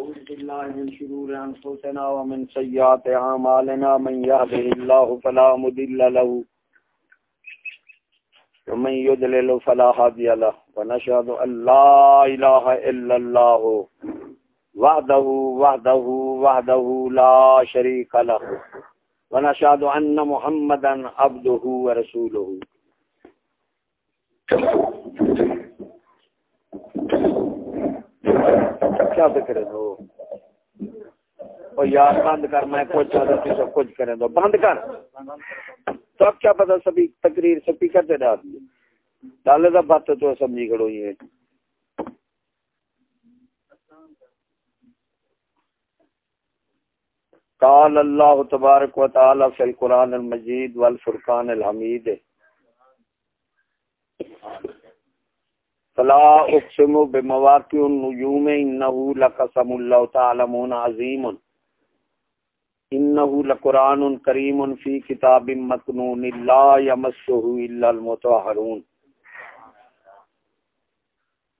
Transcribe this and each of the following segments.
أعوذ بالله من شرور أنفسنا ومن سيئات أعمالنا من يهده الله فلا مضل له ومن يضلل فلا هادي له ونشهد أن لا إله إلا الله وحده وحده وحده لا شريك له ونشهد أن محمدا عبده ورسوله کیا فکر دو۔ یار بند کر، میں کچھ سب کچھ کریں دو۔ بند کر۔ تو اب کیا پتا سبھی تقریر سپیکر سے ڈال دیے ڈالے دا بات تو سمجھی کھڑو یہ قال اللہ تبارک و تعالی فی القرآن المجید والفرقان الحمید۔ فلا اقسم بمواقع النجوم انه لقسم الله تعلمون عظیم انه لقران کریم فی کتاب مکنون لا يمسه الا المطهرون.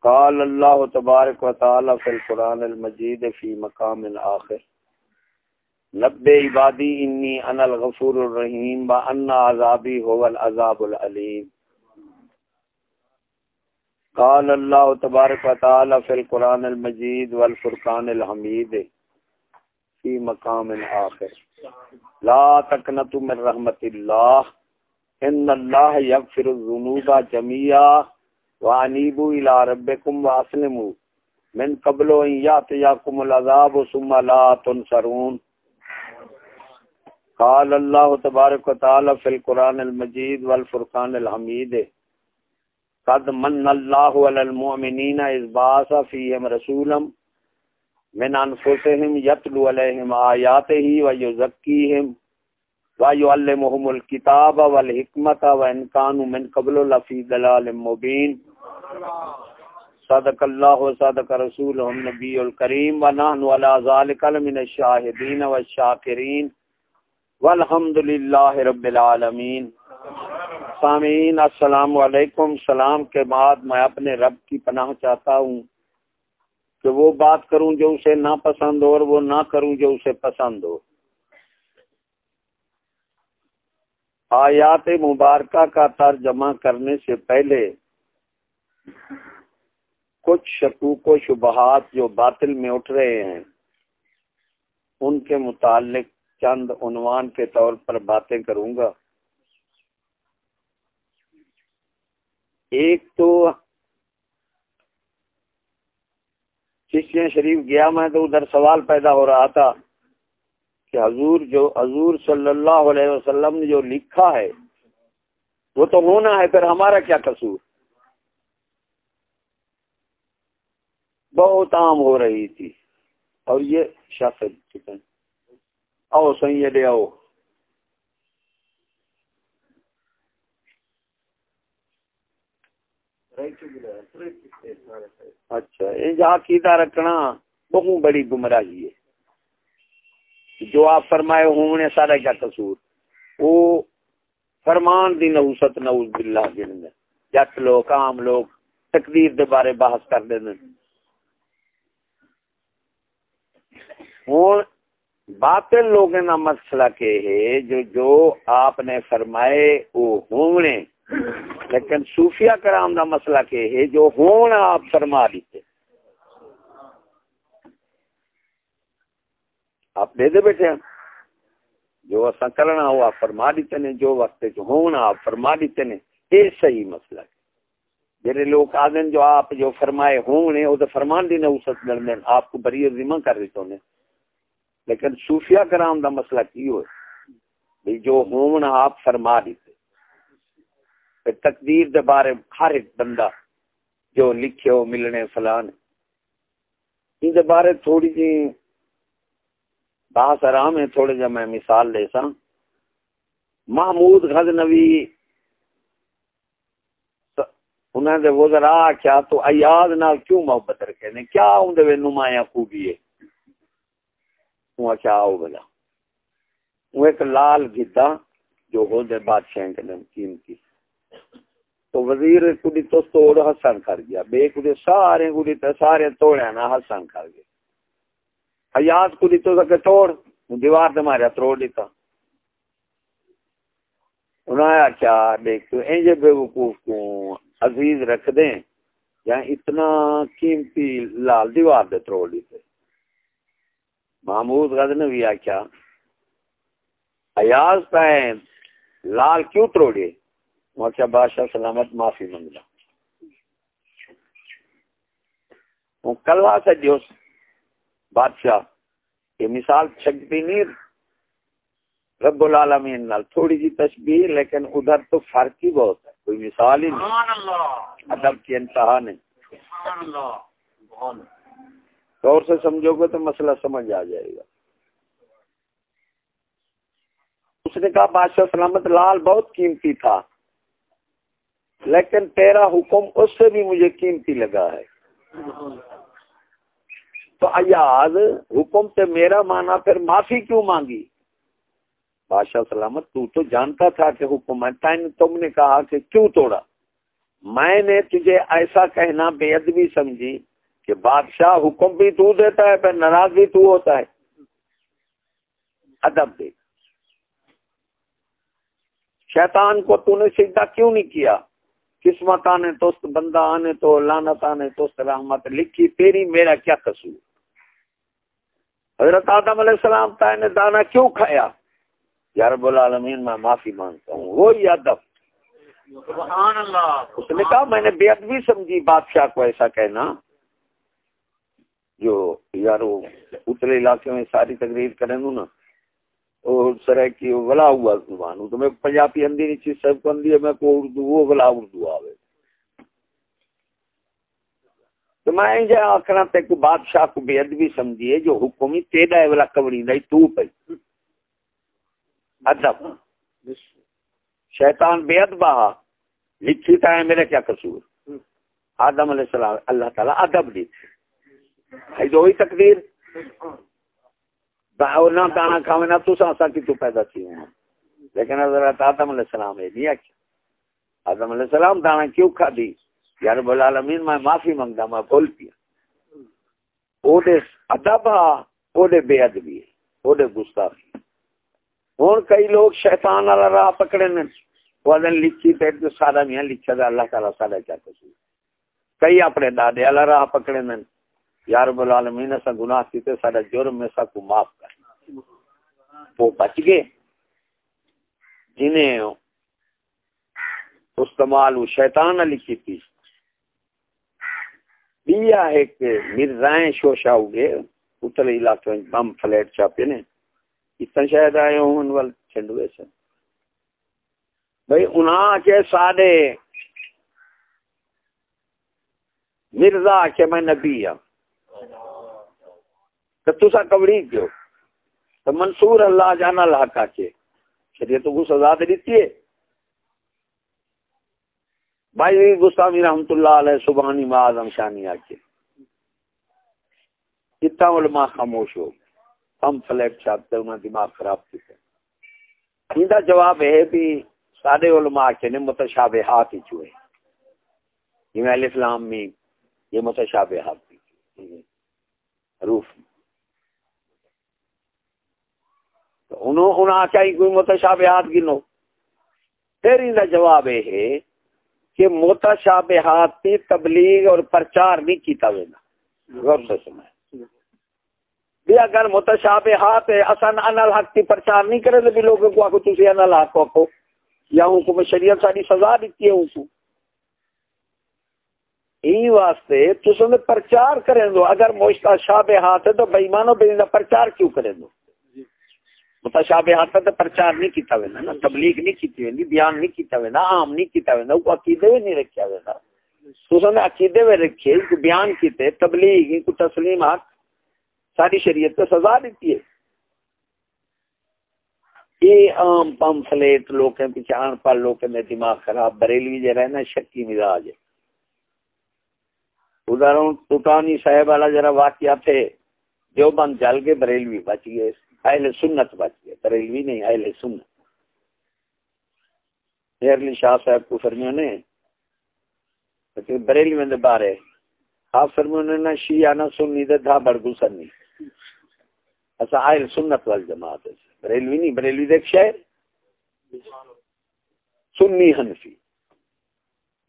قال الله تبارك وتعالى في القران المجيد في مقام اخر نبئ عبادي اني انا الغفور الرحيم وان عذابي هو العذاب الالم قال الله تبارك وتعالى في القرآن المجيد والفرقان الحميد في مقام آخر. لا تقنطوا من رحمة الله إن الله يغفر الذنوب جميعا وانيبوا إلى ربكم واسلموا. من قبل أن يأتيكم العذاب ثم لا تنصرون. قال الله تبارك وتعالى في القرآن المجيد والفرقان الحميد قد من اللہ علی المؤمنین اذ باث فیہم رسولا من انفسهم یتلو علیہم آیاتہ و یزکیہم و یعلمہم الکتاب والحکمت و ان من قبل لفی ضلال مبین. صدق اللہ و صدق رسولہ النبی الکریم و نحن علی ذلک من الشاہدین والشاکرین والحمد للہ رب العالمین. سامعین السلام علیکم۔ سلام کے بعد میں اپنے رب کی پناہ چاہتا ہوں کہ وہ بات کروں جو اسے نہ پسند ہو اور وہ نہ کروں جو اسے پسند ہو۔ آیات مبارکہ کا ترجمہ کرنے سے پہلے کچھ شکوک و شبہات جو باطل میں اٹھ رہے ہیں، ان کے متعلق چند عنوان کے طور پر باتیں کروں گا۔ ایک تو چشتیاں شریف گیا، میں تو ادھر سوال پیدا ہو رہا تھا کہ حضور جو، حضور صلی اللہ علیہ وسلم نے جو لکھا ہے، وہ تو ہونا ہے، پھر ہمارا کیا قصور؟ بہت عام ہو رہی تھی۔ اور یہ شاخ او سید آؤ۔ اچھا یہ عقیدہ رکھنا بہت بڑی گمراہی ہے۔ جو آپ فرمائے ہوں سارا کیا قصور۔ وہ فرمان دی نوست نوز باللہ جن جت لوگ، عام لوگ تقدیر دے بارے بحث کر دیں ہوں باطل لوگوں کا مسئلہ کہ ہے، جو جو آپ نے فرمائے، وہ ہونے لیکن صوفیہ کرام دا مسئلہ کہ ہے جو ہونا آپ فرما دیتے آپ دے دے بیٹھے ہیں۔ جو اصا کرنا ہو آپ فرما دیتے ہیں، جو وقت جو ہونا آپ فرما دیتے ہیں۔ یہ صحیح مسئلہ ہے۔ جڑے لوگ آدھے جو آپ جو فرمائے ہوں نے وہ تو فرمان دی نوسط لڑنے آپ کو بری ذمہ کر دیتے ہیں لیکن صوفیہ کرام دا مسئلہ کی ہوئے؟ جو ہوں آپ فرما دیتے تقدیر دے بارے ہر ایک بندہ جو لکھے ہو، ملنے فلان۔ ان دے بارے تھوڑی جی بحث آرام ہے تھوڑے جا جی میں مثال لے سا محمود غزنوی انہوں نے وزرا کیا تو ایاد نال کیوں محبت رکھے نے؟ کیا ان دے نمایاں خوبی ہے؟ وہ کیا ہو بلا وہ ایک لال گھتا جو ہو دے بادشاہ کے نام قیمتی تو وزیر کڑی تو توڑ حسن کر گیا، بے کڑی سارے کڑی تے سارے توڑے نا حسن کر گئے۔ حیات کو دیتو سکے توڑ دیوار دے ماریا تروڑ دیتا انہوں نے کیا دیکھ انجے بے وقوف کو عزیز رکھ دیں یا اتنا قیمتی لال دیوار دے تروڑ دیتے محمود غزنوی کیا ایاز پہ لال کیوں تروڑے موچا بادشاہ سلامت معافی منگلا کلوا سے بادشاہ یہ مثال چھکتی نہیں۔ رب العالمین نال تھوڑی جی تشبیہ لیکن ادھر تو فرق ہی بہت ہے۔ کوئی مثال ہی نہیں۔ ادب کی انتہا نہیں۔ طور سے سمجھو گے تو مسئلہ سمجھ آ جائے گا۔ اس نے کہا بادشاہ سلامت لال بہت قیمتی تھا۔ لیکن تیرا حکم اس سے بھی مجھے قیمتی لگا ہے۔ تو ایاز، حکم سے میرا مانا، پھر معافی کیوں مانگی؟ بادشاہ سلامت، تو تو جانتا تھا کہ حکم ہے۔ تم نے کہا کہ کیوں توڑا؟ میں نے تجھے ایسا کہنا بے ادبی سمجھی کہ بادشاہ حکم بھی تو دیتا ہے، پھر ناراض بھی تو ہوتا ہے۔ ادب دے۔ شیطان کو تو نے سیدھا کیوں نہیں کیا؟ قسمت آنے توست بندہ آنے تو لانت آنے توست رحمت۔ لکھی تیری میرا کیا قصور؟ حضرت آدم علیہ السلام تا نے دانا کیوں کھایا؟ یا رب العالمین میں معافی مانگتا ہوں۔ وہی ادب۔ سبحان اللہ۔ اس نے کہا میں نے بے ادبی سمجھی بادشاہ کو ایسا کہنا۔ جو یار اترے علاقے میں ساری تقریر کریں گے نا۔ اور سر کی ولا ہوا زبان. تو میں پنجابی ہندی نہیں چیز سب کو ہندی ہے، میں کو اردو، وہ ولا اردو آوے. تو میں یہ آخنا تے کہ بادشاہ کو بے ادبی سمجھیے، جو حکمی تیرا ہے والا کبڑی نہیں تو پہ ادب. شیطان بے ادبا لکھی تھا ہے، میرا کیا قصور؟ آدم علیہ السلام، اللہ تعالیٰ ادب دی ہے جو ہی تقدیر؟ نہ دانا کھاوے نہ تو سانسا کی تو پیدا کی ہوں لیکن حضرت آدم علیہ السلام ہے نہیں کیا آدم علیہ السلام دانا کیوں کھا دی؟ یار بولا العالمین میں معافی منگتا میں بول پیا۔ او ادب او بے ادبی، او گستاخی۔ ہوں کئی لوگ شیطان والا راہ پکڑے نے۔ وہ لکھی تے جو سارا میاں لکھا تھا اللہ تعالیٰ سارا کیا کچھ کئی اپنے دادے والا راہ پکڑے نے۔ یار بول عالمین ایسا گناہ کیتے سارا جرم میں سب کو معاف کر۔ وہ بچ گئے۔ جنہیں استعمال وہ شیطان علی کی تھی۔ دیا ہے کہ مرزائیں شوشا ہوگے اتلے علاقے میں بم فلیٹ چاپے نے۔ اتنا شاید آئے ہوں وال چھنڈوے سے۔ بھئی انہاں کے سارے مرزا کے میں نبی ہوں تو تسا کبڑی کیوں تو منصور اللہ جانا لاکا کے شریعت کو سزا دے دیتی ہے۔ بھائی، گستامی رحمت اللہ علیہ سبحانی معظم شانی آکے۔ اتنا علماء خاموش ہو۔ ہم فلیٹ چاہتے انہوں نے دماغ خراب کیتے ہندہ جواب ہے بھی سارے علماء کے نے متشابہات ہی چوئے۔ یہ میں اسلام میں یہ متشابہات بھی روف۔ انہوں انہوں آچا ہی کوئی متشابہات گنو۔ پھر ان جواب یہ ہے کہ متشابہات کی تبلیغ اور پرچار نہیں کیتا وینا غور سے سنا بھی اگر متشابہات ہے اسان انل حق کی پرچار نہیں کرے تو بھی لوگوں کو آکو تسی انل حق کو آکو یا حکم شریعت ساری سزا دیتی ہے ان ای واسطے تسوں نے پرچار کریں دو۔ اگر متشابہات ہے تو بے ایمانو بے پرچار کیوں کریں دو؟ مطلب متشابہات تے پرچار نہیں کیتا ویندا نا، تبلیغ نہیں کیتی ویندی بیان نہیں کیتا ویندا عام نہیں کیتا ویندا کو عقیدے نہیں رکھیا ویندا تو نے عقیدے میں رکھے کو بیان کیتے، تبلیغ کو تسلیم حق ساری شریعت کو سزا دیتی ہے۔ یہ عام پمفلیٹ لوگ ہیں پیچھے آن پر لوگ میں دماغ خراب، بریلوی جو رہنا شکی مزاج ہے۔ ادھر ٹوٹانی صاحب والا ذرا واقعہ تھے جو بند جل کے بریلوی بچ گئے۔ اہل سنت بچ گئے بریلوی نہیں، اہل سنت۔ ارلی شاہ صاحب کو فرمیوں نے بریلی میں بارے آپ فرمیوں نے نہ شیعہ نہ سنی دے تھا بڑگو سنی اچھا آئل سنت وال جماعت ہے۔ بریلوی نہیں، بریلوی دیکھ شہر سنی ہنفی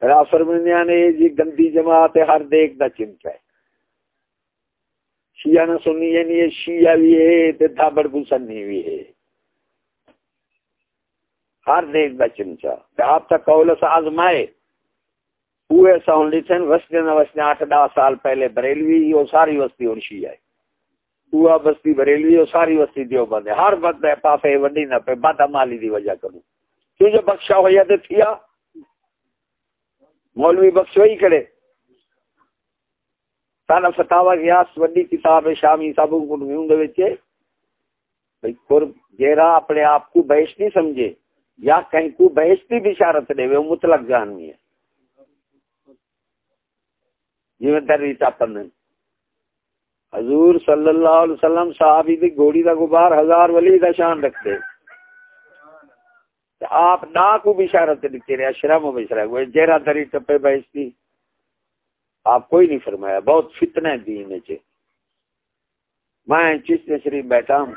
رافر منیا نے، یہ جی گندی جماعت ہے، ہر دیکھ دا چمچا ہے۔ شیعہ نہ سنی یعنی یہ شیعہ بھی ہے، تے دھابڑ کو سنی بھی ہے۔ ہر دیکھ دا چمچا تے آپ تا قول سے آزمائے۔ ہوئے سا ہن لٹھن وستے نہ وستے آٹھ دا سال پہلے بریلوی وہ ساری وستی اور شیعہ ہے۔ ہوا بستی بریلوی اور ساری وستی دیو بند ہے۔ ہر بند ہے پافے وڈی نہ پہ بادا مالی دی وجہ کروں۔ کیوں جو بخشا ہویا تے تھیا؟ مولوی بخش وہی کرے۔ سانا فتاوا گیاس وڈی کتاب شامی صاحب کو دے وچ بھئی قرب جیرا اپنے آپ کو بہشتی سمجھے، یا کہیں کو بحث بہشتی بشارت دے وہ مطلق جاننی ہے۔ جی میں دری چاپن حضور صلی اللہ علیہ وسلم صحابی دی گھوڑی دا غبار ہزار ولی دا شان رکھتے۔ آپ نا کو بشارت لکھتے رہے اشرم و بشرا وہ جیرا دری ٹپے بحث بہشتی آپ کوئی نہیں فرمایا، بہت فتنہ دین چے میں جی۔ چیز شریف بیٹھا ہوں۔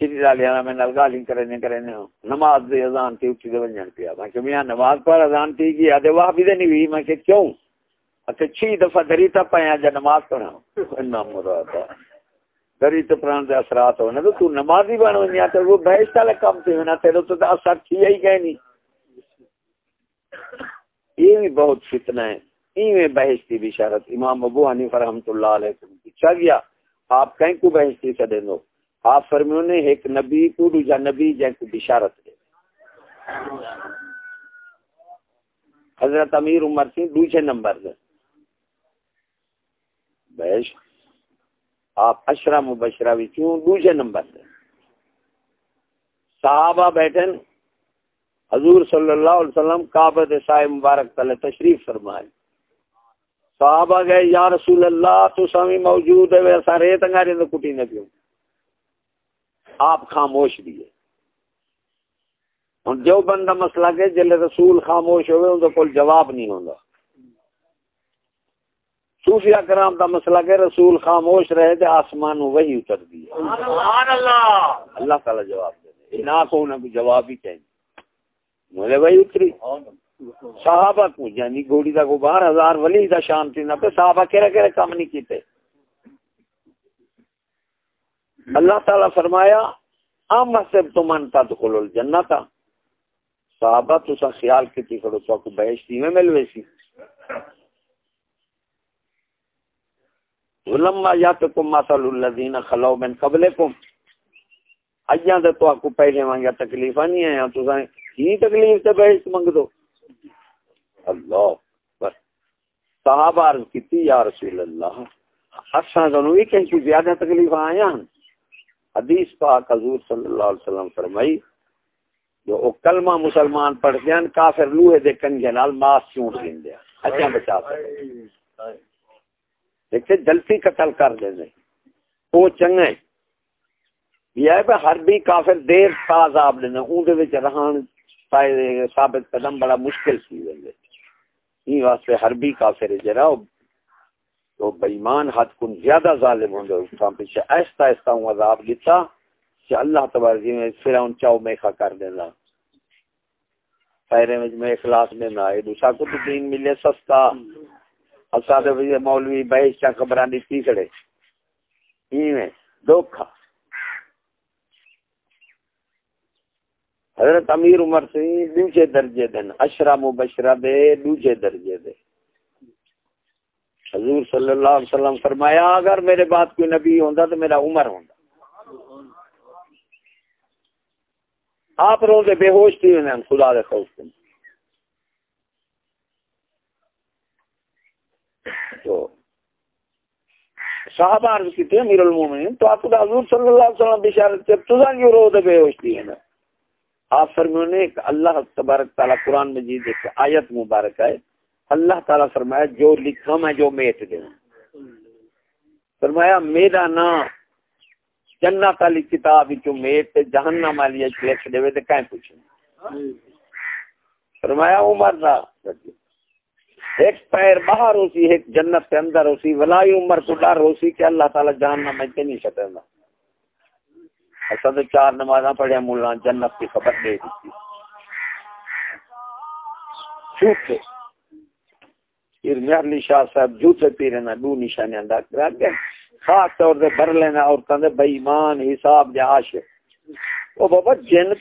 چیزی ڈالیاں میں نلگا لیں کرنے کرنے نماز دے ازان تھی، اٹھی دے ونجن پیا۔ میں کہ میاں، نماز پر ازان تھی گی آدھے واہ بھی دے نہیں ہوئی۔ میں کہ کیوں؟ اچھا چھ دفعہ دری تا پایا جا نماز پڑھا۔ اتنا مراد دری تو پران دے اثرات ہونا تو تو نمازی بن ونیا تو وہ بہشت والے کام تے ہونا تیرے تو اثر کیا ہی گئے نہیں۔ یہ بھی بہت فتنہ ہے، ایویں بہشتی بشارت۔ امام ابو حنیف رحمۃ اللہ علیہ کی چا گیا آپ کہیں کو بہشتی سے دے دو۔ آپ فرمیوں نے ایک نبی کو دوجا نبی جن کو بشارت دے۔ حضرت امیر عمر سنگھ دوسرے نمبر دے۔ بحث، آپ اشرا مبشرہ بھی کیوں دوسرے نمبر سے صحابہ بیٹھن حضور صلی اللہ علیہ وسلم کابت سائے مبارک تلے تشریف فرمائے۔ صحابہ گئے یا رسول اللہ تو سامی موجود ہے ویسا ریت انگاری تو کٹی نہ کیوں آپ خاموش دیے ہوں جو بندہ مسئلہ کہ جلے رسول خاموش ہوئے ان کو جواب نہیں ہوگا صوفیہ کرام کا مسئلہ کہ رسول خاموش رہے تھے آسمان وہی اتر دیا اللہ! تعالی جواب دے نہ کو نہ کوئی جواب ہی چاہیے۔ اتری۔ صحابہ کو یعنی گوڑی غبار ہزار ولی دا شان تھی نہ پہ صحابہ کام نہیں کیتے۔ اللہ تعالی فرمایا ام حسب تو من تدخل صحابہ تو سا خیال کی تھی کرو تو کو بہشتی میں مل ویسی ولما یاتکم مثل الذین خلو من قبلکم۔ اجاں دے تو کو پہلے مانگیا تکلیف نہیں ہے تو سائیں تکلیف تے بہشت منگ دو اللہ بس صحابہ عرض کیتی، یا رسول اللہ اساں دونوں بھی کہیں زیادہ تکلیف آیا حدیث پاک حضور صلی اللہ علیہ وسلم فرمائی، جو او کلمہ مسلمان پڑھ گیا کافر لوہے دے کنگے نال ماس چونٹ لیندے اچھا بچا سکتے دیکھتے جلتی قتل کر دے دے وہ چنگے یہ ہے کہ ہر بھی کافر دیر تاز آپ دینا اون دے وچ رہان ثابت قدم بڑا مشکل سی ویندے یہ واسطے ہر بھی کافر جرا تو بےمان حد کن زیادہ ظالم ہوں گے۔ اس پیچھے ایستا ایستا ہوں، عذاب دیتا کہ اللہ تبارک میں فرعون چاو میخا کر دینا۔ پہرے میں میں اخلاص میں نہ آئے۔ دوسرا کو تو دین ملے سستا۔ اساد مولوی بحث چا خبران دیتی کھڑے ایویں دھوکھا۔ حضرت امیر عمر سے دوسرے درجے دن اشرا مبشرہ دے دوسرے درجے دے۔ حضور صلی اللہ علیہ وسلم فرمایا، اگر میرے بات کوئی نبی ہوندا تو میرا عمر ہوندا۔ آپ رو دے بے ہوش تھی انہیں خدا دے خوف سے۔ تو صحابہ عرض کی تھی امیر المومنین تو آپ خدا حضور صلی اللہ علیہ وسلم بشارت سے تجھا کیوں رو دے بے ہوش تھی انہیں آپ فرمانے ایک اللہ تبارک تعالی قرآن مجید ایک آیت مبارک ہے۔ اللہ تعالیٰ فرمایا، جو لکھا میں جو میٹ دے۔ فرمایا، میرا نام جنت والی کتاب جو میٹ جہنم والی لکھ دے تے کہیں پوچھیں فرمایا، عمر دا۔ ایک پیر باہر ہوسی، ایک جنت کے اندر ہوسی۔ ولائی عمر کو ڈر ہوسی کہ اللہ تعالی جاننا میں تے نہیں سکتا چار نمازاں پڑھیا مولا جنت کی خبر دے دی جھوٹے۔ شاہ صاحب جھوٹے پیرے نہ دو نشانیاں خاص طور سے بھر لینا بے ایمان حساب دے عاشق۔ او بابا، جن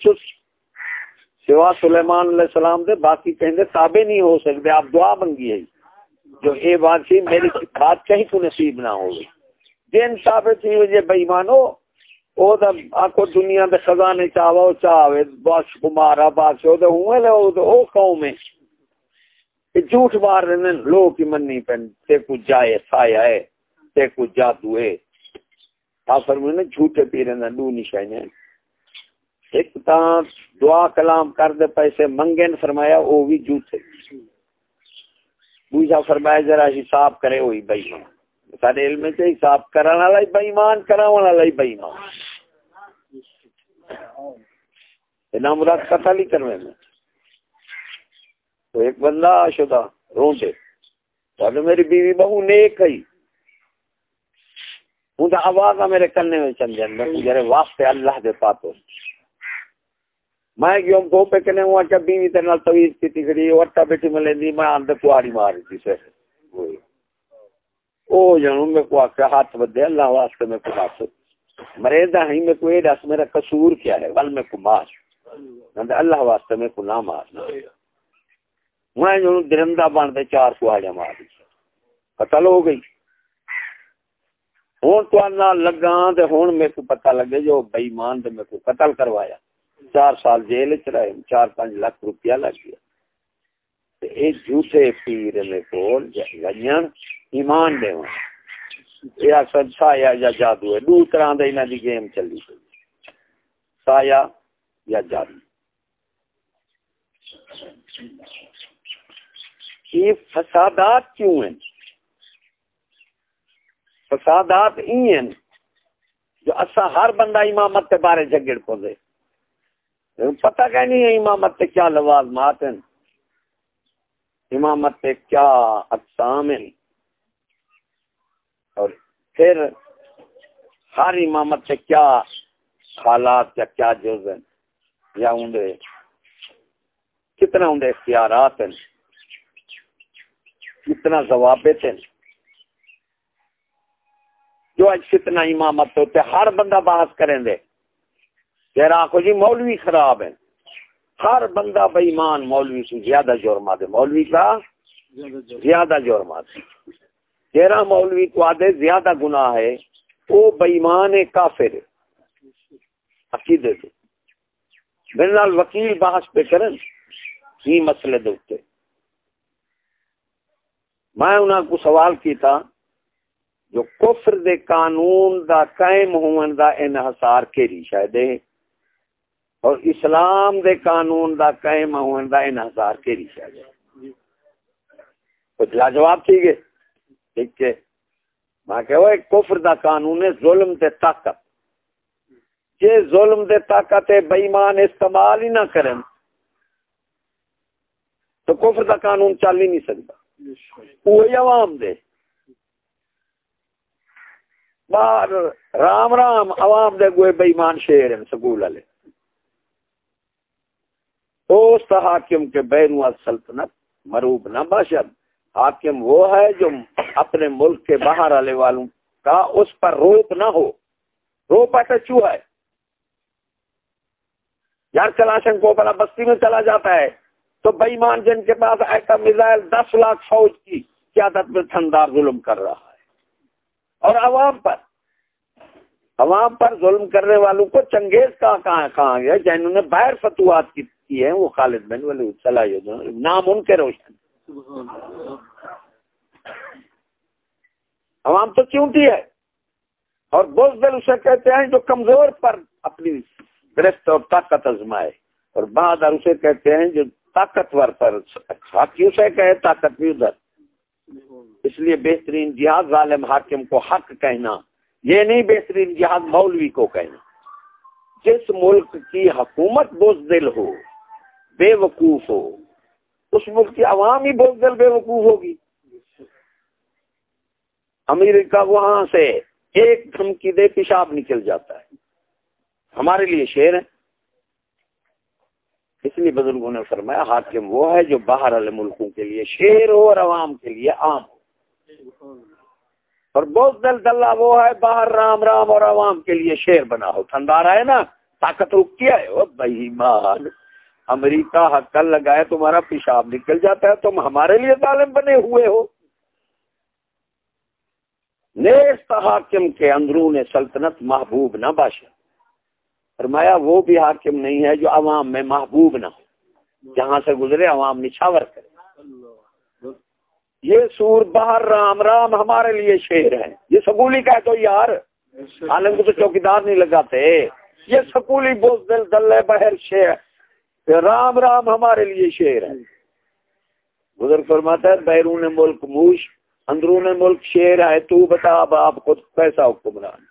سوا سلیمان علیہ السلام دے باقی کہیں تابع نہیں ہو سکتے، آپ دعا منگی ہے۔ جو اے بات سی، میری بات کہیں تو نصیب نہ ہوگی جن ثابت تھی وجہ او دا آکو دنیا دے خزانے چاہوا او چاہوے باش کمارا باش او دے ہوئے لے، او دے او قوم ہے۔ جھوٹ مار رہے ہیں لوگ کی مننی پہن۔ تے کو جائے، سایہ ہے۔ تے کو جادو ہے۔ آپ فرمائے جھوٹے پی رہے ہیں، دو نشائیں ایک تا دعا کلام کر دے، پیسے منگن فرمایا وہ بھی جھوٹے بوجھا فرمایا، ذرا حساب کرے، وہی بےمان سارے علم سے حساب کرانا والا بےمان کرانا والا بےمان نام مراد قتل ہی کروے میں۔ تو ایک بندہ شدہ رونٹے تو میری بیوی بہو نیک ہے ہوں تو آواز میرے کرنے میں چند چل جائے واسطے اللہ دے پاتو۔ میں گیوں کو پہ کنے ہوا کہ بیوی تے نال تویز کیتی کری وٹا بیٹھی میں لیندی میں اندر کواڑی ماری تھی سے او جنوں میں کو کہ ہاتھ ودے اللہ واسطے میں کو ہاتھ مریض ہے میں کوئی دس، میرا قصور کیا ہے؟ ول میں کو مار۔ نند اللہ واسطے میں کو نہ مار۔ میں جنوں درندہ بن دے چار کو کواڑی مار قتل ہو گئی۔ ہوں تو لگا تے ہوں میرے کو پتہ لگے جو بے ایمان تے میرے کو قتل کروایا۔ چار سال جیل چ رہے، چار پانچ لاکھ روپیہ لگ گیا۔ اے جھوٹے پیر نے کول گئن ایمان دے یا سب سایا یا جادو ہے۔ دو طرح دے انہاں دی گیم چلی سایا یا جادو۔ یہ فسادات کیوں ہیں؟ فسادات ای ہیں جو اسا ہر بندہ امامت کے بارے جگڑ کو دے پتہ کہ نہیں ہے امامت کے کیا لوازمات ہیں؟ امامت کے کیا اقسام ہیں؟ اور پھر ہر امامت سے کیا حالات یا کیا جز ہیں یا اندے کتنا اندے اختیارات ہیں کتنا ضوابط ہیں جو آج کتنا امامت ہوتے ہر بندہ بحث کریں دے تیرا آخو جی مولوی خراب ہے ہر بندہ بےمان مولوی سے زیادہ جرما دے مولوی کا زیادہ جرما دے تیرا مولوی کو آدھے زیادہ گناہ ہے وہ بےمان کافر ہے۔ عقیدے سے میرے نال وکیل بحث پہ کرن، یہ مسئلے دے میں انہاں کو سوال کیتا، جو کفر دے قانون دا قائم ہون دا انحصار کیری شاید ہے؟ اور اسلام دے قانون دا قائم ہون دا انحصار کیری شاید کچھ لاجواب تھی گے ٹھیک ہے؟ میں کہ وہ کفر دا قانون ہے، ظلم دے طاقت۔ جے ظلم دے طاقت بے ایمان استعمال ہی نہ کریں تو کفر دا قانون چل ہی نہیں سکتا۔ وہی عوام دے۔ باہر رام رام عوام دے گوئے بے ایمان شیر ہیں، سکول والے۔ اوست حاکم کے بین سلطنت مروب نہ باشد۔ حاکم وہ ہے جو اپنے ملک کے باہر آنے والوں کا اس پر روپ نہ ہو۔ روپ ایسا چوہا ہے۔ یار کلاشن کو بڑا بستی میں چلا جاتا ہے۔ تو بےمان جن کے پاس ایسا میزائل دس لاکھ فوج کی قیادت میں تھندار ظلم کر رہا ہے۔ اور عوام پر۔ عوام پر ظلم کرنے والوں کو چنگیز کا کہاں کہاں گیا؟ جنہوں نے باہر فتوحات کی کی ہے وہ خالد بن ولی صلاح نام ان کے روشن۔ عوام تو چونٹی ہے۔ اور بوز دل اسے کہتے ہیں جو کمزور پر اپنی گرفت اور طاقت ازمائے اور بہادر اسے کہتے ہیں جو طاقتور پر حقی اسے کہے، طاقت بھی ادھر۔ اس لیے بہترین جہاد ظالم حاکم کو حق کہنا، یہ نہیں بہترین جہاد مولوی کو کہنا۔ جس ملک کی حکومت بوز دل ہو، بے وقوف ہو، اس ملک کی عوام ہی بہت دل بے وقوف ہوگی۔ امریکہ وہاں سے ایک دھمکی دے پیشاب نکل جاتا ہے۔ ہمارے لیے شیر ہے۔ اس لیے بزرگوں نے فرمایا، حاکم وہ ہے جو باہر والے ملکوں کے لیے شیر ہو اور عوام کے لیے عام ہو۔ اور بہت دل دلہ وہ ہے، باہر رام رام اور عوام کے لیے شیر بنا ہو۔ ٹھنڈا رہا ہے نا، طاقت رک کیا ہے بھائی مال امریکہ حق لگائے، تمہارا پیشاب نکل جاتا ہے، تم ہمارے لیے ظالم بنے ہوئے ہو۔ نیست حاکم کے اندرون سلطنت محبوب نہ باشا فرمایا، وہ بھی حاکم نہیں ہے جو عوام میں محبوب نہ ہو، جہاں سے گزرے عوام نچھاور کرے۔ یہ سور باہر رام رام ہمارے لیے شیر ہے۔ یہ سکولی کا تو یار۔ عالم کو تو چوکیدار نہیں لگاتے۔ یہ سکولی بوز دل دل بہر شیر۔ رام رام ہمارے لیے شیر ہے۔ گزر فرماتا ہے، بیرون ملک موش اندرون ملک شیر ہے، تو بتا اب آپ خود کیسا حکمران۔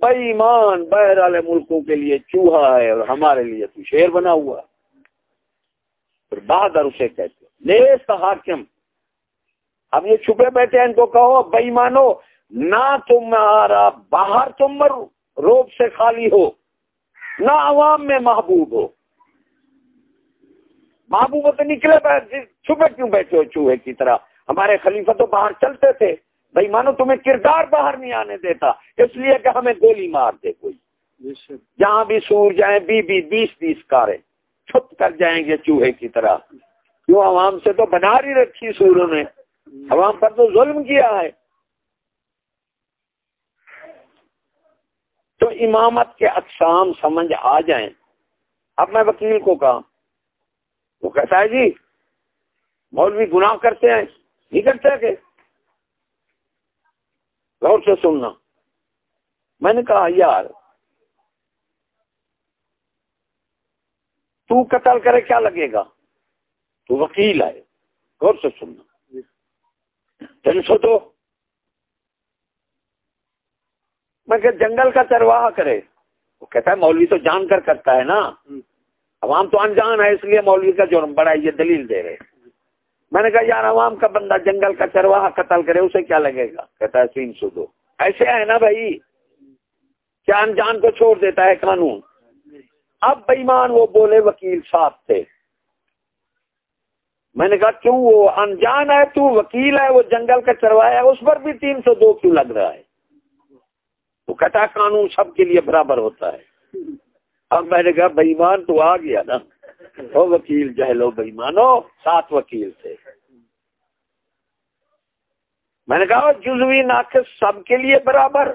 بے ایمان بہر والے ملکوں کے لیے چوہا ہے اور ہمارے لیے تو شیر بنا ہوا پھر بہادر اسے کہتے نیست حاکم۔ اب یہ چھپے بیٹھے ہیں ان کو کہو، بے مانو نہ تمہارا باہر تم روب سے خالی ہو۔ نہ عوام میں محبوب ہو۔ محبوب تو نکلے چھپے کیوں بیٹھے ہو چوہے کی طرح؟ ہمارے خلیفہ تو باہر چلتے تھے۔ بھائی مانو تمہیں کردار باہر نہیں آنے دیتا اس لیے کہ ہمیں گولی مار دے کوئی۔ جہاں بھی سور جائیں بی بی بیس بیس کارے چھپ کر جائیں گے چوہے کی طرح۔ کیوں عوام سے تو بنا ہی رکھی سوروں نے۔ عوام پر تو ظلم کیا ہے۔ تو امامت کے اقسام سمجھ آ جائیں۔ اب میں وکیل کو کہا وہ کہتا ہے جی مولوی گناہ کرتے ہیں۔ نہیں کرتے کہ غور سے سننا۔ میں نے کہا یار تو قتل کرے کیا لگے گا؟ تو وکیل ہے غور سے سننا۔ تین سو تو میں کہ جنگل کا چرواہ کرے۔ وہ کہتا ہے مولوی تو جان کر کرتا ہے نا۔ عوام تو انجان ہے اس لیے مولوی کا جرم بڑا یہ دلیل دے رہے۔ میں نے کہا، یار، عوام کا بندہ جنگل کا چرواہا قتل کرے، اسے کیا لگے گا؟ کہتا ہے تین سو دو ایسے ہے نا بھائی؟ کیا انجان کو چھوڑ دیتا ہے قانون؟ اب بےمان وہ بولے وکیل صاحب تھے۔ میں نے کہا، کیوں وہ انجان ہے؟ تو وکیل ہے، وہ جنگل کا چروایا ہے، اس پر بھی تین سو دو کیوں لگ رہا ہے؟ وہ کہتا ہے، قانون سب کے لیے برابر ہوتا ہے۔ اب میں نے کہا بےمان تو آ گیا نا۔ وہ وکیل جہلو بھائی مانو سات وکیل تھے۔ میں نے کہا جزوی ناقص سب کے لیے برابر،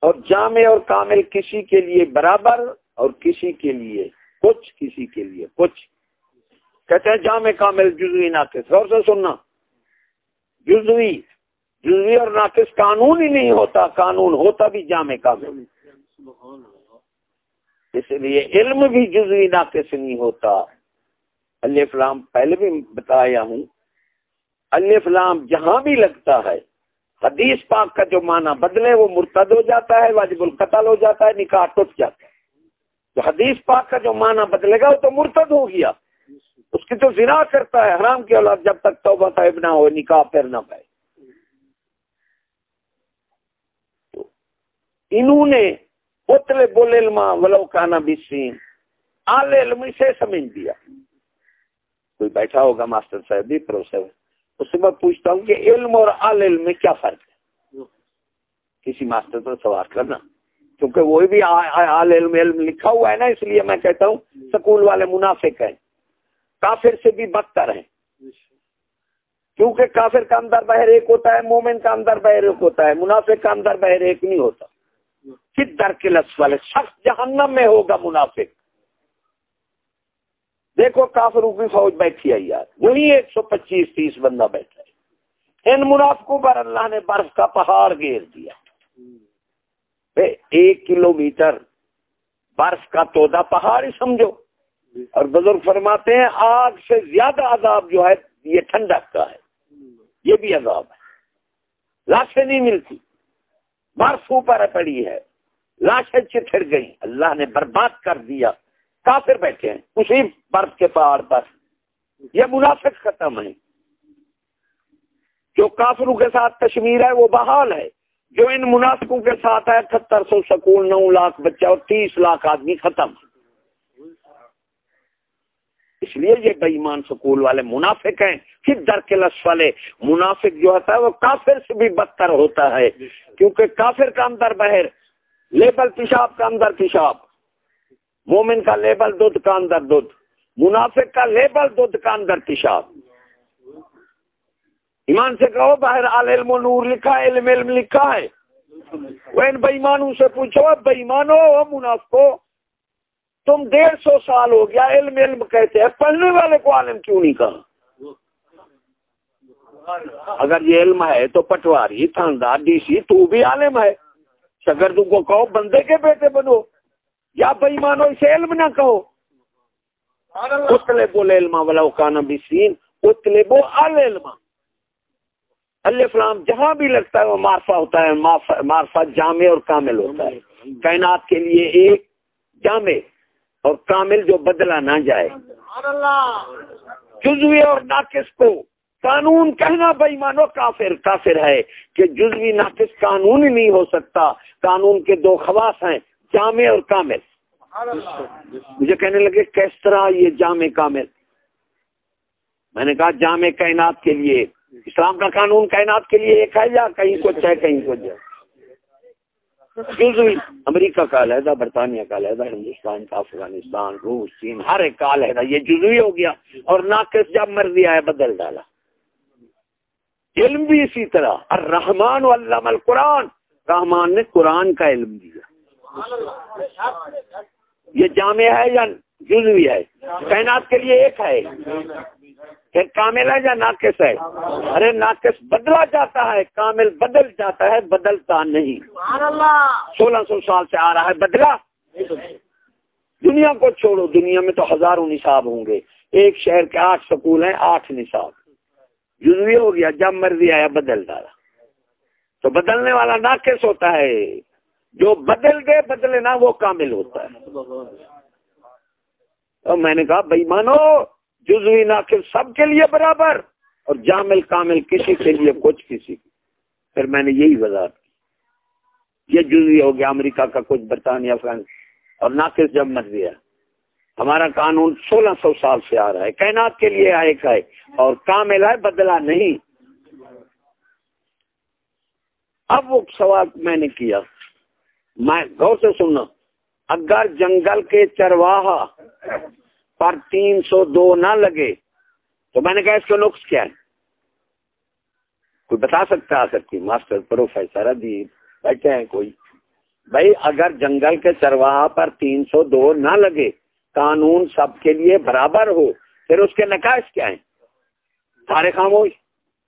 اور جامع اور کامل کسی کے لیے برابر، اور کسی کے لیے کچھ، کسی کے لیے کچھ۔ کہتے ہیں، جامع، کامل، جزوی ناقص۔ غور سے سننا۔ جزوی جزوی اور ناقص قانون ہی نہیں ہوتا، قانون ہوتا بھی جامع، کامل۔ اس لیے علم بھی جزوی ناقص نہیں ہوتا۔ اللہ فلام پہلے بھی بتایا ہوں۔ اللہ فلام جہاں بھی لگتا ہے، حدیث پاک کا جو معنی بدلے، وہ مرتد ہو جاتا ہے، واجب القتل ہو جاتا ہے، نکاح ٹوٹ جاتا ہے۔ تو حدیث پاک کا جو معنی بدلے گا، وہ تو مرتد ہو گیا۔ اس کی تو زنا کرتا ہے، حرام کی اولاد جب تک توبہ طیب نہ ہو نکاح پھر نہ پائے۔ انہوں نے اتلے بول علما ولو کانا بسین آل علم سے سمجھ دیا۔ کوئی بیٹھا ہوگا ماسٹر صاحب بھی، پروفیسر۔ اس سے میں پوچھتا ہوں کہ علم اور آل علم میں کیا فرق ہے؟ کسی ماسٹر پر سوال کرنا۔ کیونکہ وہی بھی آل علم علم لکھا ہوا ہے نا، اس لیے میں کہتا ہوں سکول والے منافق ہیں۔ کافر سے بھی بدتر ہیں۔ کیونکہ کافر کا اندر بہر ایک ہوتا ہے، مومن کا اندر بہر ایک ہوتا ہے۔ منافق کا اندر بہر ایک نہیں ہوتا۔ در کے لفظ والے سخت جہنم میں ہوگا منافق۔ دیکھو کافروں کی فوج بیٹھی ہے یار، وہی ایک سو پچیس تیس بندہ بیٹھا ہے۔ ان منافقوں پر اللہ نے برف کا پہاڑ گھیر دیا۔ ایک کلو میٹر برف کا تودا پہاڑ ہی سمجھو۔ اور بزرگ فرماتے ہیں، آگ سے زیادہ عذاب جو ہے، یہ ٹھنڈک کا ہے۔ یہ بھی عذاب ہے۔ لاشیں نہیں ملتی۔ برف اوپر پڑی ہے، لاشیں چتھڑ گئی اللہ نے برباد کر دیا۔ کافر بیٹھے ہیں، اسی برف کے پہاڑ پر۔ یہ منافق ختم ہے جو کافروں کے ساتھ کشمیر ہے، وہ بحال ہے۔ جو ان منافقوں کے ساتھ ہے اٹھہتر سو سکول نو لاکھ بچہ اور تیس لاکھ آدمی ختم۔ اس لیے یہ بےمان سکول والے منافق ہیں پھر در کے لس والے۔ منافق جو ہوتا ہے، وہ کافر سے بھی بدتر ہوتا ہے۔ کیونکہ کافر کا اندر بہر، لیبل پیشاب کا اندر پیشاب۔ مومن کا لیبل دودھ کا اندر دودھ۔ منافق کا لیبل دودھ کا اندر پیشاب۔ ایمان سے کہو باہر علم و نور لکھا ہے، علم علم لکھا ہے۔ وہ ان بےمانوں سے پوچھو بےمانو منافقو تم ڈیڑھ سو سال ہو گیا، علم علم کہتے ہیں، پڑھنے والے کو عالم کیوں نہیں کہا؟ اگر یہ علم ہے تو پٹواری تھاندار ڈی سی تو بھی عالم ہے۔ اگر تم کو کہو، بندے کے بیٹے بنو۔ یا بےمانو اسے علم نہ کہو۔ اتلے بولے علما والا کانا بھی سین اتلے بو علما اللہ فلام جہاں بھی لگتا ہے وہ مارفا ہوتا ہے مارفا جامع اور کامل ہوتا ہے۔ کائنات کے لیے ایک جامع۔ اور کامل جو بدلا نہ جائے۔ جزوی اور ناقص کو قانون کہنا بھائی مانو کافر کافر ہے کہ جزوی ناقص قانون ہی نہیں ہو سکتا۔ قانون کے دو خواص ہیں جامع اور کامل۔ مجھے کہنے لگے کس طرح یہ جامع کامل؟ میں نے کہا جامع کائنات کے لیے۔ اسلام کا قانون کائنات کے لیے ایک ہے یا کہیں کو چاہے کہیں کو جائے امریکہ کا علیحدہ، برطانیہ کا علیحدہ، ہندوستان کا افغانستان، روس، چین، ہر ایک کا علیحدہ۔ یہ جزوی ہو گیا اور ناقص جب مرضی آئے بدل ڈالا۔ علم بھی اسی طرح۔ الرحمن علام القرآن۔ رحمان نے قرآن کا علم دیا۔ یہ جامع ہے یا جزوی ہے؟ کائنات کے لیے ایک ہے۔ پھر کامل ہے یا ناقص ہے؟ ارے ناقص بدلا جاتا ہے کامل بدل جاتا ہے بدلتا نہیں۔ سولہ سو سال سے آ رہا ہے بدلا۔ دنیا کو چھوڑو دنیا میں تو ہزاروں نصاب ہوں گے۔ ایک شہر کے آٹھ سکول ہیں آٹھ نصاب۔ جزوی ہو گیا جب مرضی آیا بدل ڈالا۔ تو بدلنے والا ناقص ہوتا ہے۔ جو بدل گئے بدلے نا وہ کامل ہوتا ہے۔ اور میں نے کہا بھائی مانو جزوی ناقل سب کے لیے برابر اور جامل کامل کسی کے لیے کچھ کسی پھر میں نے یہی وضاحت کی۔ یہ جزوی ہو گیا امریکہ کا کچھ، برطانیہ، فرانس۔ اور ناقص جب مر گیا ہمارا قانون سولہ سو سال سے آ رہا ہے۔ کائنات کے لیے آئے ہے اور کامل ہے بدلا نہیں۔ اب وہ سوال میں نے کیا۔ میں غور سے سننا۔ اگر جنگل کے چرواہا پر تین سو دو نہ لگے تو میں نے کہا اس کا نقص کیا ہے؟ کوئی بتا سکتا آ سکتی ماسٹر پروفیسر ابھی بیٹھے ہیں کوئی؟ بھائی اگر جنگل کے چرواہ پر تین سو دو نہ لگے، قانون سب کے لیے برابر ہو، پھر اس کے نقائص کیا ہیں؟ سارے خاموش؟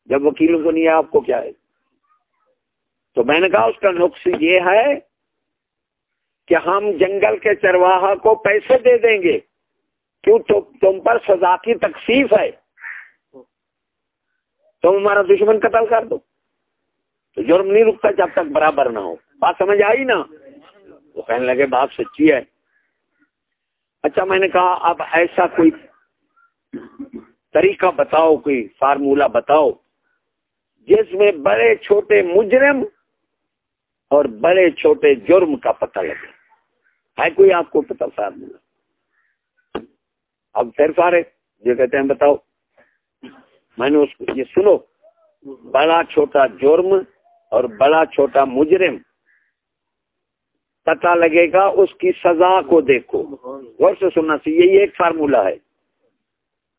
جب وکیلوں کو نہیں ہے، آپ کو کیا ہے؟ تو میں نے کہا اس کا نقص یہ ہے کہ ہم جنگل کے چرواہا کو پیسے دے دیں گے۔ کیوں تو تم پر سزا کی تکلیف ہے؟ تم ہمارا دشمن قتل کر دو۔ تو جرم نہیں رکتا جب تک برابر نہ ہو۔ بات سمجھ آئی نا؟ وہ کہنے لگے، بات سچی ہے۔ اچھا میں نے کہا، اب ایسا کوئی طریقہ بتاؤ، کوئی فارمولا بتاؤ، جس میں بڑے چھوٹے مجرم اور بڑے چھوٹے جرم کا پتہ لگے۔ ہے کوئی آپ کو پتہ فارمولا؟ اب پھر سارے یہ کہتے ہیں بتاؤ۔ میں نے اس کو یہ سنو۔ بڑا چھوٹا جرم اور بڑا چھوٹا مجرم۔ پتا لگے گا اس کی سزا کو دیکھو۔ غور سے سننا چاہیے یہ ایک فارمولا ہے۔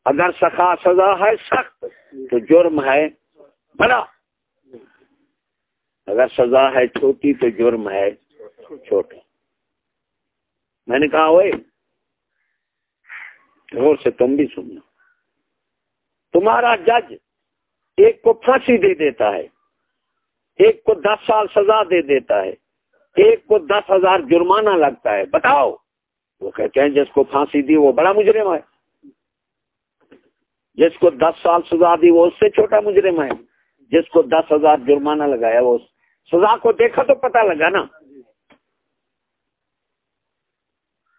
اگر سخا سزا ہے، سخت۔ تو جرم ہے بڑا۔ اگر سزا ہے چھوٹی، تو جرم ہے چھوٹا۔ میں نے کہا ہوئے غور سے تم بھی سننا تمہارا جج ایک کو پھانسی دے دیتا ہے، ایک کو دس سال سزا دے دیتا ہے، ایک کو دس ہزار جرمانہ لگتا ہے۔ بتاؤ، وہ کہتے ہیں جس کو پھانسی دی وہ بڑا مجرم ہے۔ جس کو دس سال سزا دی وہ اس سے چھوٹا مجرم ہے۔ جس کو دس ہزار جرمانہ لگایا وہ سزا کو دیکھا تو پتا لگا نا۔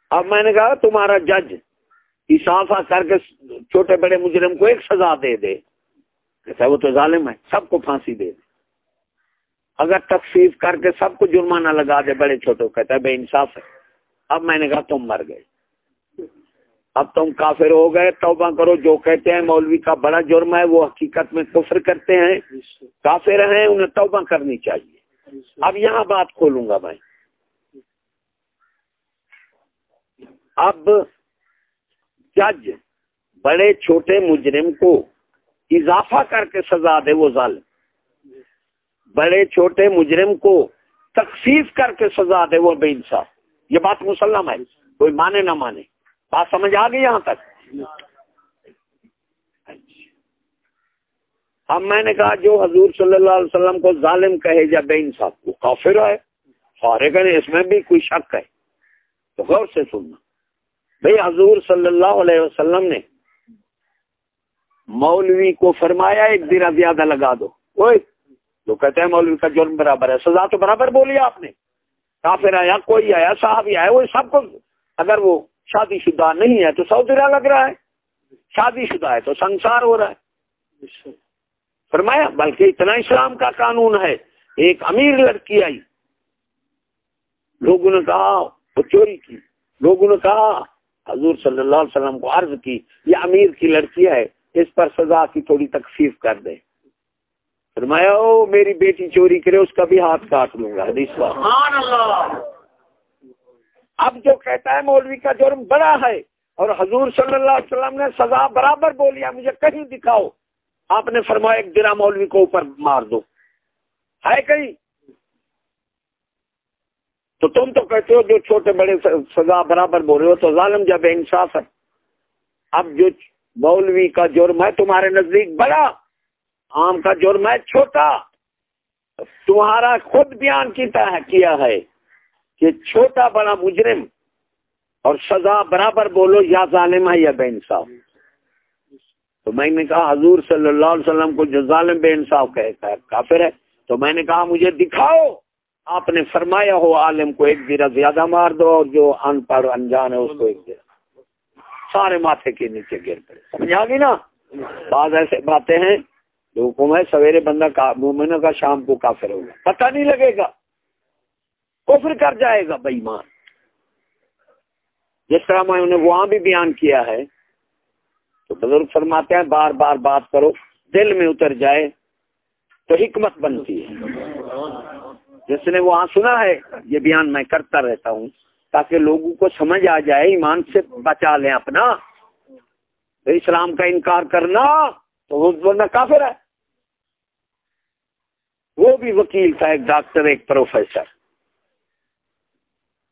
اب میں نے کہا تمہارا جج اضافہ کر کے چھوٹے بڑے مجرم کو ایک سزا دے دے۔ کہتا ہے وہ تو ظالم ہے، سب کو پھانسی دے دے۔ اگر تخفیف کر کے سب کو جرمانہ لگا دے بڑے چھوٹے کہتا ہے بے انصاف ہے۔ اب میں نے کہا تم مر گئے۔ اب تم کافر ہو گئے، توبہ کرو۔ جو کہتے ہیں مولوی کا بڑا جرم ہے، وہ حقیقت میں کفر کرتے ہیں۔ کافر ہیں، انہیں توبہ کرنی چاہیے۔ اب یہاں بات کھولوں گا بھائی اب جج بڑے چھوٹے مجرم کو اضافہ کر کے سزا دے وہ ظالم۔ بڑے چھوٹے مجرم کو تخصیف کر کے سزا دے وہ بے انصاف۔ یہ بات مسلم ہے، کوئی مانے نہ مانے۔ بات سمجھ آ گئی یہاں تک؟ اب میں نے کہا جو حضور صلی اللہ علیہ وسلم کو ظالم کہے یا بے انصاف، وہ کافر ہے سارے کہ اس میں بھی کوئی شک ہے۔ تو غور سے سننا۔ بھائی حضور صلی اللہ علیہ وسلم نے مولوی کو فرمایا ایک دن زیادہ لگا دو۔ کوئی تو کہتے ہیں مولوی کا جرم برابر ہے۔ سزا تو برابر بولی آپ نے۔ کافر آیا، کوئی آیا، صاحب آیا، وہ سب کو اگر وہ شادی شدہ نہیں ہے تو سو درا لگ رہا ہے۔ شادی شدہ ہے تو سنسار ہو رہا ہے۔ فرمایا، بلکہ اتنا اسلام کا قانون ہے۔ ایک امیر لڑکی آئی۔ لوگوں نے کہا، وہ چوری کی۔ لوگوں نے کہا حضور صلی اللہ علیہ وسلم کو عرض کی یہ امیر کی لڑکی ہے اس پر سزا کی تھوڑی تکفیف کر دے۔ فرمایا او میری بیٹی چوری کرے اس کا بھی ہاتھ کاٹ لوں گا حدیث اب جو کہتا ہے مولوی کا جرم بڑا ہے اور حضور صلی اللہ علیہ وسلم نے سزا برابر بولیا مجھے کہیں دکھاؤ۔ آپ نے فرمایا ایک درا مولوی کو اوپر مار دو۔ ہے کہیں؟ تو تم تو کہتے ہو جو چھوٹے بڑے سزا برابر بول رہے ہو تو ظالم جب انصاف ہے۔ اب جو مولوی کا جرم ہے، تمہارے نزدیک بڑا۔ آم کا جرم ہے، چھوٹا۔ تمہارا خود بیان کیتا ہے، کیا ہے کہ چھوٹا بڑا مجرم اور سزا برابر بولو، یا ظالم ہے یا بے انصاف۔ تو میں نے کہا، حضور صلی اللہ علیہ وسلم کو جو ظالم بے انصاف کہتا ہے کافر ہے۔ تو میں نے کہا، مجھے دکھاؤ۔ آپ نے فرمایا ہو عالم کو ایک گرا زیادہ مار دو اور جو ان پڑھ انجان ہے اس کو ایک گرا سارے ماتھے کے نیچے گر پڑے۔ سمجھا گی نا؟ بعض ایسے باتیں ہیں جو حکم ہے، سویرے بندہ مومنوں کا شام کو کافر ہوگا۔ پتہ نہیں لگے گا۔ کفر کر جائے گا بےمان جس طرح میں انہیں وہاں بھی بیان کیا ہے، تو بزرگ فرماتے ہیں، بار بار بات کرو، دل میں اتر جائے تو حکمت بنتی ہے۔ جس نے وہاں سنا ہے، یہ بیان میں کرتا رہتا ہوں۔ تاکہ لوگوں کو سمجھ آ جائے، ایمان سے بچا لیں اپنا۔ اسلام کا انکار کرنا تو وہ کافر ہے۔ وہ بھی وکیل تھا، ایک ڈاکٹر، ایک پروفیسر۔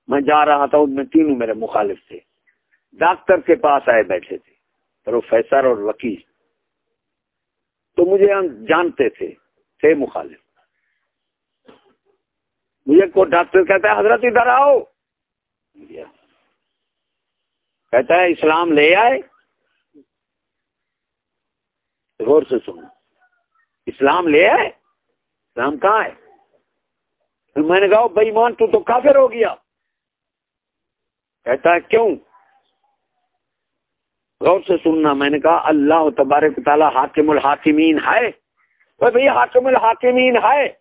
میں جا رہا تھا، ان میں تینوں میرے مخالف تھے۔ ڈاکٹر کے پاس آئے بیٹھے تھے، پروفیسر اور وکیل۔ تو مجھے ہم جانتے تھے تھے مخالف۔ مجھے کو ڈاکٹر کہتا ہے، حضرت ادھر آؤ۔ کہتا ہے، اسلام لے آئے۔ غور سے سنو۔ اسلام لے آئے؟ اسلام کہاں ہے؟ میں نے کہا بھائی مان تو کافر ہو گیا۔ کہتا ہے، کیوں؟ غور سے سننا، میں نے کہا، اللہ تبارک تعالیٰ حاکم الحاکمین ہے۔ بھائی حاکم الحاکمین ہے۔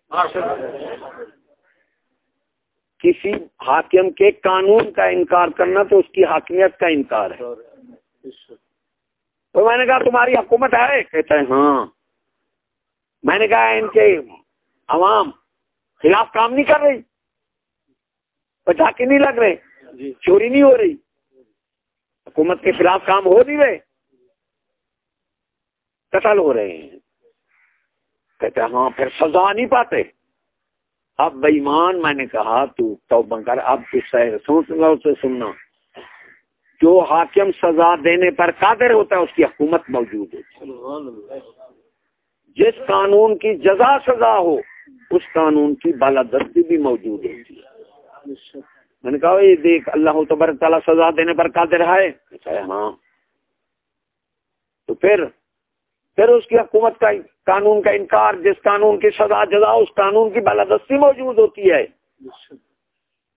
کسی حاکم کے قانون کا انکار کرنا تو اس کی حاکمیت کا انکار ہے۔ تو میں نے کہا تمہاری حکومت ہے؟ کہتا ہے ہاں۔ میں نے کہا ان کے عوام خلاف کام نہیں کر رہی۔ پٹاخے نہیں لگ رہے۔ چوری نہیں ہو رہی۔ حکومت کے خلاف کام ہو نہیں رہے۔ قتل ہو رہے ہیں۔ کہتے ہاں پھر سزا نہیں پاتے۔ اب بےمان میں نے کہا، تو توبہ کر، اب سوچ اسے سننا۔ جو حاکم سزا دینے پر قادر ہوتا ہے، اس کی حکومت موجود ہے۔ جس قانون کی جزا سزا ہو، اس قانون کی بالادستی بھی موجود ہوتی ہے۔ میں نے کہا، یہ دیکھ، اللہ تبر تعالیٰ سزا دینے پر قادر ہے؟ ہاں۔ تو پھر پھر اس کی حکومت کا قانون کا انکار، جس قانون کی سزا، جزا، اس قانون کی بالادستی موجود ہوتی ہے۔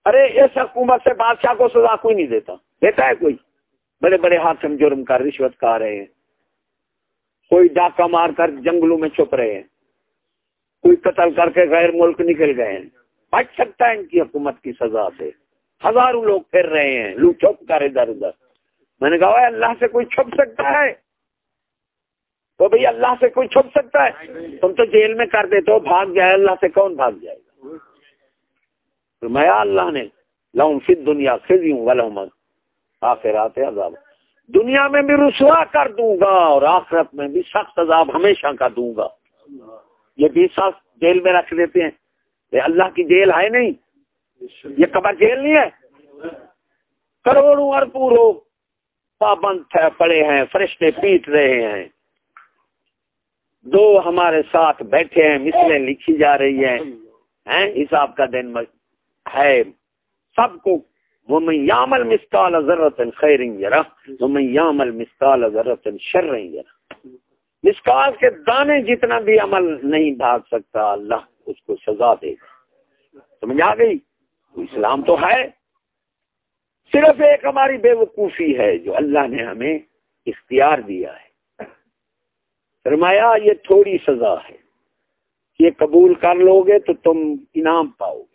ارے، اس حکومت سے بادشاہ کو سزا کوئی نہیں دیتا۔ دیتا ہے کوئی۔ بڑے بڑے حاکم جرم کا رشوت کھا رہے ہیں۔ کوئی ڈاکہ مار کر جنگلوں میں چھپ رہے ہیں۔ کوئی قتل کر کے غیر ملک نکل گئے ہیں۔ بچ سکتا ہے ان کی حکومت کی سزا سے۔ ہزاروں لوگ پھر رہے ہیں۔ لو چھپ کر ادھر ادھر۔ میں نے کہا اللہ سے کوئی چھپ سکتا ہے؟ تو بھائی اللہ سے کوئی چھپ سکتا ہے؟ تم تو جیل میں کر دیتے ہو، بھاگ جائے، اللہ سے کون بھاگ جائے گا؟ میں اللہ نے، لہم فی دنیا خزی ہوں ولہم آخرات عذاب۔ دنیا میں بھی رسوا کر دوں گا اور آخرت میں بھی سخت عذاب ہمیشہ کا دوں گا۔ یہ بھی سخت جیل میں رکھ دیتے ہیں۔ یہ اللہ کی جیل ہے نہیں؟ یہ قبر جیل نہیں ہے؟ کروڑوں ارپور ہو پابند پڑے ہیں، فرشتے پیٹ رہے ہیں۔ دو ہمارے ساتھ بیٹھے ہیں مثلیں لکھی جا رہی ہیں۔ حساب کا دن ہے۔ سب کو ومن يعمل مثقال ذره خير يره ومن يعمل مثقال ذره شر يره مثقال کے دانے جتنا بھی عمل نہیں بھاگ سکتا اللہ اس کو سزا دے گا۔ سمجھ آ گئی؟ اسلام تو ہے۔ صرف ایک ہماری بے وقوفی ہے جو اللہ نے ہمیں اختیار دیا ہے۔ فرمایا، یہ تھوڑی سزا ہے۔ یہ قبول کر لو گے تو تم انعام پاؤ گے۔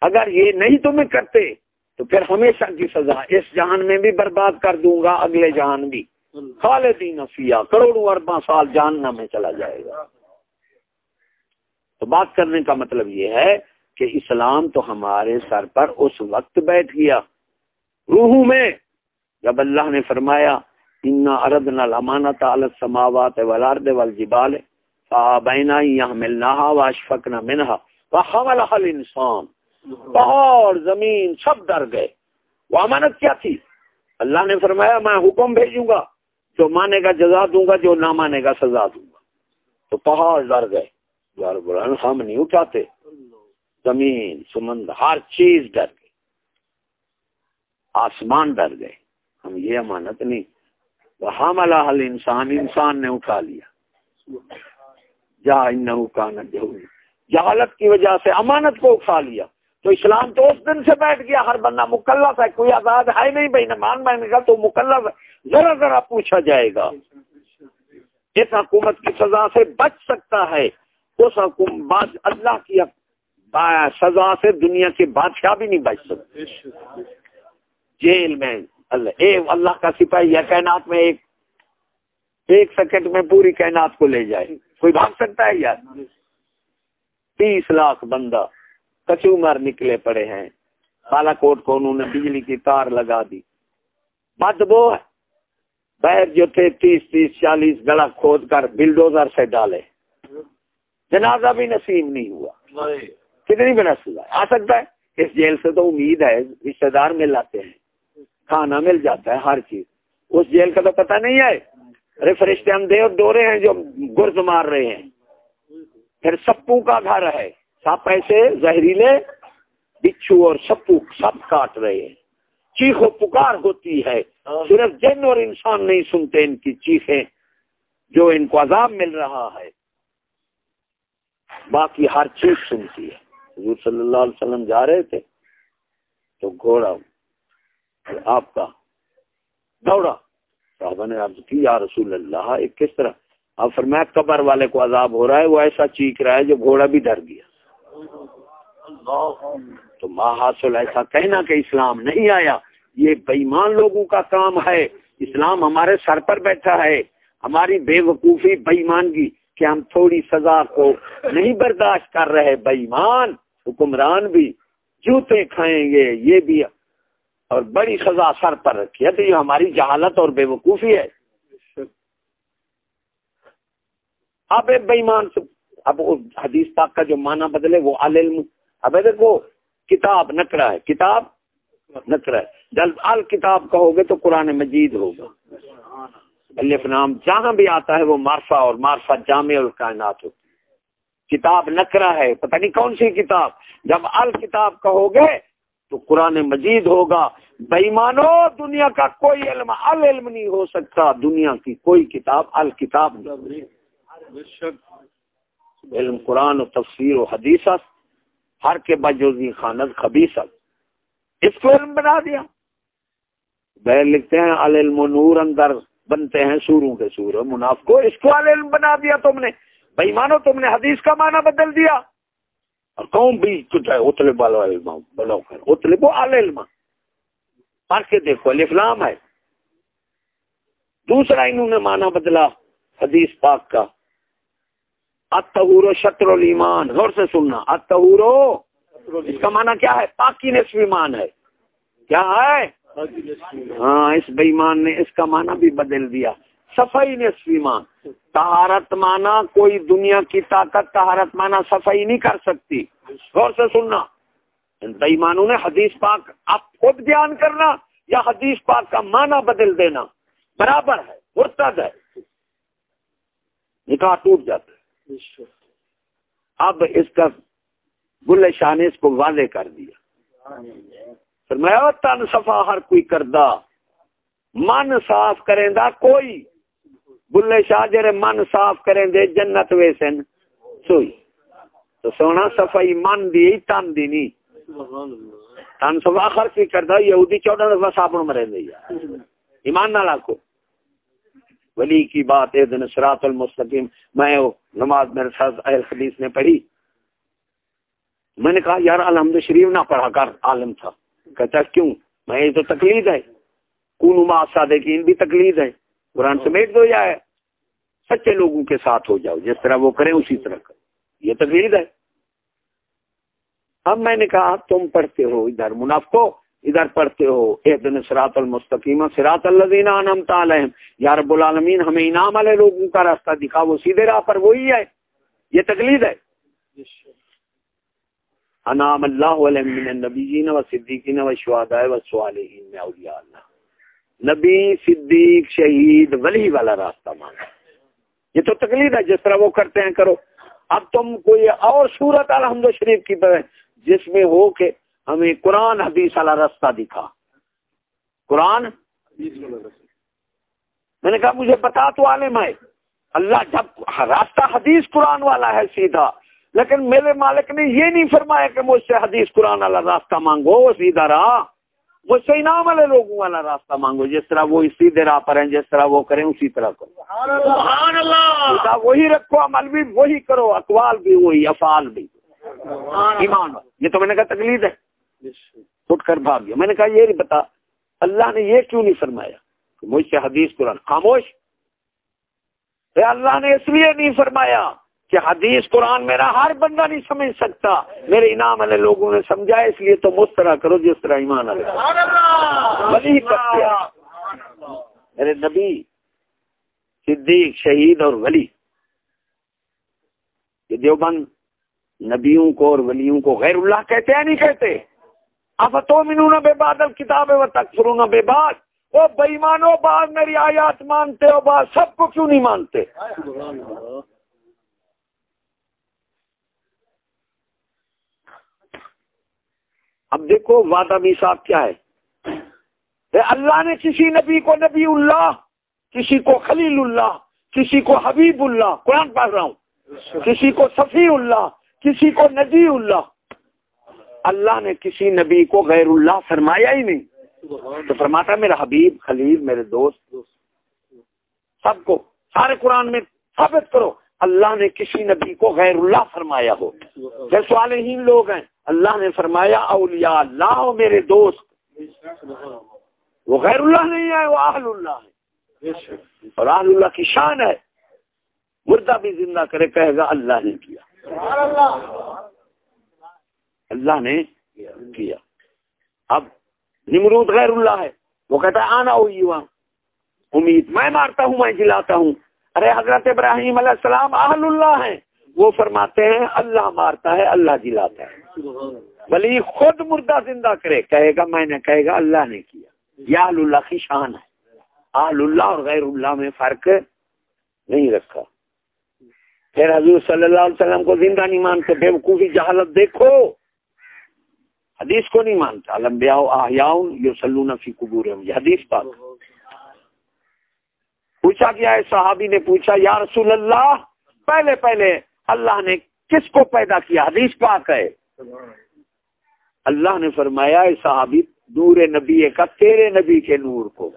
اگر یہ نہیں تمہیں کرتے تو پھر ہمیشہ کی سزا۔ اس جہان میں بھی برباد کر دوں گا، اگلے جہان بھی۔ خالدین فیا کروڑوں اربا سال جاننا میں چلا جائے گا۔ تو بات کرنے کا مطلب یہ ہے کہ اسلام تو ہمارے سر پر اس وقت بیٹھ گیا۔ روحوں میں جب اللہ نے فرمایا انا ارد نل امانت سماوات ولارد والجبال فابینا یحملناها واشفقنا منها وحملها الانسان پہاڑ زمین، سب ڈر گئے۔ وہ امانت کیا تھی؟ اللہ نے فرمایا، میں حکم بھیجوں گا، جو مانے گا جزا دوں گا، جو نہ مانے گا سزا دوں گا۔ تو پہاڑ ڈر گئے۔ یار، بران ہم نہیں اٹھاتے۔ زمین سمند ہر چیز ڈر گئی آسمان ڈر گئے۔ ہم یہ امانت نہیں وہ ہم انسان انسان نے اٹھا لیا۔ جا ان جہالت کی وجہ سے امانت کو اٹھا لیا۔ تو اسلام تو اس دن سے بیٹھ گیا، ہر بندہ مکلف ہے، کوئی آزاد ہے نہیں بھائی نمان ماننے کا تو مکلف ذرا ذرا پوچھا جائے گا اس حکومت کی سزا سے بچ سکتا ہے، اس حکومت اللہ کی سزا سے دنیا کے بادشاہ بھی نہیں بچ سکتے۔ جیل میں اللہ اے اللہ کا سپاہی یا کائنات میں ایک ایک سیکنڈ میں پوری کائنات کو لے جائے۔ کوئی بھاگ سکتا ہے یار تیس لاکھ بندہ کچو مر نکلے پڑے ہیں۔ بالا کوٹ کو انہوں نے بجلی کی تار لگا دی۔ بد وہ بیر جو تھے تیس تیس چالیس گلا کھود کر بلڈوزر سے ڈالے۔ جنازہ بھی نصیب نہیں ہوا۔ کتنی بھی نصیب آ سکتا ہے؟ اس جیل سے تو امید ہے رشتے دار مل آتے ہیں۔ کھانا مل جاتا ہے، ہر چیز۔ اس جیل کا تو پتہ نہیں ہے۔ ارے فرشتے ہم دے ڈورے ہیں جو گرد مار رہے ہیں۔ پھر سپو کا گھر ہے۔ سپ ایسے زہریلے بچھو اور سپو سب کاٹ رہے ہیں۔ چیخ و پکار ہوتی ہے۔ صرف جن اور انسان نہیں سنتے ان کی چیخیں جو ان کو عذاب مل رہا ہے۔ باقی ہر چیز سنتی ہے۔ حضور صلی اللہ علیہ وسلم جا رہے تھے تو گھوڑا آپ کا دوڑا۔ صاحبہ نے عرض کی، یا رسول اللہ ایک کس طرح؟ اب فرمایا، قبر والے کو عذاب ہو رہا ہے، وہ ایسا چیخ رہا ہے جو گھوڑا بھی ڈر گیا۔ تو حاصل ایسا کہنا کہ اسلام نہیں آیا۔ یہ بےمان لوگوں کا کام ہے۔ اسلام ہمارے سر پر بیٹھا ہے۔ ہماری بے وقوفی، بےمانگی کہ ہم تھوڑی سزا کو نہیں برداشت کر رہے۔ بےمان، حکمران بھی جوتے کھائیں گے۔ یہ بھی اور بڑی سزا سر پر رکھی ہے، تو یہ ہماری جہالت اور بے وقوفی ہے۔ اب بےمان سے اب حدیث پاک کا جو معنی بدلے، وہ علم اب دیکھو، کتاب نکرا ہے۔ کتاب نکرا ہے۔ جب ال کتاب کہو گے تو قرآن مجید ہوگا۔ الف نام، جہاں بھی آتا ہے وہ مارفا اور مارفا جامع الکائنات ہوتی کتاب نکرا ہے، پتہ نہیں کون سی کتاب۔ جب ال کتاب کہو گے تو قرآن مجید ہوگا۔ بےمانو دنیا کا کوئی علم علم نہیں ہو سکتا۔ دنیا کی کوئی کتاب الکتاب علم قرآن و تفسیر و حدیث ہر کے بجوزی خانت خبیص اس کو علم بنا دیا۔ بہر لکھتے ہیں علم نور اندر بنتے ہیں سوروں کے سور۔ مناف کو اس کو علم بنا دیا تم نے۔ بھائی مانو تم نے حدیث کا معنی بدل دیا۔ قوم بھی کچھ ہے اتلے بالو علم بلو کر اتلے کو علم پڑھ کے دیکھو الفلام ہے۔ دوسرا انہوں نے معنی بدلا حدیث پاک کا۔ اتہورو شطر الایمان۔ غور سے سننا اتہورو اس کا معنی کیا ہے؟ پاکی نصف ایمان ہے۔ کیا ہے؟ ہاں اس بےمان نے اس کا معنی بھی بدل دیا۔ صفائی نصف ایمان تہارت مانا کوئی دنیا کی طاقت تہارت مانا صفائی نہیں کر سکتی۔ غور سے سننا۔ نے حدیث پاک آپ خود بیان کرنا یا حدیث پاک کا معنی بدل دینا۔ برابر ہے، مرتد ہے۔ نکاح ٹوٹ جاتا ہے۔ اب اس کا گل شاہ نے اس کو واضح کر دیا۔ فرمایا، تن صفا ہر کوئی کردا، من صاف کریں دا کوئی بلے شاہ جرے من صاف کریں دے جنت ویسن۔ سوئی۔ تو سونا صفائی من دی، تن دی نہیں تن صفا ہر کوئی کردا، یہودی چودہ دفعہ صابن مرے دے ایمان نہ لاکھو ولی کی بات ہے دن سرات المستقیم۔ میں نماز میرے ساتھ اہل حدیث نے پڑھی۔ میں نے کہا، یار، الحمد شریف نہ پڑھا کر، عالم تھا۔ کہتا، کیوں؟ میں یہ تو تکلیف ہے۔ کون صادقین بھی تکلیف ہے۔ قرآن سمیٹ دو جائے سچے لوگوں کے ساتھ ہو جاؤ، جس طرح وہ کریں اسی طرح کریں۔ یہ تکلیف ہے۔ اب میں نے کہا تم پڑھتے ہو ادھر منافقو، ادھر پڑھتے ہو۔ ایک دن سراط المستقیم سراط الذین انعمت علیہم۔ یا رب العالمین، ہمیں انعام والے لوگوں کا راستہ دکھا، وہ سیدھے راہ پر وہی ہے۔ یہ تکلیف ہے۔ انعام اللہ علیہ من النبیین و صدیقین و شہداء و صالحین میں اولیاء اللہ۔ نبی، صدیق، شہید، ولی والا راستہ مانگا۔ یہ تو تکلیف ہے، جس طرح وہ کرتے ہیں، کرو۔ اب تم کوئی اور صورت الحمد شریف کی طرح جس میں ہو کہ ہمیں قرآن، حدیث والا راستہ دکھا۔ قرآن؟ میں نے کہا، مجھے بتا تو عالم ہے۔ اللہ جب راستہ حدیث قرآن والا ہے سیدھا، لیکن میرے مالک نے یہ نہیں فرمایا کہ مجھ سے حدیث قرآن والا راستہ مانگو سیدھا راہ مجھ سے انعام والے لوگوں والا راستہ مانگو جس طرح وہ سیدھے راہ پر ہیں جس طرح وہ کریں اسی طرح کرو وہی رکھو عمل بھی وہی کرو اقوال بھی وہی افعال بھی۔ ایمان یہ تو میں نے کہا تکلیف ہے۔ اٹھ کر بھاگ گیا۔ میں نے کہا یہ نہیں بتا اللہ نے یہ کیوں نہیں فرمایا؟ کہ مجھ سے حدیث قرآن خاموش۔ اللہ نے اس لیے نہیں فرمایا۔ کہ حدیث قرآن میرا ہر بندہ نہیں سمجھ سکتا۔ میرے انعام والے لوگوں نے سمجھا اس لیے تو مسترا کرو جس طرح ایمان ولی میرے نبی صدیق شہید اور ولی۔ یہ دیوبند نبیوں کو اور ولیوں کو غیر اللہ کہتے ہیں نہیں کہتے؟ اب تو منو بے بادل کتاب ہے وہ تک فرو بے باد وہ بےمانو بعد میری آیات مانتے ہو بعد سب کو کیوں نہیں مانتے؟ اب دیکھو وعدہ بھی صاحب کیا ہے۔ اللہ نے کسی نبی کو نبی اللہ، کسی کو خلیل اللہ، کسی کو حبیب اللہ، قرآن پڑھ رہا ہوں۔ کسی کو صفی اللہ، کسی کو نبی اللہ۔ اللہ نے کسی نبی کو غیر اللہ فرمایا ہی نہیں۔ تو فرماتا میرا حبیب، خلیل، میرے دوست، سب کو، سارے قرآن میں ثابت کرو، اللہ نے کسی نبی کو غیر اللہ فرمایا ہو۔ جیسے والے ہی لوگ ہیں اللہ نے فرمایا، اولیاء اللہ ہو میرے دوست. وہ غیر اللہ نہیں ہے، وہ آہل اللہ ہے۔ اور آہل اللہ کی شان ہے۔ مردہ بھی زندہ کرے، کہے گا اللہ نے کیا۔ اللہ نے کیا۔ اب نمرود غیر اللہ ہے۔ وہ کہتا ہے، آنا ہوئی وہاں۔ امید، میں مارتا ہوں، میں جلاتا ہوں۔ ارے حضرت ابراہیم علیہ السلام اہل اللہ ہیں۔ وہ فرماتے ہیں، اللہ مارتا ہے، اللہ جلاتا ہے۔ بلی خود مردہ زندہ کرے، کہے گا میں نے، کہے گا اللہ نے کیا۔ یہ اللہ کی شان ہے۔ اہل اللہ اور غیر اللہ میں فرق نہیں رکھا۔ پھر حضور صلی اللہ علیہ وسلم کو زندہ نہیں مانتے بے وقوفی جہالت دیکھو۔ حدیث کو نہیں مانتا۔ لمبیا یہ سلون فی قبور حدیث پاک پوچھا گیا ہے، صحابی نے پوچھا، یا رسول اللہ، پہلے پہلے اللہ نے کس کو پیدا کیا؟ حدیث پاک ہے۔ اللہ نے فرمایا صحابی، نور نبی کا، تیرے نبی کے نور کو۔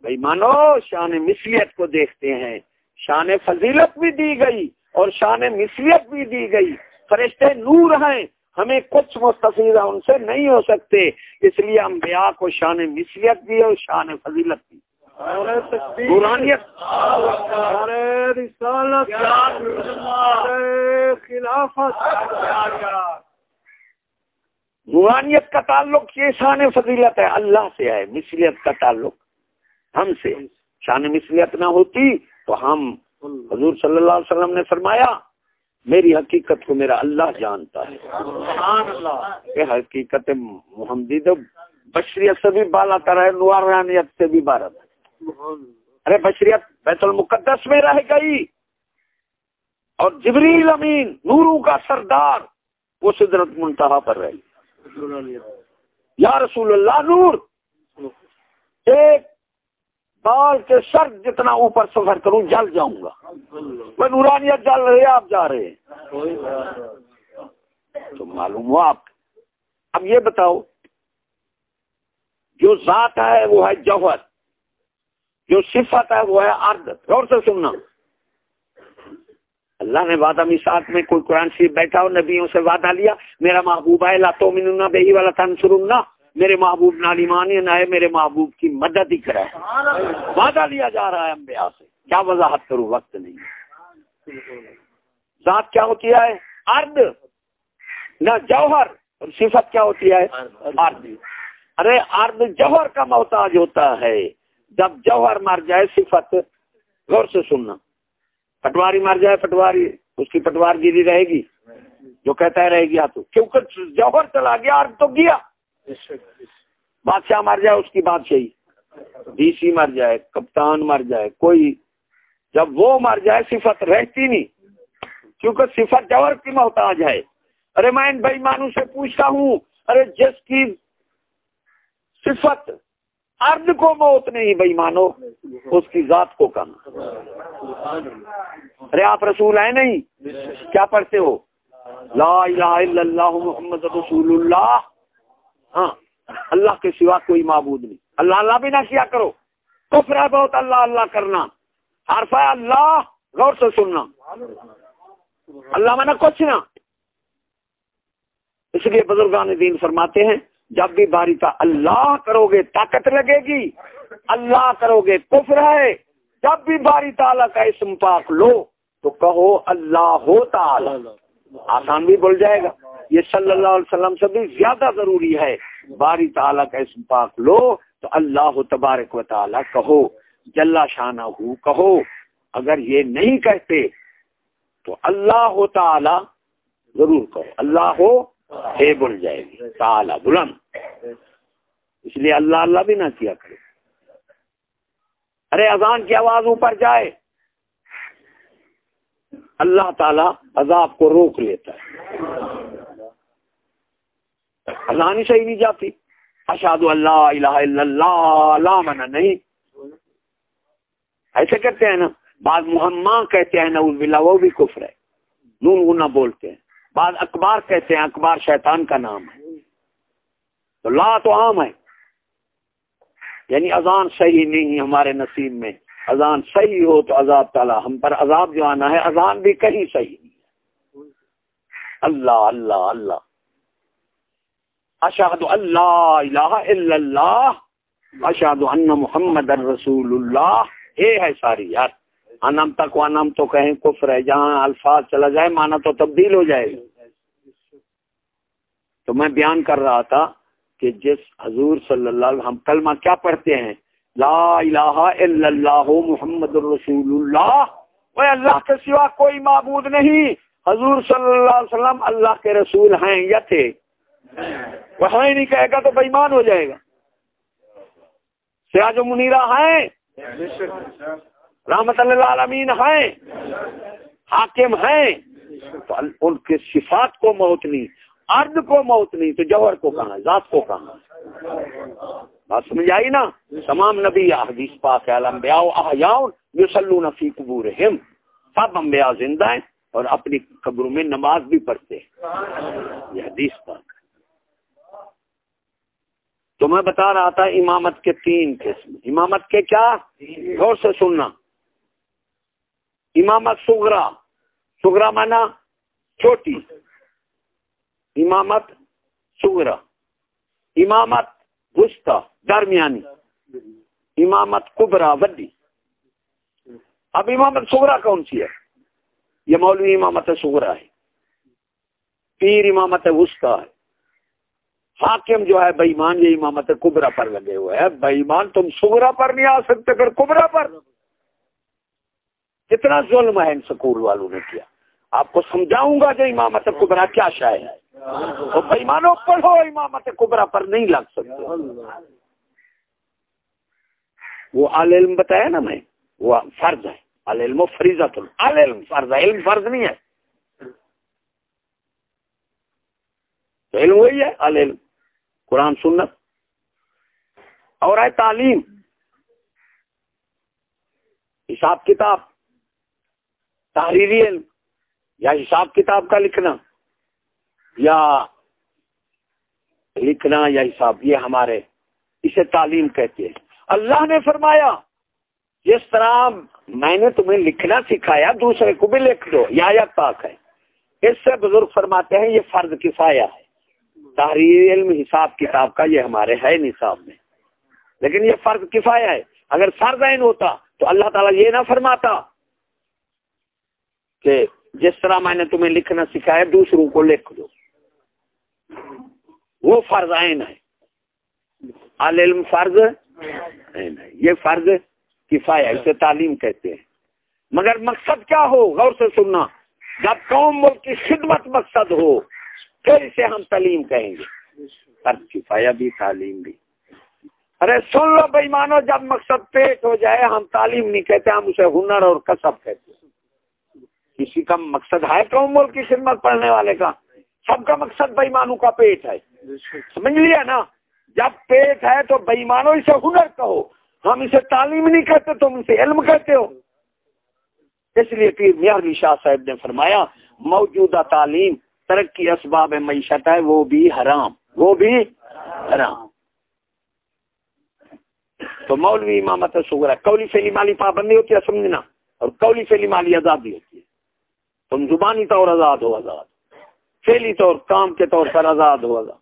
بھائی مانو، شان مثلیت کو دیکھتے ہیں۔ شان فضیلت بھی دی گئی اور شان مثلیت بھی دی گئی۔ فرشتے نور ہیں۔ ہمیں کچھ مستفید ان سے نہیں ہو سکتے۔ اس لیے ہم بیا کو شان مثلیت بھی اور شان فضیلت بھی۔ نورانیت کا تعلق یہ شان فضیلت ہے اللہ سے ہے مثلیت کا تعلق. ہم سے. شان مثلیت نہ ہوتی تو ہم. حضور صلی اللہ علیہ وسلم نے فرمایا میری حقیقت کو میرا اللہ جانتا ہے. کہ حقیقت محمدی تو بشریت سے بھی بالا کر ہے نورانیت سے بھی بارت ارے بشریت بیت المقدس میں رہ گئی۔ اور جبریل امین نوروں کا سردار وہ سدرت منتہا پر رہی یا رسول اللہ نور۔ ایک بال کے سر جتنا اوپر سفر کروں جل جاؤں گا۔ میں نورانیت جل رہے آپ جا رہے ہیں۔ تو معلوم ہوا آپ اب یہ بتاؤ، جو ذات ہے وہ ہے جوہر۔ جو صفت ہے وہ ہے ارد غور سے سننا۔ اللہ نے وعدہ مساق میں کوئی قرآن شریف بیٹھا ہو نبیوں سے وعدہ لیا، میرا محبوبہ ہے لاتو من بہی والا تنسرنا میرے محبوب نالیمانی نہ ہے میرے محبوب کی مدد ہی کرے وعدہ لیا جا رہا ہے انبیاء سے۔ کیا وضاحت کروں؟ وقت نہیں۔ ذات کیا ہوتی ہے؟ ارد نہ جوہر۔ اور صفت کیا ہوتی ہے؟ ارد ارے ارد جوہر کا محتاج ہوتا ہے۔ جب جوہر مر جائے صفت، غور سے سننا۔ پٹواری مر جائے پٹواری، اس کی پٹوار گیری رہے گی۔ جو کہتا ہے رہے گیا تو کیونکہ جوہر چلا گیا ارد تو گیا۔ بادشاہ مر جائے، اس کی بادشاہی۔ ڈی سی مر جائے، کپتان مر جائے، کوئی۔ جب وہ مر جائے، صفت رہتی نہیں۔ کیونکہ صفت جوہر کی محتاج ہے۔ ارے میں ان بےمانوں سے پوچھتا ہوں، ارے جس کی صفت ارد کو موت نہیں، بھائی مانو، اس کی ذات کو کم۔ ارے آپ رسول ہیں نہیں؟ کیا پڑھتے ہو؟ لا الہ الا اللہ محمد رسول اللہ۔ ہاں اللہ کے سوا کوئی معبود نہیں۔ اللہ اللہ بھی نہ کیا کرو۔ کفر ہے بہت، اللہ اللہ کرنا۔ حرف ہے اللہ، غور سے سننا۔ اللہ میں کچھ نہ۔ اس لیے بزرگان دین فرماتے ہیں جب بھی باری کا اللہ کرو گے، طاقت لگے گی۔ اللہ کرو گے، کفر ہے۔ جب بھی باری تعالیٰ کا اسم پاک لو، تو کہو اللہ ہو تعالی۔ آسان بھی بول جائے گا۔ یہ صلی اللہ علیہ وسلم سے بھی زیادہ ضروری ہے۔ باری تعالیٰ کا اسم پاک لو، تو اللہ تبارک و تعالیٰ کہو۔ جلا شانہ ہو کہو۔ اگر یہ نہیں کہتے، تو اللہ ہو تعالی ضرور کہو۔ اللہ ہو ہے بول جائے گی۔ تعالی بلند۔ اس لیے اللہ اللہ بھی نہ کیا کرے۔ ارے اذان کی آواز اوپر جائے۔ اللہ تعالی عذاب کو روک لیتا ہے۔ اللہ نہیں صحیح نہیں جاتی۔ اشاد اللہ الہ الا اللہ، لا منع نہیں۔ ایسے کرتے ہیں نا، بعض محمد کہتے ہیں، نعوذ باللہ، وہ بھی کفر ہے۔ نون گنا بولتے ہیں۔ بعض اخبار کہتے ہیں اخبار شیطان کا نام ہے۔ تو لا تو عام ہے۔ یعنی اذان صحیح نہیں ہمارے نصیب میں۔ اذان صحیح ہو تو عذاب تعالیٰ۔ ہم پر عذاب جو آنا ہے، اذان بھی کہیں صحیح نہیں ہے۔ اللہ اللہ اللہ۔ اشہد اللہ الہ الا اللہ۔ اشہد ان محمد رسول اللہ۔ یہ ہے ساری یار انم تک انم تو کہیں کفر ہے، جہاں الفاظ چلا جائے مانا تو تبدیل ہو جائے گا۔ تو میں بیان کر رہا تھا کہ جس حضور صلی اللہ علیہ ہم کلمہ کیا پڑھتے ہیں؟ لا الہ الا اللہ محمد الرسول اللہ۔ وہ اللہ کے سوا کوئی معبود نہیں۔ حضور صلی اللہ علیہ وسلم اللہ کے رسول ہیں یا تھے؟ وہ ہی نہیں کہے گا تو بےمان ہو جائے گا۔ سیاج و منیرا ہیں؟ رحمت اللہ عالمین ہیں حاکم ہیں۔ تو ان کے صفات کو موت نہیں ارد کو موت نہیں تو جوہر کو کہاں ذات کو کہاں؟ بات سمجھ آئی نا؟ تمام نبی حدیث پاک ہے الانبیاء احیاؤن یسلون فی قبورہم۔ سب انبیاء زندہ ہیں اور اپنی قبروں میں نماز بھی پڑھتے ہیں۔ یہ حدیث پاک تو میں بتا رہا تھا امامت کے تین قسم۔ امامت کے کیا؟ غور سے سننا۔ امامت سگرا سگرا مانا چھوٹی. امامت سگرا امامت گستا درمیانی. امامت کبرا، وڈی. اب امامت سگرا کون سی ہے؟ یہ مولوی امامت سگرا ہے. پیر امامت وسطا ہے. حاکم جو ہے بےمان یہ امامت کبرا پر لگے ہوئے ہیں. بےمان تم سگرا پر نہیں آ سکتے پھر کبرا پر کتنا ظلم ہے ان سکول والوں نے کیا۔ آپ کو سمجھاؤں گا جو امامت کبرا کیا شاید ہے۔ تو بےمانوں پڑھو، امامت کبرا پر نہیں لگ سکتے۔ وہ عال علم بتایا نا میں، وہ فرض ہے۔ علم فریضہ تو علم فرض ہے، علم فرض نہیں ہے۔ علم وہی ہے علم۔ قرآن، سنت۔ اور ہے تعلیم۔ حساب کتاب۔ تحریری علم، یا حساب کتاب کا لکھنا، یا لکھنا یا حساب، یہ ہمارے اسے تعلیم کہتے ہیں۔ اللہ نے فرمایا، جس طرح میں نے تمہیں لکھنا سکھایا، دوسرے کو بھی لکھ دو یا یا پاک ہے۔ اس سے بزرگ فرماتے ہیں، یہ فرض کفایا ہے۔ تحریر علم، حساب کتاب کا یہ ہمارے ہے نصاب میں۔ لیکن یہ فرض کفایا ہے۔ اگر فرض عین ہوتا تو اللہ تعالیٰ یہ نہ فرماتا۔ کہ جس طرح میں نے تمہیں لکھنا سکھایا، دوسروں کو لکھ دو۔ وہ فرض عین ہے۔ علم فرض یہ فرض کفایا اسے تعلیم کہتے ہیں۔ مگر مقصد کیا ہو؟ غور سے سننا۔ جب قوم ملک کی خدمت مقصد ہو، پھر اسے ہم تعلیم کہیں گے۔ فرض کفایا بھی، تعلیم بھی۔ ارے سن لو بھائی مانو جب مقصد پیٹ ہو جائے، ہم تعلیم نہیں کہتے، ہم اسے ہنر اور کسب کہتے ہیں۔ کسی کا مقصد ہے قوم ملک کی خدمت پڑھنے والے کا۔ سب کا مقصد بےمانو کا پیٹ ہے۔ سمجھ لیا نا؟ جب پیٹ ہے تو بےمانو اسے ہنر کہو۔ ہم اسے تعلیم نہیں کہتے تم اسے علم کہتے ہو۔ اس لیے پیر میار شاہ صاحب نے فرمایا، موجودہ تعلیم ترقی اسباب معیشت ہے، وہ بھی حرام۔ وہ بھی حرام۔ تو مولوی امامت سگر ہے کولی فیلی مالی پابندی ہوتی ہے، سمجھنا۔ اور کولی فیلی مالی آزادی ہوتی ہے۔ تم زبانی طور آزاد ہو آزاد فیلی طور، کام کے طور پر آزاد ہو آزاد،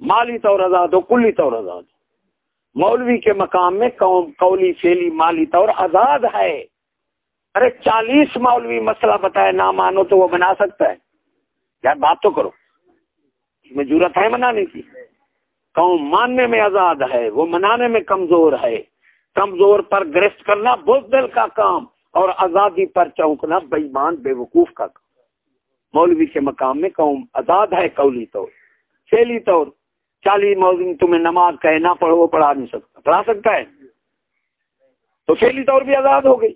مالی طور آزاد ہو، کلی طور آزاد ہو۔ مولوی کے مقام میں قوم کولی فیلی مالی طور آزاد ہے۔ ارے چالیس مولوی مسئلہ بتائے، نہ مانو تو وہ بنا سکتا ہے۔ یار بات تو کرو۔ اس میں ضرورت ہے منانے کی۔ قوم ماننے میں آزاد ہے، وہ منانے میں کمزور ہے۔ کمزور پر گرفت کرنا بہت دل کا کام۔ اور آزادی پر چونکنا بےمان بے وقوف کا کام۔ مولوی کے مقام میں قوم آزاد ہے قولی طور فیلی طور۔ چالیس مولوی، تمہیں نماز کہے نہ پڑھو، وہ پڑھا نہیں سکتا۔ پڑھا سکتا ہے۔ تو فیلی طور بھی آزاد ہو گئی۔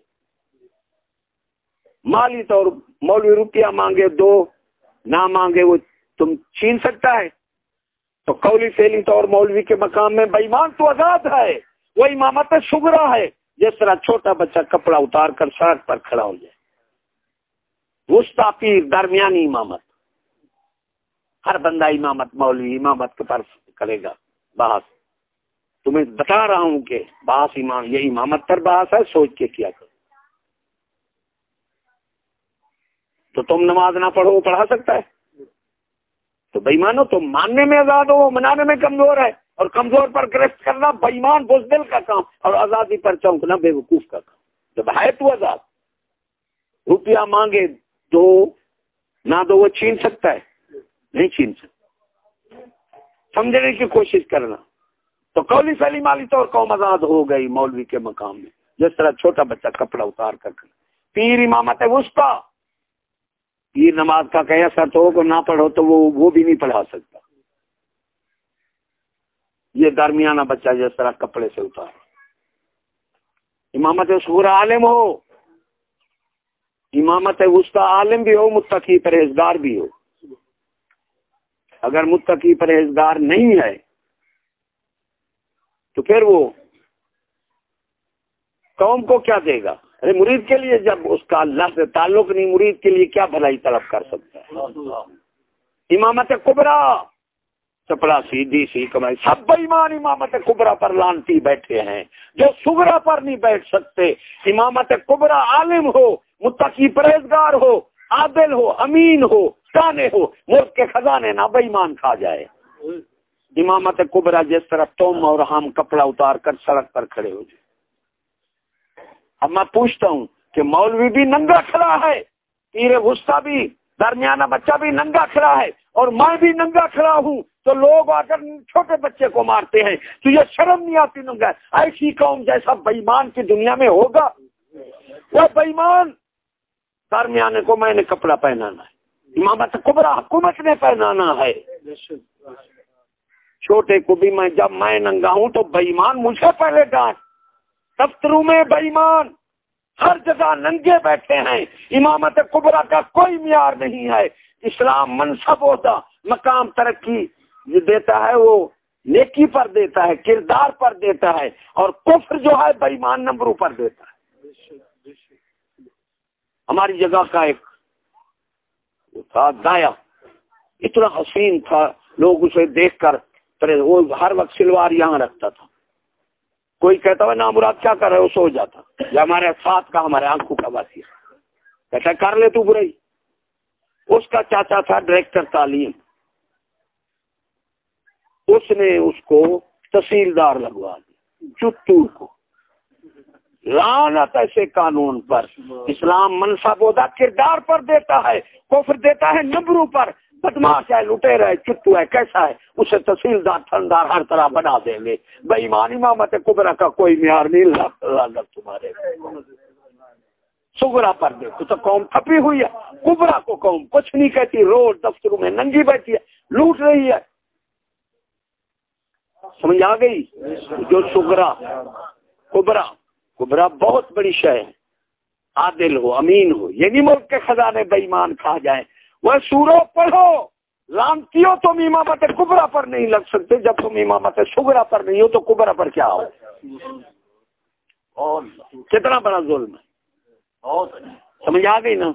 مالی طور، مولوی روپیہ مانگے، دو نہ مانگے، وہ تم چھین سکتا ہے۔ تو قولی فیلی طور مولوی کے مقام میں بےمان تو آزاد ہے۔ وہ امامت شگرا ہے۔ جس طرح چھوٹا بچہ کپڑا اتار کر سڑک پر کھڑا ہو جائے۔ وسطی پیر درمیانی امامت۔ ہر بندہ امامت مولوی امامت کے پر کرے گا بحث۔ تمہیں بتا رہا ہوں کہ بحث امام، یہ امامت پر بحث ہے، سوچ کے کیا کرو۔ تو تم نماز نہ پڑھو پڑھا سکتا ہے۔ تو بےمانو تم ماننے میں آزاد ہو منانے میں کمزور ہے۔ اور کمزور پر گرفت کرنا بےمان بزدل کا کام اور آزادی پر چونکنا بے وقوف کا کام۔ جب ہے تو آزاد۔ روپیہ مانگے دو نہ دو وہ چھین سکتا ہے۔ نہیں چھین سکتا۔ سمجھنے کی کوشش کرنا۔ تو کولی سلی مالی طور قوم آزاد ہو گئی مولوی کے مقام میں۔ جس طرح چھوٹا بچہ کپڑا اتار کر پیر امامت ہے اس کا پیر نماز کا کہ سر تو نہ پڑھو تو وہ وہ بھی نہیں پڑھا سکتا۔ یہ درمیانہ بچہ جس طرح کپڑے سے اتار امامت سورا عالم ہو۔ امامت اس کا عالم بھی ہو، متقی پرہیزگار بھی ہو۔ اگر متقی پرہیزگار نہیں ہے، تو پھر وہ قوم کو کیا دے گا؟ ارے، مرید کے لیے جب اس کا اللہ سے تعلق نہیں، مرید کے لیے کیا بھلائی طلب کر سکتا ہے؟ امامت کبرا۔ چپڑا سی ڈی سی کمائی۔ سب بےمان امامت کبرا پر لانتی بیٹھے ہیں۔ جو سگرا پر نہیں بیٹھ سکتے، امامت کبرا عالم ہو، متقی پرہیزگار ہو، عادل ہو، امین ہو کانے ہو، ملک کے خزانے نہ بےمان کھا جائے۔ امامت کبرا جس طرح تم اور ہم کپڑا اتار کر سڑک پر کھڑے ہو جائے۔ اب میں پوچھتا ہوں کہ مولوی بھی ننگا کھڑا ہے تیرے غصہ بھی، درمیانہ بچہ بھی ننگا کھڑا ہے اور میں بھی ننگا کھڑا ہوں۔ تو لوگ آ کر چھوٹے بچے کو مارتے ہیں، تو یہ شرم نہیں آتی ننگا ایسی قوم جیسا بےمان کی دنیا میں ہوگا۔ وہ بےمان درمیانے کو میں نے کپڑا پہنانا ہے۔ امامت کبرا حکومت نے پہنانا ہے۔ چھوٹے کو بھی میں جب میں ننگا ہوں تو بےمان مجھے پہلے ڈانٹ۔ دفتروں میں بےمان ہر جگہ ننگے بیٹھے ہیں۔ امامت کبرا کا کوئی معیار نہیں ہے۔ اسلام منصب ہوتا، مقام ترقی دیتا ہے وہ نیکی پر دیتا ہے، کردار پر دیتا ہے اور کفر جو ہے بےمان نمبروں پر دیتا ہے۔ ہماری جگہ کا ایک تھا، دایا۔ اتنا حسین تھا، لوگ اسے دیکھ کر وہ ہر وقت سلوار یہاں رکھتا تھا۔ کوئی کہتا ہے نا مراد کیا کر رہے وہ سو جاتا۔ یا ہمارے ساتھ کا، ہمارے آنکھوں کا باسی کہتا کر لے تو برائی۔ اس کا چاچا تھا، ڈائریکٹر تعلیم۔ اس نے اس کو تحصیلدار لگوا دی چتور کو۔ لانت ایسے قانون پر۔ اسلام منصب ہوتا، کردار پر دیتا ہے، کفر دیتا ہے نمبروں پر۔ بدماش ہے، لٹے رہے چتو ہے، کیسا ہے؟ اسے تحصیلدار ٹھنڈار ہر طرح بنا دیں گے۔ بے ایمانی محمد کبرا کا کوئی معیار نہیں لاگت تمہارے سگرا پر دیکھو تو قوم تھپی ہوئی ہے۔ کبرا کو قوم کچھ نہیں کہتی روز دفتروں میں ننگی بیٹھی ہے، لوٹ رہی ہے۔ سمجھ آ گئی؟ جو سگرا، کبرا کبرا بہت بڑی شہ ہے۔ عادل ہو، امین ہو، یہ نہیں ملک کے خزانے بےمان کھا جائیں۔ وہ سورو پڑھو لانتی ہو تم امامت کبرا پر نہیں لگ سکتے۔ جب تم امامت سگرا پر نہیں ہو تو کبرا پر کیا ہو؟ کتنا بڑا ظلم ہے۔ سمجھ آ گئی نا؟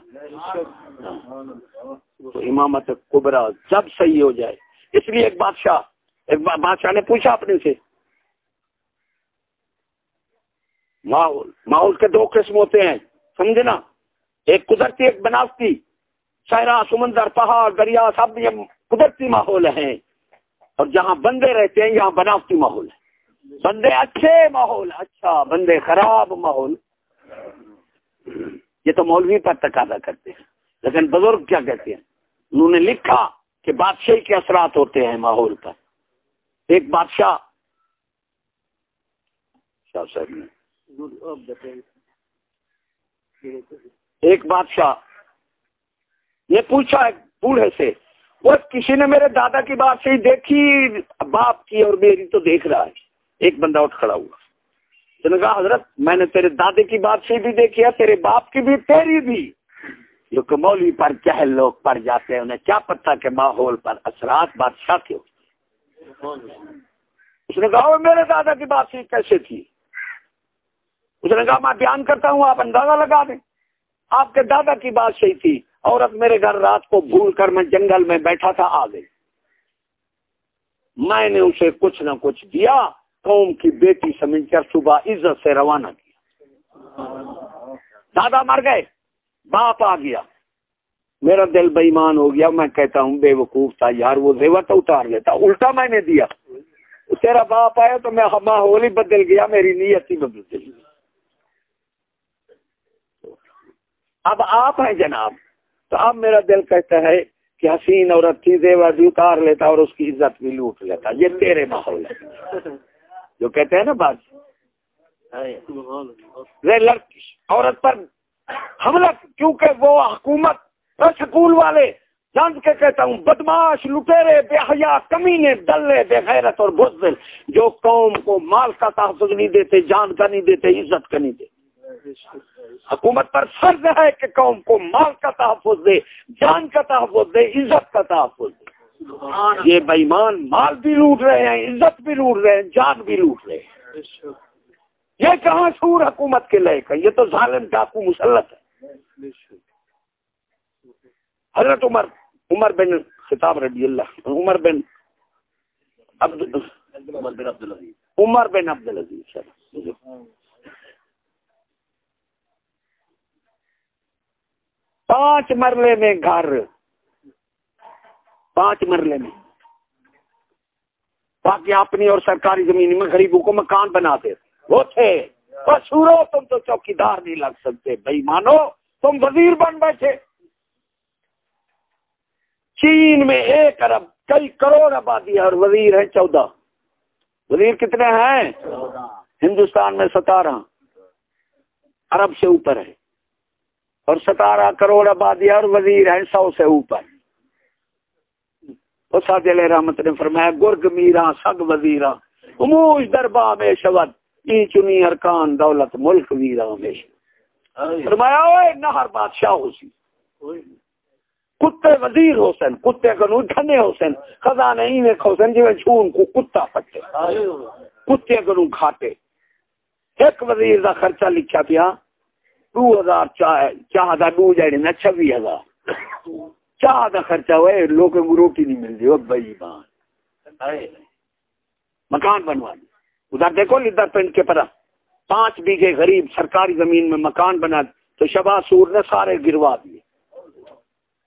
تو امامت کبرا جب صحیح ہو جائے۔ اس لیے ایک بادشاہ ایک بادشاہ نے پوچھا اپنے سے ماحول ماحول کے دو قسم ہوتے ہیں، سمجھے نا؟ ایک قدرتی، ایک بناوٹی۔ شہرا سمندر، پہاڑ، دریا، سب یہ قدرتی ماحول ہیں۔ اور جہاں بندے رہتے ہیں، یہاں بناوٹی ماحول ہے بندے اچھے ماحول اچھا بندے خراب ماحول۔ یہ تو مولوی پر تقاضا کرتے ہیں۔ لیکن بزرگ کیا کہتے ہیں؟ انہوں نے لکھا کہ بادشاہی کے اثرات ہوتے ہیں ماحول پر۔ ایک بادشاہ۔ ایک بادشاہ۔ یہ پوچھا بوڑھے سے، وہ کسی نے میرے دادا کی بات سے دیکھی؟ باپ کی اور میری تو دیکھ رہا ہے۔ ایک بندہ اٹھ کھڑا ہوا۔ نے کہا، حضرت، میں نے تیرے دادے کی بات سے بھی دیکھی ہے، تیرے باپ کی بھی، تیری بھی۔ جو کہ مولوی پر کیا لوگ پڑ جاتے ہیں، انہیں کیا پتا کہ ماحول پر اثرات بادشاہ کے اس نے کہا میرے دادا کی بات سے کیسے تھی؟ اس نے کہا، میں بیان کرتا ہوں، آپ اندازہ لگا دیں۔ آپ کے دادا کی بات صحیح تھی۔ عورت میرے گھر رات کو بھول کر میں جنگل میں بیٹھا تھا آ گئی میں نے اسے کچھ نہ کچھ دیا۔ قوم کی بیٹی سمجھ کر صبح عزت سے روانہ کیا۔ دادا مر گئے۔ باپ آ گیا۔ میرا دل بےمان ہو گیا میں کہتا ہوں بے وقوف تھا یار وہ زیور تو اتار لیتا الٹا میں نے دیا۔ تیرا باپ آیا تو میں ماحول ہی بدل گیا میری نیت ہی بدل گئی۔ اب آپ ہیں جناب تو اب میرا دل کہتا ہے کہ حسین عورت تھی زیور بھی اتار لیتا اور اس کی عزت بھی لوٹ لیتا۔ یہ تیرے ماحول ہے جو کہتے ہیں نا بات۔ عورت پر حملہ کیونکہ وہ حکومت سکول والے جان کے کہتا ہوں بدماش لٹیرے بے حیا کمینے دلے بے غیرت اور بزدل جو قوم کو مال کا تحفظ نہیں دیتے جان کا نہیں دیتے عزت کا نہیں دیتے۔ حکومت پر فرض ہے کہ قوم کو مال کا تحفظ دے جان کا تحفظ دے عزت کا تحفظ دے۔ یہ بےمان مال بھی لوٹ رہے ہیں عزت بھی لوٹ رہے ہیں جان بھی لوٹ رہے ہیں۔ یہ کہاں سور حکومت کے لیے کا یہ تو ظالم ڈاکو مسلط ہے۔ حضرت عمر عمر بن خطاب رضی اللہ عمر بن عمر بن عبد العزیز پانچ مرلے میں گھر۔ پانچ مرلے میں۔ باقی اپنی اور سرکاری زمین میں غریبوں کو مکان بناتے۔ وہ تھے۔ سورو تم تو چوکی دار نہیں لگ سکتے۔ بھائی مانو تم وزیر بن بیٹھے۔ میں ایک ارب کئی کروڑ آبادی ہے اور وزیر ہے چودہ۔ وزیر کتنے ہیں؟ ہندوستان میں ستارہ۔ ارب سے اوپر ہے۔ اور ستارہ کروڑ آبادی اور وزیر ہے سو سے اوپر۔ علیہ رحمت نے فرمایا گرگ میرا سگ وزیرا اموش دربا میں شبد ای چنی ارکان دولت ملک ویرا میں۔ فرمایا اوے نہر بادشاہ ہو سی کتے وزیر حسین، کتے کنو دھنے حسین خزانے ہی میں حسین جو چھون کو کتا پٹے۔ کتے کنو کھاتے ایک وزیر دا خرچہ لکھا پیا، دو ہزار چاہ دا دو جائے نا چھوی ہزار۔ چاہ دا خرچہ ہوئے لوگوں کو روٹی نہیں مل رہی بھائی بان۔ مکان بنوا ادھر دیکھو ادھر پنڈ کے پرا۔ پانچ بیگھے غریب، سرکاری زمین میں مکان بنا تو شبا سور نے سارے گروا دیے۔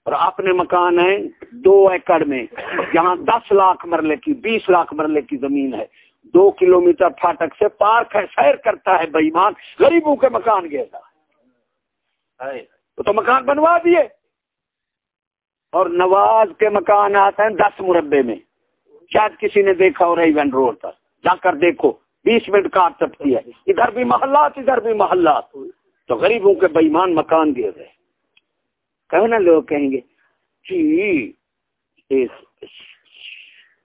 اور اپنے مکان ہیں دو ایکڑ میں جہاں دس لاکھ مرلے کی بیس لاکھ مرلے کی زمین ہے۔ دو کلو میٹر پھاٹک سے پارک ہے سیر کرتا ہے بےمان غریبوں کے مکان گیا تو مکان بنوا دیے۔ اور نواز کے مکان آتے ہیں دس مربے میں۔ شاید کسی نے دیکھا ہو رہی روڈ پر۔ جا کر دیکھو بیس منٹ کاٹ سکتی ہے۔ ادھر بھی محلات ادھر بھی محلات۔ تو غریبوں کے بےمان مکان دیے گئے کہ نا لوگ کہیں گے جی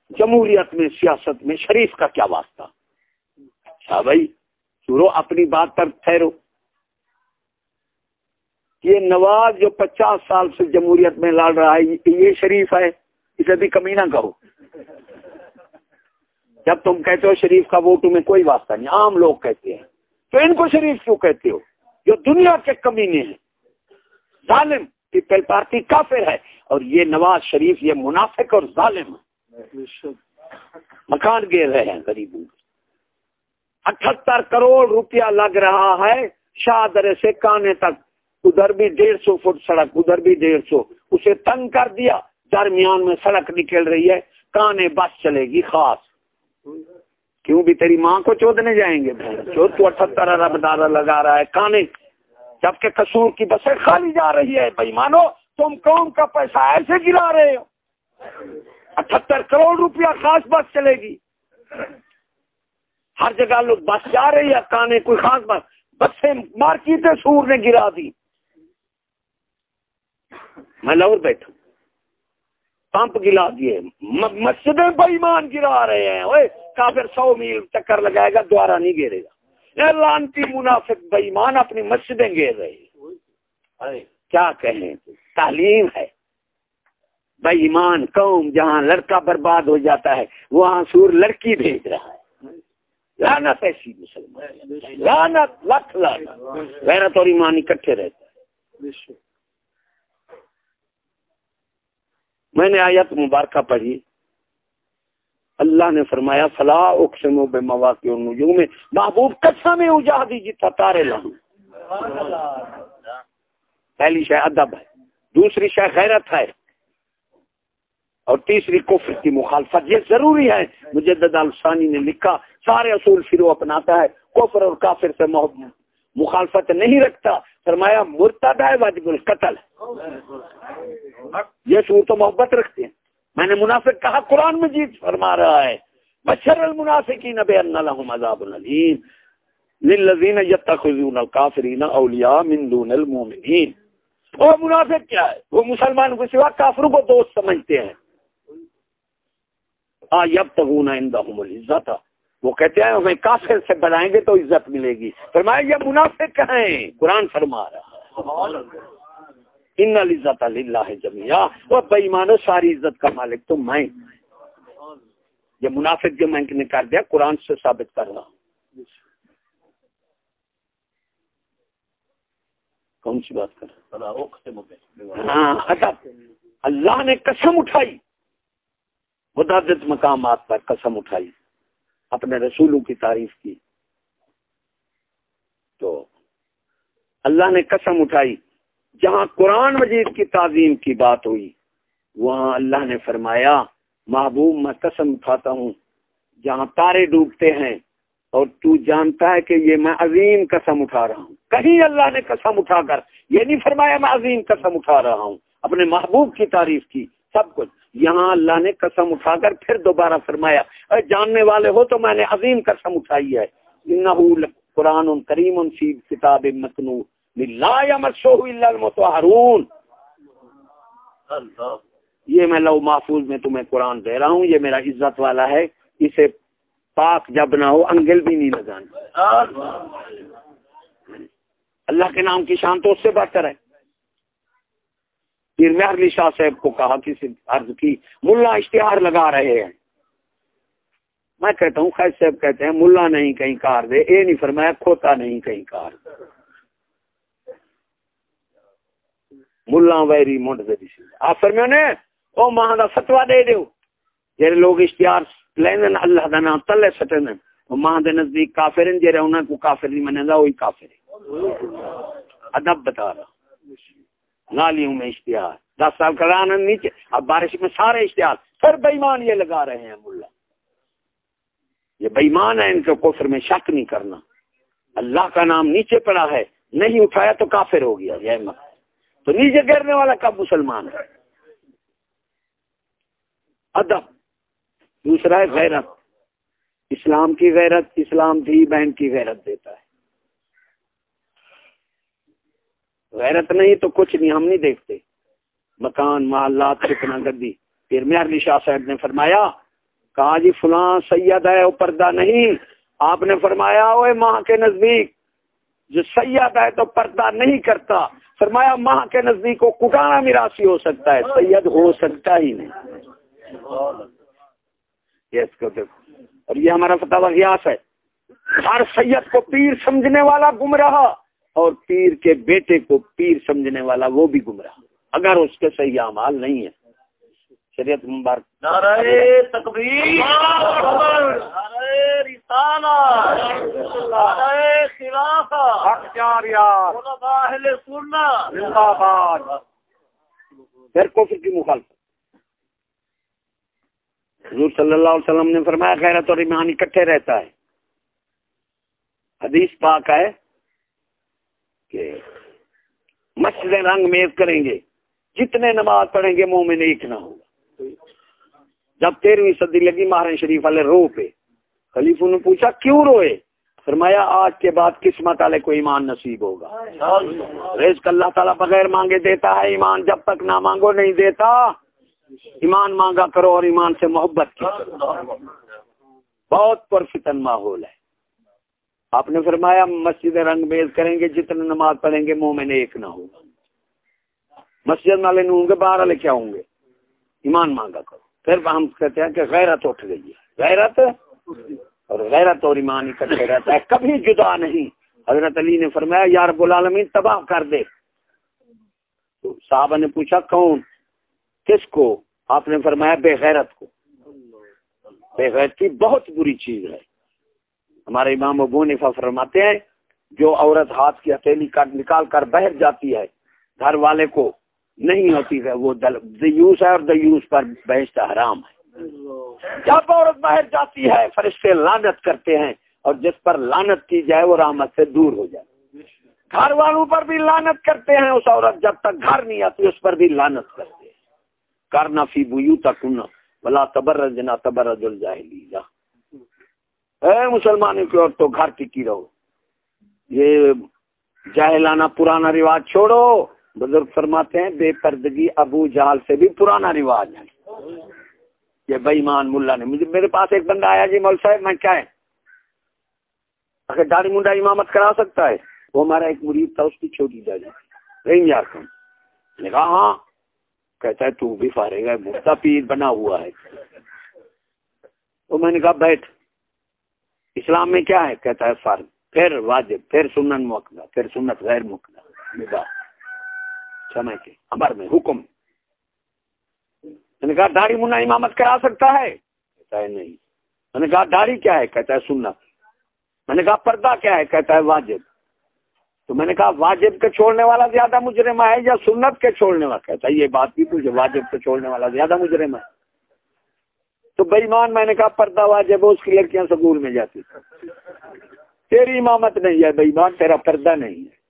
جمہوریت میں، سیاست میں شریف کا کیا واسطہ؟ اچھا بھائی سورو اپنی بات پر ٹھہرو۔ یہ نواز جو پچاس سال سے جمہوریت میں لڑ رہا ہے، یہ شریف ہے، اسے بھی کمی نہ کہو۔ جب تم کہتے ہو شریف کا ووٹ میں کوئی واسطہ نہیں، عام لوگ کہتے ہیں۔ تو ان کو شریف کیوں کہتے ہو؟ جو دنیا کے کمینے ہیں۔ ظالم۔ پیپل پارٹی کافر ہے اور یہ نواز شریف یہ منافق اور ظالم مکان گر رہے ہیں غریبوں اٹھہتر کروڑ روپیہ لگ رہا ہے شاہدرے سے کانے تک۔ ادھر بھی ڈیڑھ سو فٹ سڑک، ادھر بھی ڈیڑھ سو۔ اسے تنگ کر دیا۔ درمیان میں سڑک نکل رہی ہے۔ کانے بس چلے گی خاص۔ کیوں بھی تیری ماں کو چودنے جائیں گے؟ چود تو اٹھہتر ارب دارا لگا رہا ہے۔ کانے جبکہ قصور کی بسیں خالی جا رہی ہے۔ بھائی مانو، تم قوم کا پیسہ ایسے گرا رہے ہو۔ اٹھہتر کروڑ روپیہ خاص بس چلے گی۔ ہر جگہ لوگ بس جا رہی ہے کانے کوئی خاص بس۔ بسیں مارکیٹ سور نے گرا دی۔ میں لاہور بیٹھا پمپ گلا دیے۔ مسجدیں بےمان گرا رہے ہیں۔ کافر سو میل چکر لگائے گا دوبارہ نہیں گرے گا۔ لانتی منافق بےمان اپنی مسجدیں گر رہے کیا کہیں؟ تعلیم ہے۔ بےمان قوم جہاں لڑکا برباد ہو جاتا ہے وہاں سور لڑکی بھیج رہا ہے۔ لانت ایسی مسلمان۔ لانت لکھ لانت غیرت اور ایمان اکٹھے رہتا ہے میں نے آیت مبارکہ پڑھی۔ اللہ نے فرمایا فلاح اقسم و بے مواقع النجوم میں محبوب کچھ میں اجا دی جتا تارے لاؤں پہلی شے ادب ہے، دوسری شے غیرت ہے، اور تیسری کفر کی مخالفت، یہ ضروری ہے۔ مجدد الثانی نے لکھا، سارے اصول فرو اپناتا ہے، کفر اور کافر سے مخالفت نہیں رکھتا۔ فرمایا مرتد ہے، واجب القتل یہ سور تو محبت رکھتے ہیں۔ میں نے منافق کہا، قرآن مجید فرما رہا ہے، بشر المنافقین بے ان لهم عذاب الیم للذین یتخذون الکافرین اولیاء من دون المؤمنین۔ وہ منافق کیا ہے؟ وہ مسلمان کو سوا کافروں کو دوست سمجھتے ہیں۔ آ یبتغون عندهم العزت۔ وہ کہتے ہیں، ہمیں کافر سے بنائیں گے تو عزت ملے گی۔ فرمایا، یہ منافق ہیں۔ قرآن فرما رہا ہے۔ ان عزت اللہ جمیا وہ بےمانو ساری عزت کا مالک تو میں۔ یہ منافق جو میں نے کر دیا قرآن سے ثابت کر رہا ہوں۔ کون سی بات کر ہاں اللہ نے قسم اٹھائی۔ متعدد مقامات پر قسم اٹھائی۔ اپنے رسولوں کی تعریف کی۔ تو اللہ نے قسم اٹھائی۔ جہاں قرآن مجید کی تعظیم کی بات ہوئی، وہاں اللہ نے فرمایا، محبوب میں قسم اٹھاتا ہوں، جہاں تارے ڈوبتے ہیں، اور تو جانتا ہے کہ یہ میں عظیم قسم اٹھا رہا ہوں۔ کہیں اللہ نے قسم اٹھا کر یہ نہیں فرمایا میں عظیم قسم اٹھا رہا ہوں، اپنے محبوب کی تعریف کی، سب کچھ۔ یہاں اللہ نے قسم اٹھا کر پھر دوبارہ فرمایا، اے جاننے والے ہو تو میں نے عظیم قسم اٹھائی ہے۔ قرآن کریم کتاب متنو لا المتحرون یہ میں لو محفوظ میں تمہیں قرآن دے رہا ہوں، یہ میرا عزت والا ہے۔ اسے پاک جب نہ ہو، انگل بھی نہیں لگانا اللہ کے نام کی شان تو اس سے بہتر ہے۔ پھر میں علی شاہ صاحب کو کہا، کسی عرض کی، ملا اشتہار لگا رہے ہیں۔ میں کہتا ہوں، خیر صاحب کہتے ہیں، ملا نہیں کہیں کار دے۔ اے نہیں فرمایا، کھوتا نہیں کہیں کار۔ دے ملا ویری مونڈ دے آپ فرمایا نے، او ماں دا فتوا دے دیو۔ جڑے لوگ اشتہار لین اللہ دا نام تلے سٹن او ماں دے نزدیک کافر جڑے انہاں کو کافر نہیں مندا وہی کافر ہے ادب بتا رہا۔ نالیوں میں اشتہار۔ دس سال کرانا نیچے۔ اب بارش میں سارے اشتہار۔ پھر بےمان یہ لگا رہے ہیں ملا۔ یہ بےمان ہے ان کے کفر میں شک نہیں کرنا۔ اللہ کا نام نیچے پڑا ہے، نہیں اٹھایا تو کافر ہو گیا۔ یہ مت۔ تو نیچے گرنے والا کب مسلمان ہے؟ ادب، دوسرا ہے غیرت۔ اسلام کی غیرت اسلام بھی بہن کی غیرت دیتا ہے۔ غیرت نہیں تو کچھ نہیں، ہم نہیں دیکھتے۔ مکان، محلات کتنا گدی۔ پھر میں علی شاہ صاحب نے فرمایا، کہا جی فلاں سید ہے، وہ پردہ نہیں۔ آپ نے فرمایا وہ ماں کے نزدیک، جو سید ہے تو پردہ نہیں کرتا۔ فرمایا ماں کے نزدیک وہ کٹانا میراسی ہو سکتا ہے، سید ہو سکتا ہی نہیں۔ یس کو دیکھو۔ اور یہ ہمارا فتح ویاس ہے۔ ہر سید کو پیر سمجھنے والا گم رہا اور پیر کے بیٹے کو پیر سمجھنے والا وہ بھی گمراہ۔ اگر اس کے صحیح اعمال نہیں ہے شریعت مبارک۔ تکبیر۔ پھر کفر کی مخالفت۔ حضور صلی اللہ علیہ وسلم نے فرمایا خیرت اور ایمان اکٹھے رہتا ہے۔ حدیث پاک ہے کہ مسجد رنگ میز کریں گے۔ جتنے نماز پڑھیں گے منہ میں ایک نہ ہوگا جب تیرہویں صدی لگی مہارن شریف والے رو پہ خلیفوں نے پوچھا، کیوں روئے؟ فرمایا، آج کے بعد قسمت والے کو ایمان نصیب ہوگا۔ رزق اللہ تعالیٰ بغیر مانگے دیتا ہے، ایمان جب تک نہ مانگو نہیں دیتا۔ ایمان مانگا کرو اور ایمان سے محبت کی بہت پرفتن ماحول ہے۔ آپ نے فرمایا، مسجد رنگ میز کریں گے، جتنے نماز پڑھیں گے منہ میں ایک نہ ہوگا۔ مسجد والے ہوں گے باہر والے کیا ہوں گے۔ ایمان مانگا کرو۔ پھر ہم کہتے ہیں کہ غیرت اٹھ گئی ہے۔ غیرت؟ اور غیرت اور ایمان اکٹھے رہتا ہے۔ کبھی جدا نہیں۔ حضرت علی نے فرمایا یار العالمین، تباہ کر دے۔ تو صاحبہ نے پوچھا، کون؟ کس کو؟ آپ نے فرمایا، بے غیرت کو۔ بے غیرتی بہت بری چیز ہے۔ ہمارے امام ابو نفا فرماتے ہیں، جو عورت ہاتھ کی ہتھیلی نکال کر بہر جاتی ہے، گھر والے کو نہیں ہوتی ہے، وہ دیوس ہے اور دیوس پر بہشتا حرام ہے۔ جب عورت باہر جاتی ہے، فرشتے لانت کرتے ہیں اور جس پر لانت کی جائے، وہ رحمت سے دور ہو جائے گھر والوں پر بھی لانت کرتے ہیں اس عورت، جب تک گھر نہیں آتی، اس پر بھی لانت کرتے ہیں۔ کرنا فی بو تک بلا تبر جنا تبر جل اے مسلمانوں کی اور تو گھر ٹکی رہو۔ یہ جاہلانہ پرانا رواج چھوڑو۔ بزرگ فرماتے ہیں، بے پردگی ابو جال سے بھی پرانا رواج ہے۔ یہ بےمان ملا نے۔ مجھے میرے پاس ایک بندہ آیا جی مول صاحب، میں کیا ہے؟ اگر داڑھی منڈا امامت کرا سکتا ہے۔ وہ ہمارا ایک مرید تھا، اس کی چھوٹی داڑھی۔ رہیں یار کم نے کہا ہاں۔ کہتا ہے، تو بھی فارے گا مفتا پیر بنا ہوا ہے۔ تو میں نے کہا، بیٹھ۔ اسلام میں کیا ہے؟ کہتا ہے فرض پھر واجب، پھر سنن موقع پھر سنت غیر موقع سمے کے امر میں، حکم۔ میں نے کہا، داڑھی منا امامت کرا سکتا ہے؟ کہتا ہے نہیں۔ میں نے کہا، داڑھی کیا ہے؟ کہتا ہے سننا میں نے کہا، پردہ کیا ہے؟ کہتا ہے واجب۔ تو میں نے کہا، واجب کے چھوڑنے والا زیادہ مجرم ہے یا سنت کے چھوڑنے والا؟ کہتا ہے، یہ بات بھی پوچھے واجب کے چھوڑنے والا زیادہ مجرم ہے۔ تو بےمان میں نے کہا، پردہ واجب اس کی لڑکیاں سکول میں جاتی تیری امامت نہیں ہے بےمان تیرا پردہ نہیں ہے۔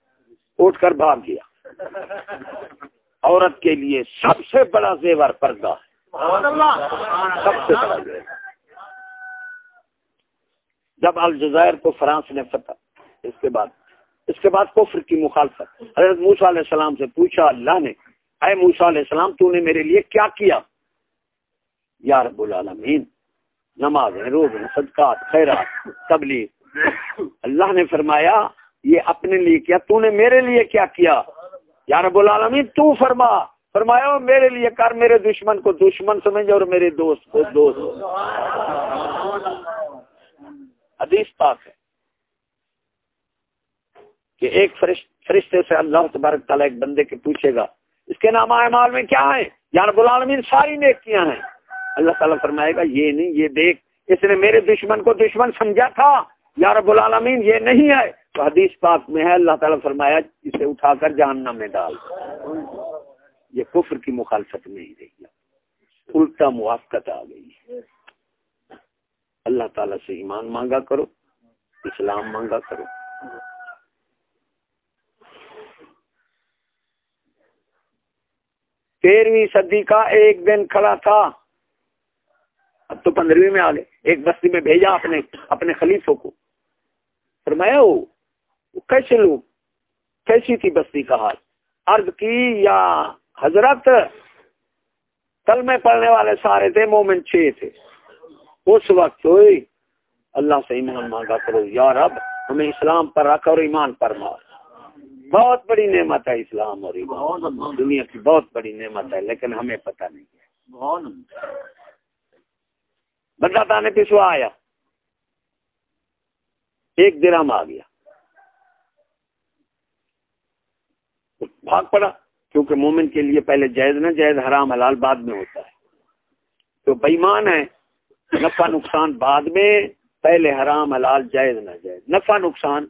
اٹھ کر بھاگ گیا۔ عورت کے لیے سب سے بڑا زیور پردہ ہے۔ سب سے بڑا زیور۔ جب الجزائر کو فرانس نے فتح اس کے بعد اس کے بعد کفر کی مخالفت۔ حضرت موسا علیہ السلام سے پوچھا اللہ نے اے موسا علیہ السلام تو نے میرے لیے کیا کیا؟ یا رب العالمین نماز روز صدقات خیرات تبلیغ۔ اللہ نے فرمایا یہ اپنے لیے کیا؟ تو نے میرے لیے کیا کیا؟ یا رب العالمین، تو فرما، فرمایا، میرے لیے کر، میرے دشمن کو دشمن سمجھ، اور میرے دوست کو دوست۔ حدیث پاک ہے کہ ایک فرشتے سے اللہ تبارک تعالیٰ ایک بندے کے پوچھے گا، اس کے نام اعمال میں کیا ہے یار غلالمین ساری نیکیاں ہیں۔ اللہ تعالیٰ فرمائے گا، یہ نہیں، یہ دیکھ، اس نے میرے دشمن کو دشمن سمجھا تھا۔ یار العالمین، یہ نہیں ہے۔ تو حدیث پاک میں ہے، اللہ تعالیٰ فرمایا، اسے اٹھا کر جہنم میں ڈال۔ یہ کفر کی مخالفت نہیں رہی۔ الٹا موافقت آ گئی۔ اللہ تعالیٰ سے ایمان مانگا کرو، اسلام مانگا کرو۔ تیرہویں صدی کا ایک دن کھڑا تھا۔ اب تو پندرہویں میں آ گئے۔ ایک بستی میں بھیجا اپنے اپنے خلیفوں کو۔ فرمایا وہ کیسے لوگ کیسی تھی بستی کا حال؟ عرض کی یا حضرت کل میں پڑھنے والے سارے تھے مومن چھ تھے۔ اس وقت ہوئی اللہ سے ایمان مانگا کرو یار اب ہمیں اسلام پر رکھ اور ایمان پر مار۔ بہت بڑی نعمت ہے اسلام اور ایمان۔ دنیا کی بہت بڑی نعمت ہے لیکن ہمیں پتہ نہیں ہے۔ بندہ تانے پسوا آیا۔ ایک درام آ گیا۔ بھاگ پڑا، کیونکہ مومن کے لیے پہلے جائز نہ جائز، حرام حلال بعد میں ہوتا ہے۔ تو بےمان ہے نفع نقصان بعد میں، پہلے حرام حلال جائز نہ جائز۔ نفع نقصان۔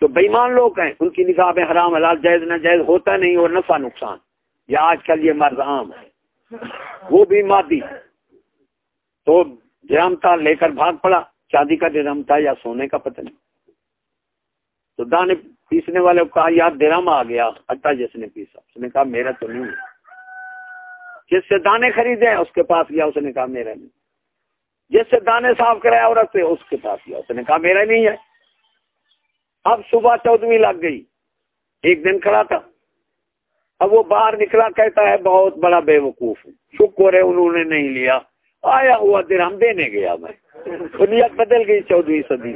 تو بےمان لوگ ہیں، ان کی نگاہ میں حرام حلال جائز نہ جائز ہوتا نہیں اور نفع نقصان۔ یا آج کل یہ مرض عام ہے وہ بھی مادی۔ تو درم تھا لے کر بھاگ پڑا۔ چاندی کا درم تھا یا سونے کا پتہ نہیں۔ تو دانے پیسنے والے کو کہا یار درم آ گیا اٹا جس نے پیسا۔ اس نے کہا، میرا تو نہیں۔ جس سے دانے خریدے، اس کے پاس گیا، اس نے کہا، میرا نہیں۔ جس سے دانے صاف کرایا، عورت سے، اس کے پاس گیا۔ اس نے کہا، میرا نہیں ہے۔ اب صبح چودہویں لگ گئی۔ ایک دن کھڑا تھا۔ اب وہ باہر نکلا، کہتا ہے، بہت بڑا بے وقوف شکر ہے، انہوں نے نہیں لیا۔ آیا ہوا دن ہم دینے گیا میں۔ نیت بدل گئی چودہویں صدی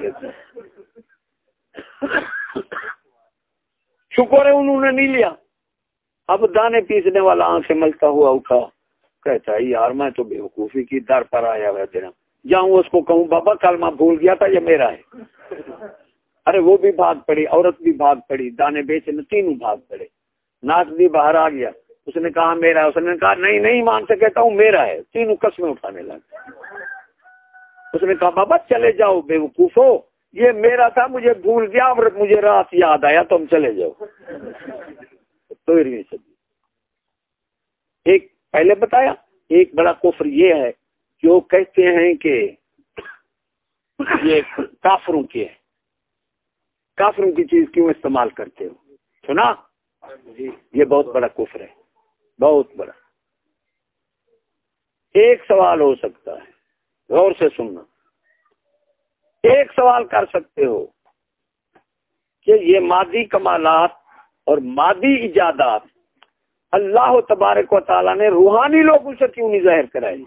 شکر ہے انہوں نے نہیں لیا۔ اب دانے پیسنے والا آنکھ سے ملتا ہوا اٹھا۔ کہتا ہے، یار، میں تو بے وقوفی کی در پر آیا ہوا دن جاؤں اس کو کہوں، بابا کل میں بھول گیا تھا، یہ میرا ہے۔ ارے، وہ بھی بھاگ پڑی، عورت بھی بھاگ پڑی، دانے بیچنے تینوں بھاگ پڑے۔ ناچ بھی باہر آ گیا۔ اس نے کہا میرا اس نے کہا نہیں نہیں مان سے کہتا ہوں میرا ہے۔ تینوں قسمیں اٹھانے لگے اس نے کہا بابا چلے جاؤ بے وقوف ہو۔ یہ میرا تھا، مجھے بھول گیا اور مجھے رات یاد آیا، تم چلے جاؤ۔ تو ایک پہلے بتایا، ایک بڑا کفر یہ ہے، جو کہتے ہیں کہ یہ کافروں کی ہے۔ کافروں کی چیز کیوں استعمال کرتے ہو؟ سنا؟ یہ بہت بڑا کفر ہے۔ بہت بڑا۔ ایک سوال ہو سکتا ہے، غور سے سننا۔ ایک سوال کر سکتے ہو کہ یہ مادی کمالات اور مادی ایجادات اللہ تبارک و تعالیٰ نے روحانی لوگوں سے کیوں نہیں ظاہر کرائی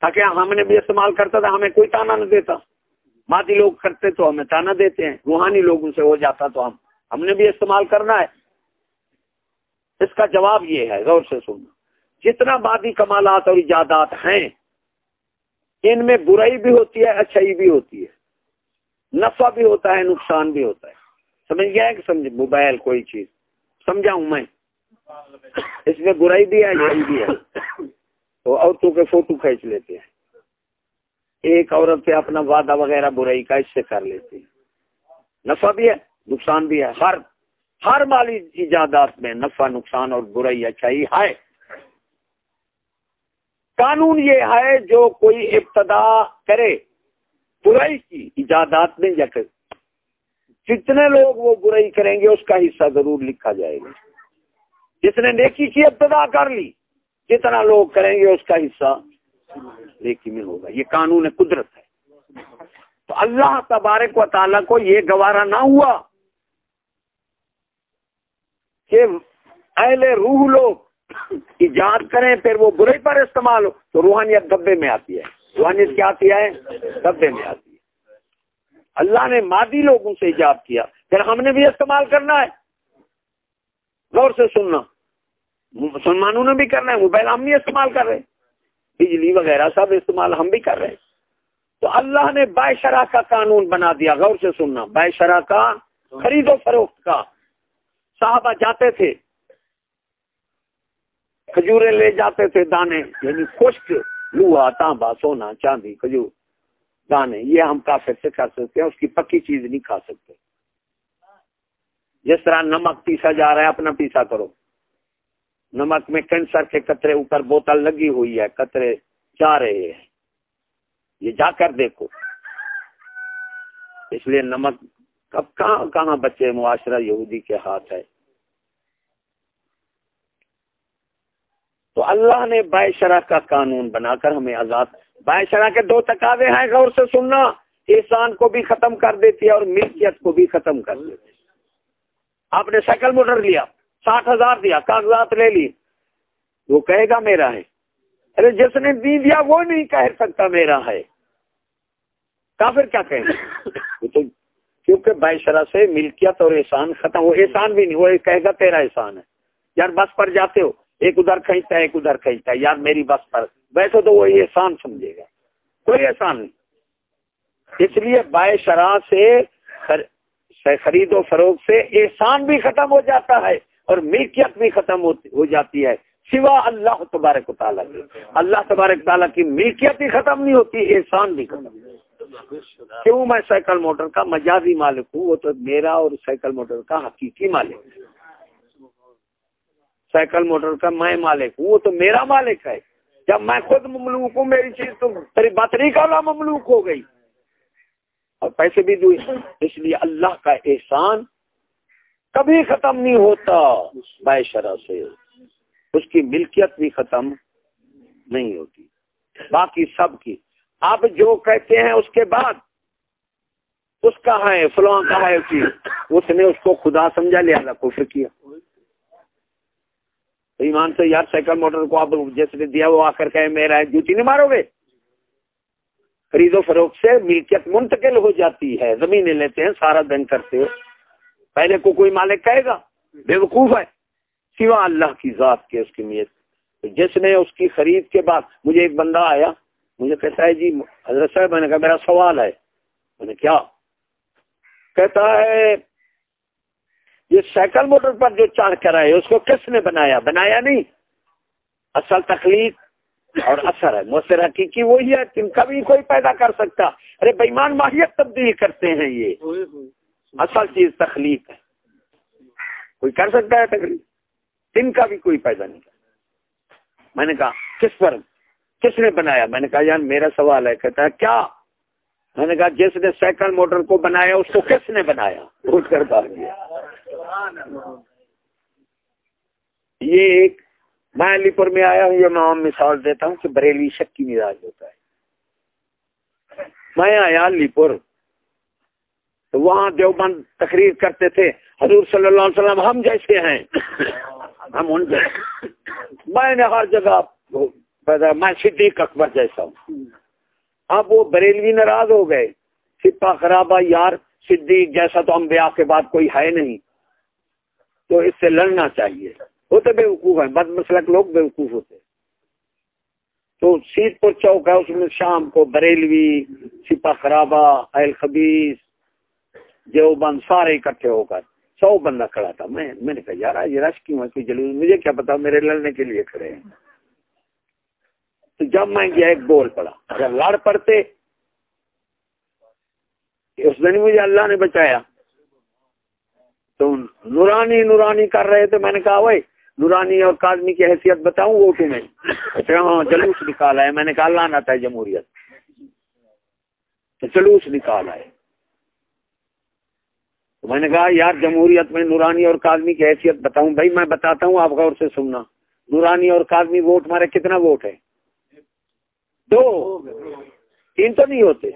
تاکہ ہم نے بھی استعمال کرتا تھا، ہمیں کوئی تانا نہ دیتا۔ مادی لوگ کرتے تو ہمیں تانا دیتے ہیں، روحانی لوگوں سے ہو جاتا تو ہم ہم نے بھی استعمال کرنا ہے۔ اس کا جواب یہ ہے، غور سے سننا جتنا مادی کمالات اور ایجادات ہیں، ان میں برائی بھی ہوتی ہے، اچھائی بھی ہوتی ہے۔ نفع بھی ہوتا ہے، نقصان بھی ہوتا ہے۔ سمجھ گیا ہے کہ سمجھ، موبائل کوئی چیز۔ سمجھا ہوں میں؟ اس میں برائی بھی ہے یہی بھی ہے۔ تو عورتوں کے فوٹو کھینچ لیتے ہیں۔ ایک عورت پہ اپنا وعدہ وغیرہ برائی کا اس سے کر لیتے ہیں نفع بھی ہے، نقصان بھی ہے، ہر ہر مالی ایجادات میں نفع، نقصان اور برائی اچھائی ہے۔ قانون یہ ہے جو کوئی ابتدا کرے، برائی کی ایجادات میں یا جتنے لوگ وہ برائی کریں گے، اس کا حصہ ضرور لکھا جائے گا۔ جس نے نیکی کی ابتدا کر لی، جتنا لوگ کریں گے، اس کا حصہ نیکی میں ہوگا۔ یہ قانون قدرت ہے۔ تو اللہ تبارک و تعالیٰ کو یہ گوارا نہ ہوا۔ کہ اہل روح لوگ ایجاد کریں، پھر وہ برے پر استعمال ہو، تو روحانیت دبے میں آتی ہے۔ روحانیت کیا آتی ہے؟ دبے میں آتی ہے۔ اللہ نے مادی لوگوں سے ایجاد کیا۔ پھر ہم نے بھی استعمال کرنا ہے۔ غور سے سننا۔ مسلمانوں نے بھی کرنا ہے موبائل ہم نہیں استعمال کر رہے بجلی وغیرہ سب استعمال ہم بھی کر رہے تو اللہ نے بائے شرح کا قانون بنا دیا۔ غور سے سننا۔ بائے شرح کا خرید و فروخت کا۔ صحابہ جاتے تھے کھجورے لے جاتے تھے دانے یعنی خشک لوہا تانبا سونا، چاندی، کھجور، دانے، یہ ہم کافی سے کر سکتے ہیں، اس کی پکی چیز نہیں کھا سکتے۔ جس طرح نمک پیسا جا رہا ہے، اپنا پیسا کرو۔ نمک میں کینسر کے قطرے اوپر بوتل لگی ہوئی ہے، قطرے جا رہے ہیں۔ یہ جا کر دیکھو۔ اس لیے نمک کب کہاں کہاں بچے معاشرہ یہودی کے ہاتھ ہے۔ تو اللہ نے بائے شرح کا قانون بنا کر ہمیں آزاد بائے شرح کے دو تقاضے ہیں، غور سے سننا۔ احسان کو بھی ختم کر دیتی ہے اور ملکیت کو بھی ختم کر دیتی آپ نے سائیکل موٹر لیا، ساٹھ ہزار دیا، کاغذات لے لی۔ وہ کہے گا میرا ہے۔ ارے جس نے دی دیا، وہ نہیں کہہ سکتا میرا ہے۔ کافر کیا کہیں؟ تو کیونکہ بائی شرح سے ملکیت اور احسان ختم وہ احسان بھی نہیں، وہ کہے گا تیرا احسان ہے۔ یار بس پر جاتے ہو۔ ایک ادھر کھینچتا ہے، ایک ادھر کھینچتا ہے یار میری بس پر۔ ویسے تو وہ احسان سمجھے گا۔ کوئی احسان نہیں۔ اس لیے بائے شرح سے خرید و فروخت سے احسان بھی ختم ہو جاتا ہے اور ملکیت بھی ختم ہو جاتی ہے۔ سوا اللہ تبارک و تعالیٰ کی۔ اللہ تبارک تعالیٰ کی ملکیت بھی ختم نہیں ہوتی، احسان بھی ختم کیوں میں سائیکل موٹر کا مجازی مالک ہوں؟ وہ تو میرا اور سائیکل موٹر کا حقیقی مالک۔ سائیکل موٹر کا میں مالک ہوں، وہ تو میرا مالک ہے۔ جب میں خود مملوک ہوں، میری چیز تو تیری بطری کا مملوک ہو گئی۔ اور پیسے بھی دوں اس لیے اللہ کا احسان کبھی ختم نہیں ہوتا بائے شرح سے۔ اس کی ملکیت بھی ختم نہیں ہوتی۔ باقی سب کی۔ آپ جو کہتے ہیں اس کے بعد، اس کا ہے، فلاں کا ہے، اس نے اس کو خدا سمجھا لیا اللہ کو کیا ایمان سے یار سائیکل موٹر کو آپ جس نے دیا وہ آ کر کہ میرا ہے، جوتی نہیں مارو گے؟ خرید و فروخت سے ملکیت منتقل ہو جاتی ہے، زمینیں لیتے ہیں، سارا دن کرتے ہو پہلے کو کوئی مالک کہے گا؟ بے وقوف ہے۔ سوا اللہ کی ذات کے اس کی نیت۔ جس نے اس کی خرید کے بعد مجھے ایک بندہ آیا، مجھے کہتا ہے جی حضرت صاحب، میں نے کہا، میرا سوال ہے۔ میں نے کیا؟ کہتا ہے یہ سائیکل موٹر پر جو چار کر ہے اس کو کس نے بنایا؟ بنایا نہیں۔ اصل تخلیق اور اثر ہے۔ مؤثر حقیقی وہی ہے تم کبھی کوئی پیدا کر سکتا۔ ارے، بےمان ماہیت تبدیل کرتے ہیں یہ۔ اصل چیز تخلیق ہے۔ کوئی کر سکتا ہے تخلیق؟ تن کا بھی کوئی پیدا نہیں۔ کرتا میں نے کہا، کس پر؟ کس نے بنایا؟ میں نے کہا، یار، میرا سوال ہے، کہتا ہے، کیا؟ میں نے کہا، جس نے سائیکل موٹر کو بنایا، اس کو کس نے بنایا؟ اٹھ کر بات کیا یہ ایک میں علی پور میں آیا ہوں، یہ میں عام مثال دیتا ہوں کہ بریلی شک کی مزاج ہوتا ہے۔ میں آیا علی پور تو وہاں دیوبند تقریر کرتے تھے، حضور صلی اللہ علیہ وسلم، ہم جیسے ہیں۔ ہم ان جیسے میں نے ہر جگہ میں صدیق اکبر جیسا ہوں۔ اب وہ بریلوی ناراض ہو گئے۔ سپا خرابہ یار، صدیق جیسا تو ہم بیاہ کے بعد کوئی ہے نہیں۔ تو اس سے لڑنا چاہیے۔ وہ تو بے وقوف ہے بد مسلک لوگ بے وقوف ہوتے تو سیت پور چوک ہے، اس میں شام کو بریلوی سپا خرابہ، اہل خبیز جو بند سارے اکٹھے ہو کر سو بندہ کھڑا تھا۔ میں میں نے کہا، یار، یہ رش کیوں ہے؟ جلوس مجھے کیا پتا، میرے لڑنے کے لیے کھڑے ہیں۔ تو جب میں گیا، ایک بول پڑا۔ اگر لڑ پڑتے، اس دن مجھے اللہ نے بچایا۔ تو نورانی نورانی کر رہے تھے میں نے کہا بھائی نورانی اور کادمی کی حیثیت بتاؤں وہ تمہیں. ہاں جلوس نکالا ہے میں نے کہا لانا تھا جمہوریت. جلوس نکالا ہے تو میں نے کہا، یار، جمہوریت میں نورانی اور کادمی کی حیثیت بتاؤں۔ بھائی، میں بتاتا ہوں، آپ غور سے سننا۔ نورانی اور کادمی ووٹ مارے کتنا ووٹ ہے دو۔ تین تو نہیں ہوتے۔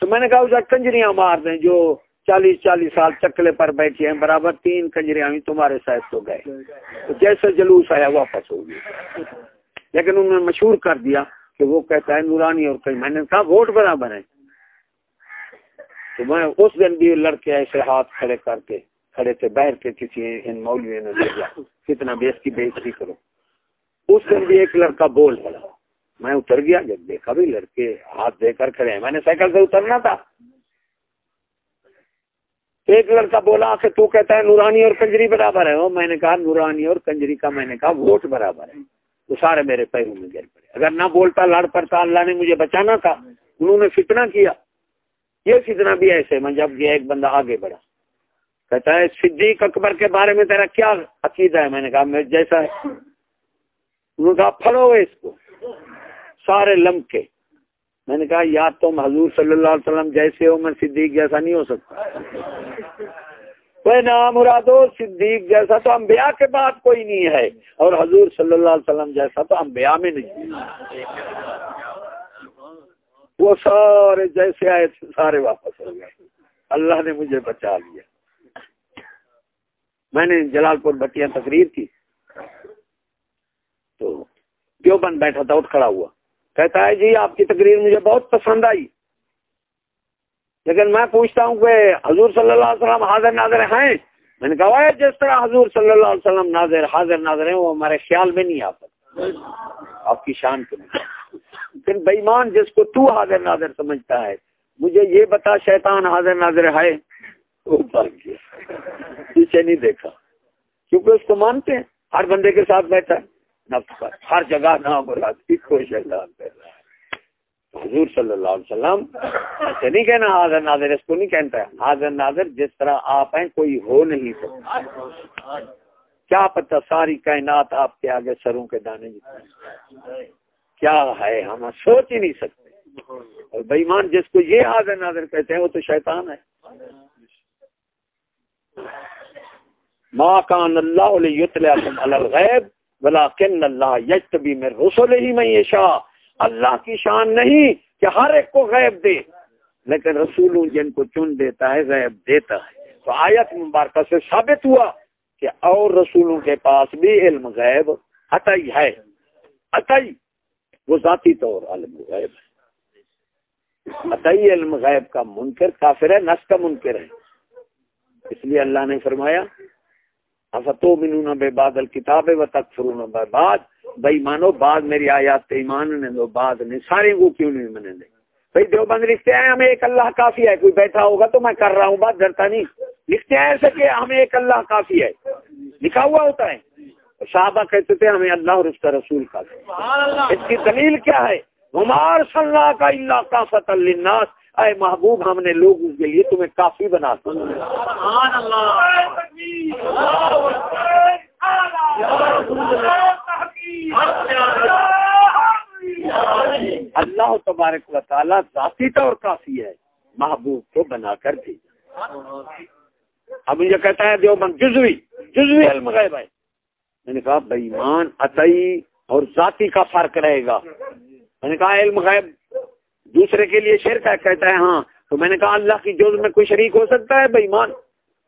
تو میں نے کہا اسے کنجریاں مار دیں جو چالیس چالیس سال چکلے پر بیٹھے ہیں، برابر تین کنجریاں تمہارے ساتھ تو گئے۔ تو جیسے جلوس آیا، واپس ہو گیا لیکن انہوں نے مشہور کر دیا کہ وہ کہتا ہے، نورانی اور کہیں۔ میں نے کہا، ووٹ برابر ہے تو میں اس دن بھی لڑکے ایسے ہاتھ کھڑے کر کے، کھڑے تھے، بہر کے کسی ان مولوی نے دیا۔ کتنا بیس کی بےزتی کرو۔ اس دن بھی ایک لڑکا بول پڑا میں اتر گیا، جب دیکھا بھی لڑکے ہاتھ دے کر کھڑے ہیں۔ میں نے سائیکل سے اترنا تھا۔ ایک لڑکا بولا کہ تو کہتا ہے نورانی اور کنجری برابر ہے۔ وہ میں نے کہا نورانی اور کنجری کا میں نے کہا ووٹ برابر ہے۔ تو سارے میرے پیروں میں گر پڑے۔ اگر نہ بولتا، لڑ پڑتا، اللہ نے مجھے بچانا تھا، انہوں نے فتنہ کیا۔ یہ فتنہ بھی ایسے میں جب گیا ایک بندہ آگے بڑھا، کہتا ہے، صدیق اکبر کے بارے میں تیرا کیا عقیدہ ہے؟ میں نے کہا، میں جیسا ہے۔ انہوں نے کہا، پھڑو اس کو۔ سارے لمکے میں نے کہا یا تم حضور صلی اللہ علیہ وسلم جیسے ہو میں صدیق جیسا نہیں ہو سکتا۔ کوئی نام مرادو صدیق جیسا تو انبیاء کے بعد کوئی نہیں ہے۔ اور حضور صلی اللہ علیہ وسلم جیسا تو انبیاء میں نہیں۔ وہ سارے جیسے آئے سارے واپس ہو گئے۔ اللہ نے مجھے بچا لیا۔ میں نے جلال پور بٹیاں تقریر کی۔ تو کیوں بند بیٹھا تھا، اٹھ کھڑا ہوا۔ کہتا ہے جی آپ کی تقریر مجھے بہت پسند آئی. لیکن میں پوچھتا ہوں کہ حضور صلی اللہ علیہ وسلم حاضر ناظر ہیں؟ میں نے کہا جس طرح حضور صلی اللہ علیہ وسلم ناظر حاضر ناظر ہیں، وہ ہمارے خیال میں نہیں آتا آپ کی شان کے لیکن بےمان جس کو تو حاضر ناظر سمجھتا ہے، مجھے یہ بتا شیطان حاضر ناظر ہے۔ پیچھے نہیں دیکھا۔ کیونکہ اس کو مانتے ہیں۔ ہر بندے کے ساتھ بیٹھا ہے۔ نفس پر۔ ہر جگہ نام مراد کوئی شیطان پہ حضور صلی اللہ علیہ وسلم ایسے نہیں کہنا حاضر ناظر، اس کو نہیں کہتا ہے۔ حاضر ناظر جس طرح آپ ہیں، کوئی ہو نہیں سکتا۔ کیا پتہ ساری کائنات آپ کے آگے سروں کے دانے جتنے کیا ہے؟ ہم سوچ ہی نہیں سکتے۔ اور بےمان جس کو یہ حاضر ناظر کہتے ہیں، وہ تو شیطان ہے۔ ماں کان اللہ الغیب۔ ولیکن اللہ یجتبی میں رسول ہی میں یہ شاہ اللہ کی شان نہیں کہ ہر ایک کو غیب دے۔ لیکن رسولوں جن کو چن دیتا ہے، غیب دیتا ہے۔ تو آیت مبارکہ سے ثابت ہوا کہ اور رسولوں کے پاس بھی علم غیب عطائی ہے۔ عطائی، وہ ذاتی طور علم غیب ہے۔ عطائی علم غیب کا منکر کافر ہے نس کا منکر ہے۔ اس لیے اللہ نے فرمایا افتو منون بے بادل کتاب و تک فرون بعد بھائی مانو بعد میری آیات ایمان نے دو بعد نے سارے وہ کیوں نہیں منے دے؟ بھائی دو بند لکھتے ہیں، ہمیں ایک اللہ کافی ہے، کوئی بیٹھا ہوگا تو میں کر رہا ہوں، بات ڈرتا نہیں۔ لکھتے ہیں ایسے کہ ہمیں ایک اللہ کافی ہے۔ لکھا ہوا ہوتا ہے۔ صحابہ کہتے تھے، ہمیں اللہ اور اس کا رسول کافی اس کی دلیل کیا ہے؟ ہمار صلی اللہ کا اللہ کا فتح اے محبوب، ہم نے لوگوں کے لیے تمہیں کافی بنا اللہ تبارک و تعالیٰ ذاتی طور کافی ہے، محبوب کو بنا کر دی اب یہ کہتا ہے دیو من جزوی جزوی علم غیب ہے۔ میں نے کہا بےمان عطئی اور ذاتی کا فرق رہے گا۔ میں نے کہا، علم غیب دوسرے کے لیے شیر کا کہتا ہے ہاں تو میں نے کہا، اللہ کی جوز میں کوئی شریک ہو سکتا ہے؟ بےمان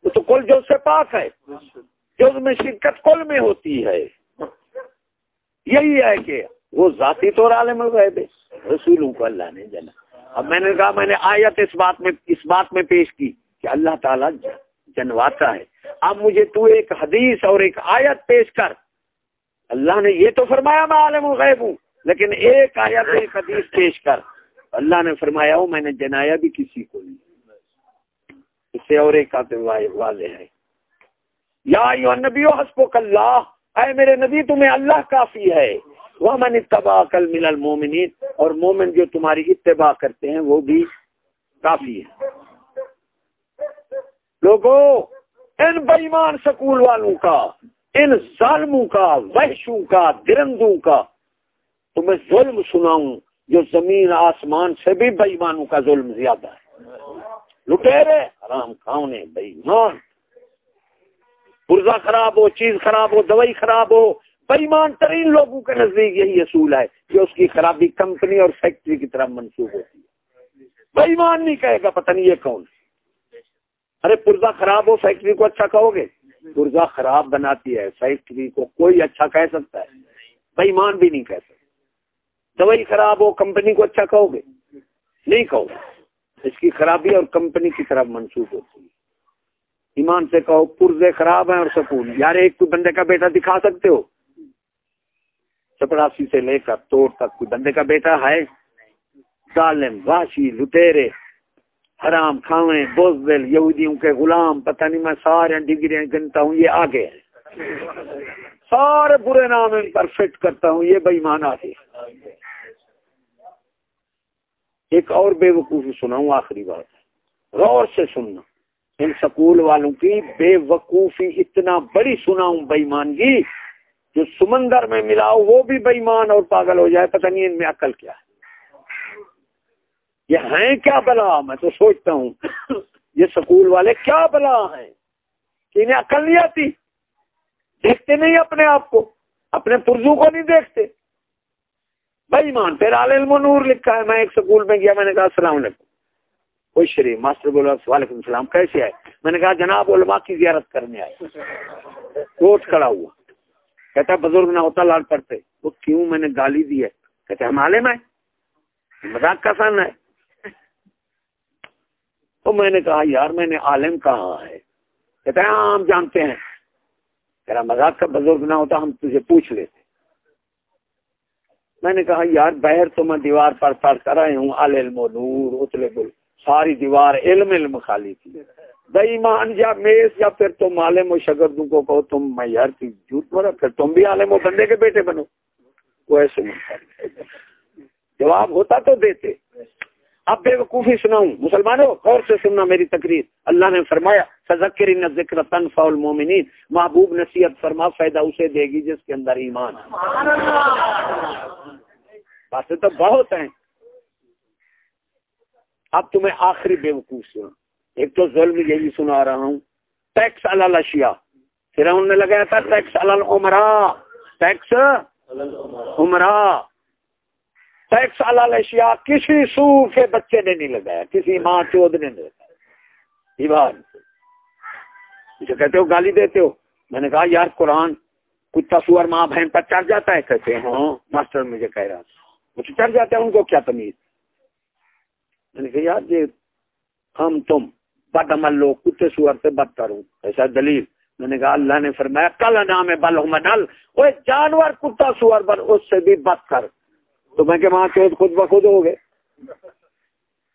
وہ تو کل جوز سے پاک ہے۔ جوز میں شرکت کل میں ہوتی ہے۔ یہی ہے کہ وہ ذاتی طور عالم الغیب رسولوں کو اللہ نے جنا۔ اب میں نے کہا، میں نے آیت اس بات میں، اس بات میں پیش کی کہ اللہ تعالیٰ جنواتا ہے۔ اب مجھے تو ایک حدیث اور ایک آیت پیش کر۔ اللہ نے یہ تو فرمایا، میں عالم الغیب ہوں، لیکن ایک آیت، ایک حدیث پیش کر۔ اللہ نے فرمایا ہو میں نے جنایا بھی کسی کو نہیں۔ اس سے اور ایک واضح ہے۔ یا نبی حسب اللہ۔ اے میرے نبی، تمہیں اللہ کافی ہے۔ وہ من اتباع کل مل المومنین اور مومن جو تمہاری اتباع کرتے ہیں، وہ بھی کافی ہے لوگوں ان بےمان سکول والوں کا، ان ظالموں کا، وحشوں کا، درندوں کا، تمہیں ظلم سناؤں۔ جو زمین آسمان سے بھی بےمانوں کا ظلم زیادہ ہے۔ لٹیرے حرام کھاؤنے بےمان پرزا خراب ہو، چیز خراب ہو، دوائی خراب ہو بےمان ترین لوگوں کے نزدیک یہی اصول ہے کہ اس کی خرابی کمپنی اور فیکٹری کی طرف منسوخ ہوتی ہے۔ بےمان نہیں کہے گا پتہ نہیں یہ کون ارے پرزا خراب ہو، فیکٹری کو اچھا کہو گے؟ پرزا خراب بناتی ہے، فیکٹری کو کوئی اچھا کہہ سکتا ہے۔ بےمان بھی نہیں کہہ سکتا۔ دوائی خراب ہو، کمپنی کو اچھا کہو گے؟ نہیں کہو اس کی خرابی اور کمپنی کی طرف منسوخ ہوتی ہے۔ ایمان سے کہو، پرزے خراب ہیں اور سکون۔ یار، ایک کوئی بندے کا بیٹا دکھا سکتے ہو؟ چپڑاسی سے لے کر توڑ تک کوئی بندے کا بیٹا ہے؟ ظالم واشی لٹیرے، حرام کھاویں بوزدل یہودیوں کے غلام، پتہ نہیں میں سارے ڈگریاں گنتا ہوں، یہ آگے ہے سارے برے نام ان پر فٹ کرتا ہوں، یہ بےمان آگے ایک اور بے وقوفی سناؤں، آخری بات غور سے سننا۔ ان سکول والوں کی بے وقوفی اتنا بڑی سناؤں بےمانگی جو سمندر میں ملاؤ، وہ بھی بےمان اور پاگل ہو جائے۔ پتہ نہیں ان میں عقل کیا ہے۔ یہ ہیں کیا بلا؟ میں تو سوچتا ہوں۔ یہ سکول والے کیا بلا ہیں؟ کہ انہیں عقل نہیں آتی۔ دیکھتے نہیں اپنے آپ کو۔ اپنے پرزو کو نہیں دیکھتے۔ بھائی مان پھر علم نور لکھا ہے، میں ایک سکول میں گیا، میں نے کہا السلام علیکم۔ کوئی شریف ماسٹر بولا، وعلیکم السلام، کیسے آئے؟ میں نے کہا جناب علماء کی زیارت کرنے آئے۔ کوٹ کھڑا ہوا۔ کہتا بزرگ نہ ہوتا لال پڑتے۔ وہ کیوں؟ میں نے گالی دی ہے۔ کہتے ہم عالم آئے مذاق کا سن ہے۔ تو میں نے کہا، یار، میں نے عالم کہا ہے؟ کہتے ہیں ہاں ہم جانتے ہیں۔ تیرا مذاق کا بزرگ نہ ہوتا، ہم تجھے پوچھ لیتے۔ میں نے کہا، یار بہر تو میں دیوار پر پڑھ کر رہے ہوں علم و نور اتلے بول ساری دیوار علم علم خالی تھی۔ بےمان یا میز، یا پھر تم عالم و شگردوں کو کہو، تم میں یار کی جھوٹ مرا پھر تم بھی عالم و بندے کے بیٹے بنو۔ وہ ایسے جواب ہوتا تو دیتے۔ اب بے وقوفی سناؤں۔ مسلمانوں، غور سے سننا میری تقریر۔ اللہ نے فرمایا فذکر ان ذکر تنفع المومنین محبوب نصیحت فرما، فائدہ اسے دے گی جس کے اندر ایمان باتیں تو بہت ہیں۔ اب تمہیں آخری بے وقوف سنا۔ ایک تو ظلم یہی سنا رہا ہوں۔ ٹیکس الشیا پھر انہوں نے لگایا تھا ٹیکس العمرا ٹیکس عمرا ٹیکس الشیا کسی سو کے بچے نے نہیں لگایا، کسی ماں چود نے نہیں لگایا۔ اسے کہتے ہو، گالی دیتے ہو۔ میں نے کہا، یار قرآن کتا سور ماں بہن پر چڑھ جاتا ہے، کہتے ہیں ہاں ماسٹر مجھے کہہ رہا تھا۔ مجھے چڑھ جاتا ہے ان کو کیا تمیز۔ میں نے کہا، یار، یہ ہم تم بد عمل لوگ کتے سور سے بدتر ہوں ایسا دلیل۔ میں نے کہا، اللہ نے فرمایا، کل نام بل نل وہ جانور کتا سور پر اس سے بھی بدتر۔ تو میں کہ ماں چود خود بخود ہو گئے۔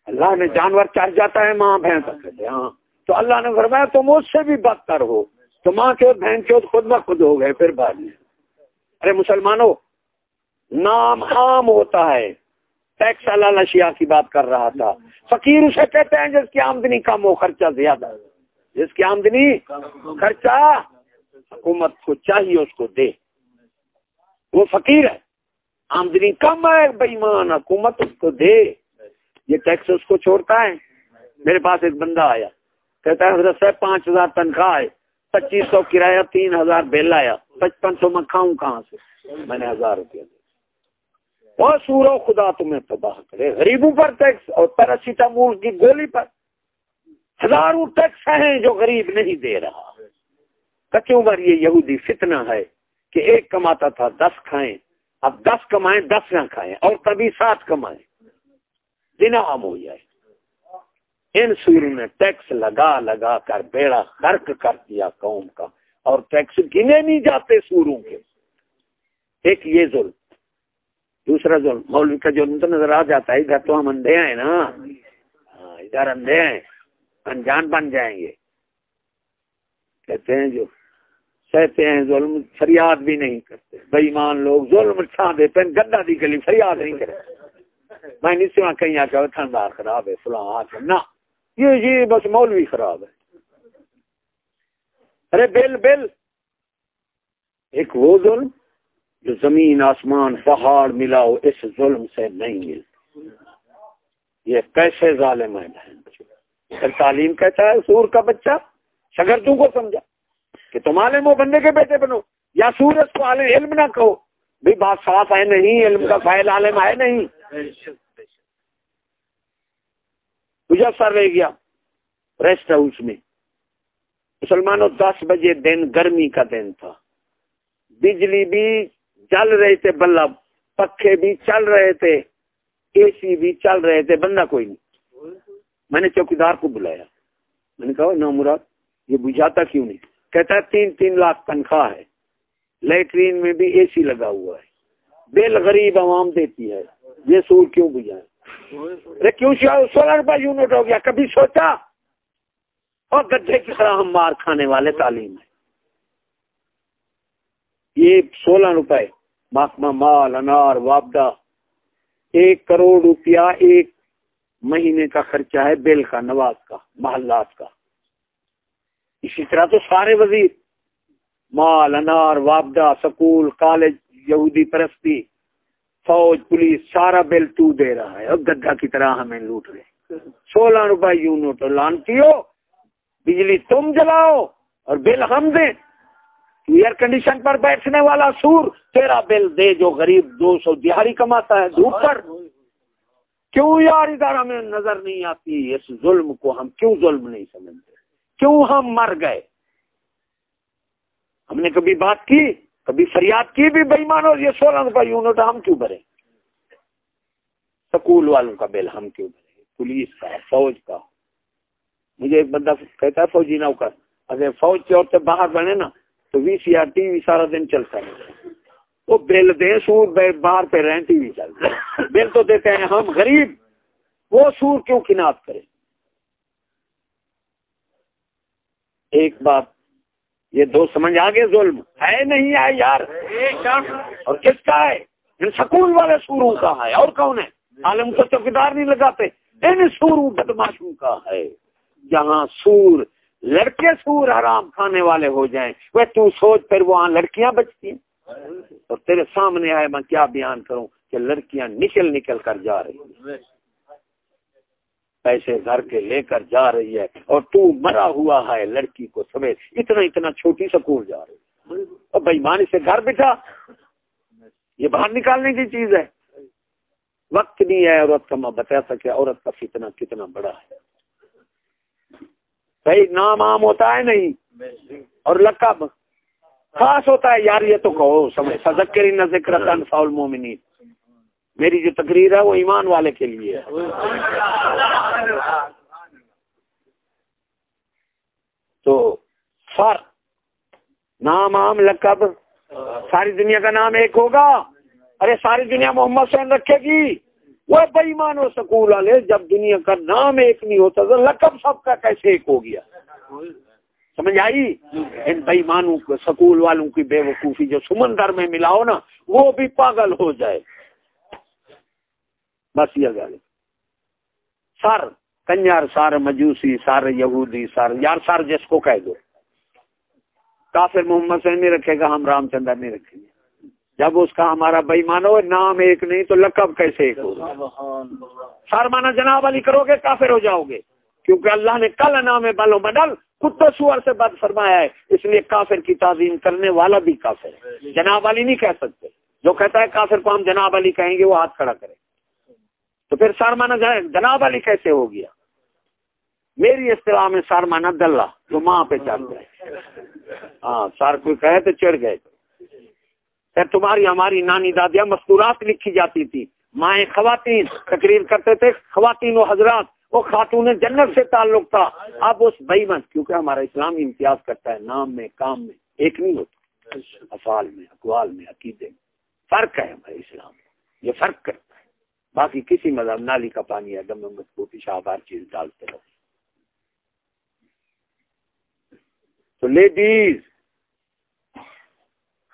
اللہ نے جانور چڑھ جاتا ہے ماں بہن ہاں۔ تو اللہ نے فرمایا، تم اس سے بھی بدتر ہو۔ تو ماں چود بہن چود خود بخود ہو گئے پھر بعد میں۔ ارے، مسلمانوں نام عام ہوتا ہے۔ ٹیکس اللہ اشیاء کی بات کر رہا تھا۔ فقیر اسے کہتے ہیں جس کی آمدنی کم ہو، خرچہ زیادہ۔ جس کی آمدنی خرچہ، حکومت کو چاہیے اس کو دے۔ وہ فقیر ہے۔ آمدنی کم ہے بےمان حکومت اس کو دے۔ یہ ٹیکس اس کو چھوڑتا ہے۔ میرے پاس ایک بندہ آیا۔ کہتا ہے، حضرت صاحب، پانچ ہزار تنخواہ ہے۔ پچیس سو کرایہ، تین ہزار بل آیا۔ پچپن سو میں کھاؤں کہاں سے؟ میں نے ہزار روپیہ دیا اور سورو خدا تمہیں تباہ کرے۔ غریبوں پر ٹیکس اور پیراسیٹامول کی گولی پر۔ ہزاروں ٹیکس ہیں جو غریب نہیں دے رہا۔ کچوں بار یہ یہودی فتنہ ہے کہ ایک کماتا تھا دس کھائیں، اب دس کمائیں، دس نہ کھائیں، اور کبھی سات کمائیں۔ دن عام ہو جائے۔ ان سوروں نے ٹیکس لگا لگا کر بیڑا خرک کر دیا قوم کا، اور ٹیکس گنے نہیں جاتے سوروں کے۔ ایک یہ ظلم دوسرا ظلم مولوی کا جو نظر آ جاتا ہے، ادھر تو ہم اندھے ہیں نا۔ ہاں، ادھر اندھے ہیں۔ انجان بن جائیں گے۔ کہتے ہیں جو سہتے ہیں، ظلم فریاد بھی نہیں کرتے۔ بےمان لوگ ظلم چھان دے پین گدا دی گلی فریاد نہیں کرے میں نہیں سنا کہیں آ کے ٹھنڈا خراب ہے، فلاں آ کے نہ، یہ یہ بس مولوی خراب ہے۔ ارے بل بل۔ ایک وہ ظلم جو زمین، آسمان، پہاڑ ملاؤ، اس ظلم سے نہیں مل یہ کیسے ظالم ہے بہن تعلیم کہتا ہے؟ سور کا بچہ؟ شگردوں کو سمجھا کہ تم عالم ہو بندے کے بیٹے بنو۔ یا سورج کو عالم علم نہ کہو۔ بھی بات صاف ہے نہیں، علم کا فائل عالم ہے نہیں۔ مجھے سر رہ گیا ریسٹ ہاؤس میں۔ مسلمانوں، دس بجے دن، گرمی کا دن تھا۔ بجلی بھی چل رہے تھے بلب، پکھے بھی چل رہے تھے، اے سی بھی چل رہے تھے، بندہ کوئی نہیں۔ میں نے چوکیدار کو بلایا۔ میں نے کہا مراد، یہ بجھاتا کیوں نہیں؟ کہتا ہے، تین تین لاکھ تنخواہ ہے۔ لیٹرین میں بھی اے سی لگا ہوا ہے۔ بل غریب عوام دیتی ہے۔ یہ سور کیوں بجھائے؟ کیوں سولہ روپئے یونٹ ہو گیا۔ کبھی سوچا؟ اور گڈھے کی طرح ہم مار کھانے والے، تعلیم ہے۔ یہ سولہ روپئے محکمہ مال، انار، وابدہ۔ ایک کروڑ روپیہ ایک مہینے کا خرچہ ہے بل کا، نواز کا، محلات کا۔ اسی طرح تو سارے وزیر، مال، انار، وابدہ، سکول، کالج، یہودی پرستی، فوج، پولیس، سارا بل تو دے رہا ہے اور گدھا کی طرح ہمیں لوٹ رہے سولہ روپئے یونٹ لانتی ہو، بجلی تم جلاؤ اور بل ہم دیں۔ ایئر کنڈیشن پر بیٹھنے والا سور تیرا بل دے جو غریب دو سو دہاڑی کماتا ہے، دھوپ پر کیوں یار ادھر ہمیں نظر نہیں آتی؟ اس ظلم کو ہم کیوں ظلم نہیں سمجھتے؟ کیوں ہم مر گئے؟ ہم نے کبھی بات کی، کبھی فریاد کی بھی بے مانو یہ سولہ روپئے یونٹ ہم کیوں بھرے؟ سکول والوں کا بل ہم کیوں بھرے؟ پولیس کا، فوج کا۔ مجھے ایک بندہ کہتا ہے، فوجی نوکر، اگر فوج کی عورتیں باہر بنے نا تو وی سی آر ٹی وی سارا دن چلتا ہے۔ وہ بل دے سور باہر پہ رہیں ٹی وی چلتا بل تو دیتے ہیں ہم غریب۔ وہ سور کیوں کنات کرے ایک بات، یہ دو سمجھ آگے ظلم۔ ہے نہیں ہے یار؟ اور کس کا ہے؟ ان سکول والے سوروں کا ہے۔ اور کون ہے؟ عالم کو چوکیدار نہیں لگاتے۔ ان سوروں بدماشوں کا ہے۔ جہاں سور لڑکے سور حرام کھانے والے ہو جائیں۔ وہ تو سوچ پھر وہاں لڑکیاں بچتی ہیں۔ اور تیرے سامنے آئے میں کیا بیان کروں کہ لڑکیاں نکل نکل کر جا رہی ہیں۔ پیسے گھر کے لے کر جا رہی ہے اور تو مرا ہوا ہے لڑکی کو سمیت۔ اتنا اتنا چھوٹی سکول جا رہی اور بےمانی سے گھر بٹھا۔ یہ باہر نکالنے کی چیز ہے۔ وقت نہیں ہے، عورت کا میں بتا سکے، عورت کا فتنہ کتنا بڑا ہے۔ بھائی، نام عام ہوتا ہے نہیں؟ اور لقب خاص ہوتا ہے یار، یہ تو کہو، سمجھ سزکری نہ ذکر فاول مومنی میری جو تقریر ہے وہ ایمان والے کے لیے ہے۔ تو سر نام عام، لقب، ساری دنیا کا نام ایک ہوگا۔ ارے، ساری دنیا محمد سین رکھے گی۔ وہ بےمان و سکول والے جب دنیا کا نام ایک نہیں ہوتا تو لقب سب کا کیسے ایک ہو گیا؟ سمجھ آئی؟ ان بےمانوں کو سکول والوں کی بے وقوفی جو سمندر میں ملاؤ نا، وہ بھی پاگل ہو جائے۔ بس یہ گل۔ سر کنجر سر، مجوسی سر، یہودی سر، یار سر جس کو کہہ دو۔ کافر محمد سے نہیں رکھے گا، ہم رام چندر نہیں رکھیں گے۔ جب اس کا ہمارا بھائی مانو نام ایک نہیں تو لقب کیسے ایک ہوگا؟ سر مانا جناب علی کرو گے کافر ہو جاؤ گے، کیونکہ اللہ نے کل نام بالو بدل کتو سور سے بد فرمایا ہے، اس لیے کافر کی تعظیم کرنے والا بھی کافر ہے۔ جناب علی نہیں کہہ سکتے، جو کہتا ہے کافر کو ہم جناب علی کہیں گے، وہ ہاتھ کھڑا کرے۔ تو پھر سار مانا جناب علی کیسے ہو گیا؟ میری اصطلاح میں سار مانا دلہ، جو ماں پہ چڑھ گئے ہاں سار کوئی کہے تو چڑھ گئے۔ پھر تمہاری ہماری نانی دادیاں مستورات لکھی جاتی تھی مائیں خواتین تقریر کرتے تھے، خواتین و حضرات، وہ خاتون جنت سے تعلق تھا۔ اب اس بئی من کیونکہ ہمارا اسلام امتیاز کرتا ہے، نام میں، کام میں، ایک نہیں ہوتا۔ افعال میں، اقوال میں، عقیدے میں۔ فرق ہے ہمارے اسلام میں، یہ فرق کرتا باقی کسی مذہب، نالی کا پانی ہے دم کو پیشاب ہر چیز ڈالتے رہو۔ تو لیڈیز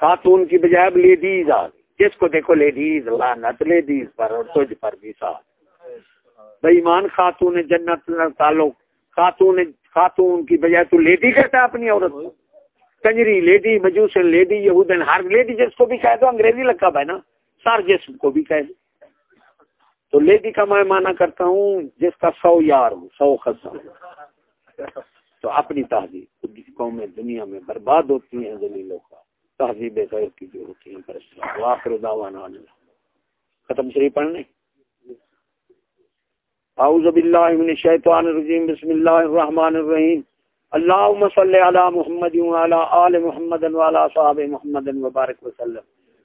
خاتون کی بجائے لیڈیز آ جس کو دیکھو لیڈیز لانت لیڈیز پر اور تجھ پر بھی ساتھ۔ بے ایمان خاتون جنت تعلق، خاتون خاتون کی بجائے تو لیڈی کہتا ہے اپنی عورت کو۔ کنجری لیڈی، مجوسن لیڈی، یہودن، ہر لیڈی جس کو بھی کہہ دو، انگریزی لگا ہے نا۔ سر جس کو بھی کہہ دو۔ تو لیڈی کا میں مانا کرتا ہوں، جس کا سو یار ہوں سو خزہ تو اپنی تہذیب قومیں دنیا میں برباد ہوتی ہیں دلیلوں کا۔ تہذیب غیر کی جو ہوتی ہیں آخر دعوانا ختم شریف پڑھنے اعوذ باللہ من الشیطان الرجیم، بسم اللہ الرحمن الرحیم۔ اللہم صلی علی محمد وعلى آل محمد وعلى صحاب محمد وبارک وسلم۔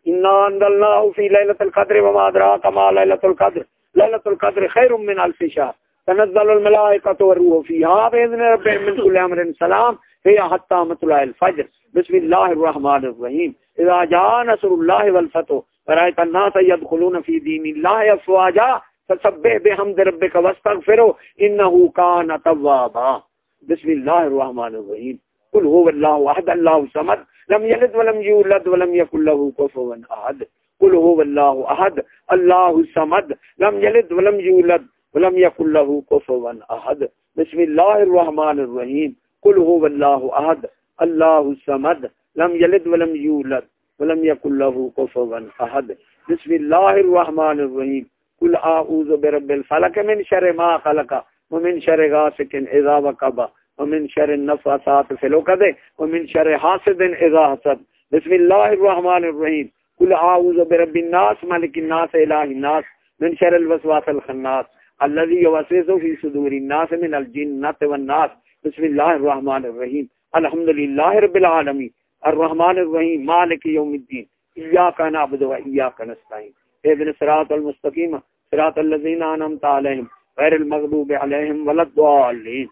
انا انزلناه في ليله القدر وما ادراك ما ليله القدر۔ ليله القدر خير من الف شهر۔ تنزل الملائكه والروح فيها باذن ربهم من كل امر سلام۔ هي حتى مطلع الفجر. بسم الله الرحمن الرحیم اذا جاء نصر الله والفتح، فرأيت الناس يدخلون في دين الله افواجا فسبح بحمد ربك واستغفره انه كان توابا. بسم الله الرحمن الرحيم. قل هو الله احد الله الصمد. لم يلد ولم يولد ولم يكن له كفوا احد قل هو الله احد الله الصمد. لم يلد ولم يولد ولم يكن له كفوا احد بسم الله الرحمن الرحيم. قل هو الله احد الله الصمد، لم يلد ولم يولد ولم يكن له كفوا احد۔ بسم الله الرحمن الرحيم قل اعوذ برب الفلق، من شر ما خلق، ومن شر غاسق اذا وقب، ومن شر النفاثات في العقد، ومن شر حاسد اذا حسد۔ بسم الله الرحمن الرحيم قل اعوذ برب الناس ملك الناس اله الناس، من شر الوسواس الخناس، الذي يوسوس في صدور الناس من الجنة والناس۔ بسم الله الرحمن الرحيم الحمد لله رب العالمين الرحمن الرحيم مالك يوم الدين اياك نعبد واياك نستعين اهدنا الصراط المستقيم صراط الذين انعمت عليهم غير المغضوب عليهم ولا الضالين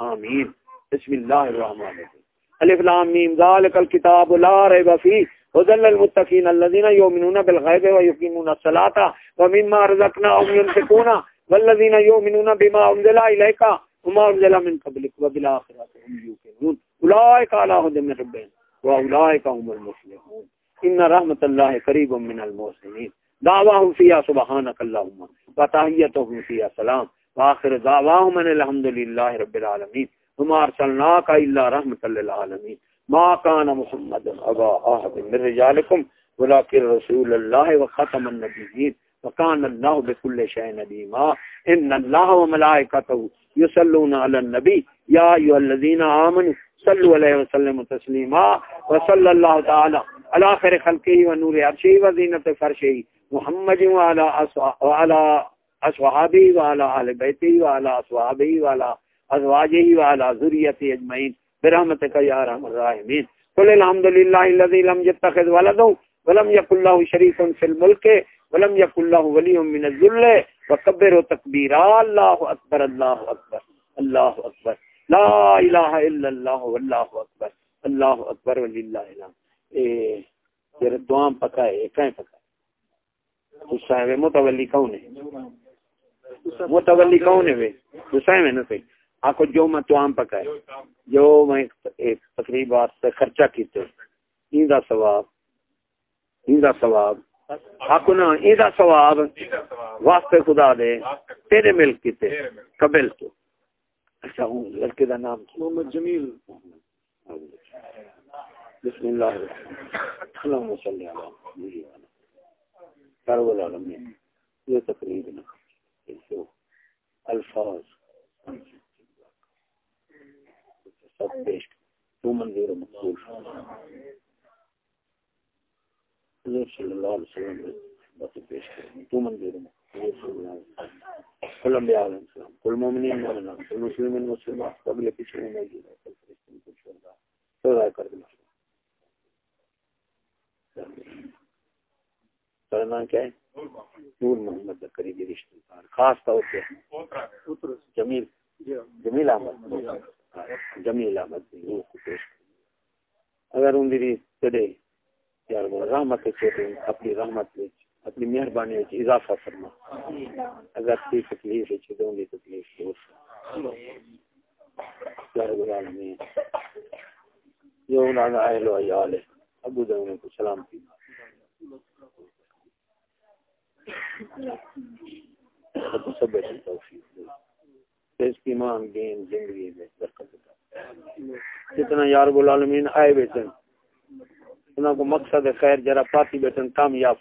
امين بسم الله الرحمن الرحيم الف لام ميم ذلك الكتاب لا ريب فيه هدى للمتقين الذين يؤمنون بالغيب ويقيمون الصلاة ومما رزقناهم ينفقون والذين يؤمنون بما انزل اليك وما انزل من قبلك وبالاخره هم يوقنون اولئك على هدى من ربهم واولئك هم المفلحون. ان رحمه الله قريب من المحسنين دعواهم فيها سبحانك اللهم وتحيتهم فيها سلام. واخر دعواهم ان الحمد لله رب العالمين وما ارسلناك الا رحمه للعالمين ما كان محمد ابا احد من رجالكم ولكن رسول الله وختم النبيين وكان الله بكل شيء عليما ان الله وملائكته يصلون على النبي. يا ايها الذين امنوا صلوا عليه وسلموا تسليما. وصلى الله تعالى على خير خلقه ونور عرشه وزينة فرشه محمد وعلى وعلى اصحابه وعلى اهل بيته وعلى اصحابه وعلى ازواجه وعلى ذريته اجمعين برحمتك يا ارحم الراحمين. قل الحمد لله الذي لم يتخذ ولدا ولم يكن له شريك في الملك. ولم يكن له ولي من الذل وكبره تكبيرا. الله اكبر الله اكبر الله اكبر لا اله الا الله والله اكبر الله اكبر ولله الحمد. اے، تیرے دعا پکا ہے کہیں پکا حسین ہے متولی کون ہے؟ متولی کون ہے حسین ہے نا صحیح. آپ جو میں تو عام پکا ہے جو میں ایک تقریب واسطے خرچہ کیتے ایندا ثواب ایندا ثواب کو نا ایندا ثواب واسطے خدا دے تیرے ملک کیتے قبل تو۔ اچھا ہوں لڑکے دا نام محمد جمیل۔ بسم اللہ۔ اللہم صلی اللہ علیہ وسلم رب العالمین یہ تقریب نہ۔ الفاظ۔ سب پیش۔ تو منظور مقبول حضور صلی اللہ علیہ وسلم بس پیش کریں تو منظور مقبول کل انبیاء علیہ السلام، کل مومنین مومنات، کل مسلمین مسلمات، قبل پیچھے ہے کل کو چھوڑ تو رائے کر کیا ہے؟ نور محمد زکری جی رشتے دار، خاص طور پہ۔ جمیل۔ جمیل احمد۔ ہاں، جمیل احمد اگر ان دی چڑے رحمت اپنی رحمت اپنی مہربانی اضافہ فرما۔ اگر کوئی تکلیف ہے چھوٹے تکلیف دور انہوں اہل و عیال ہے ابو کو سلام کی۔ سب اس کی مان دین، زندگی میں برکت جتنا یار العالمین آئے بیٹھے انہوں کو مقصد خیر، جرا پاتی بیٹھن کامیاب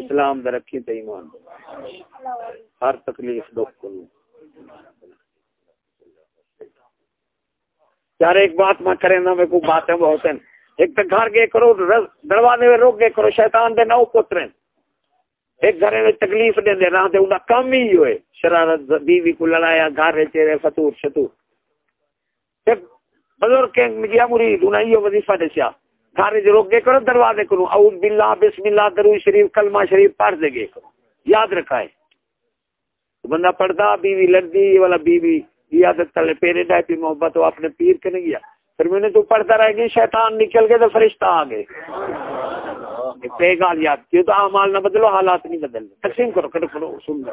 اسلام در رکھی تے ایمان۔ ہر تکلیف دکھ کو یار، ایک بات میں کریں نا میں کو باتیں بہت ہیں۔ ایک تو گھر گئے کرو دروازے میں روک گئے کرو، شیطان دے نو پتریں ایک گھر میں تکلیف دے دے رہا دے انہا کم ہی ہوئے۔ شرارت، بیوی کو لڑایا، گھر چہرے فتور شتور۔ بزرگ کے مجھے مرید انہا یہ وظیفہ دے سیا گھر جو روک گئے کرو، دروازے کرو اعوذ باللہ، بسم اللہ درو شریف، کلمہ شریف پڑھ دے گئے کرو یاد رکھائے۔ بندہ پڑھتا بیوی لڑتی یہ والا بیوی، یہ عادت تلے پیرے ڈائے پی محبت وہ اپنے پیر کے نہیں گیا پھر میں نے تو پڑھتا رہ گئی شیطان نکل گئے تو فرشتہ آ گئے۔ پیغال یاد کیوں تو اعمال نہ بدلو، حالات نہیں بدل تقسیم کرو کرو کرو سن لو۔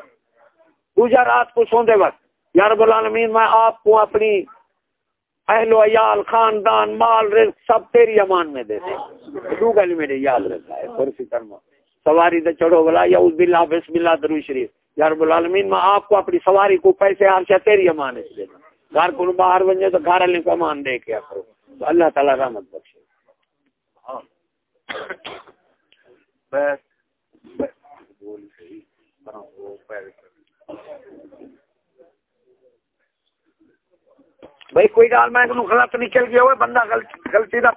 دوسرا رات کو سوندے وقت، یا رب العالمین، میں آپ کو اپنی اہل و عیال، خاندان، مال، رزق، سب تیری امان میں دے دے۔ دو گل میرے یاد رکھا ہے کرسی کرما سواری دے چڑھو بلا یا اس باللہ، بسم اللہ درو شریف۔ یا رب العالمین، میں آپ کو اپنی سواری کو پیسے ہر شاہ تیری امان دے دے گھر کو باہر بن تو گھر والے کو امان دے کے کرو تو اللہ تعالی رحمت بخشے۔ بس بول صحیح بنا وہ پیرے بھائی کوئی گال میں غلط نکل گیا ہوئے بندہ غلطی کا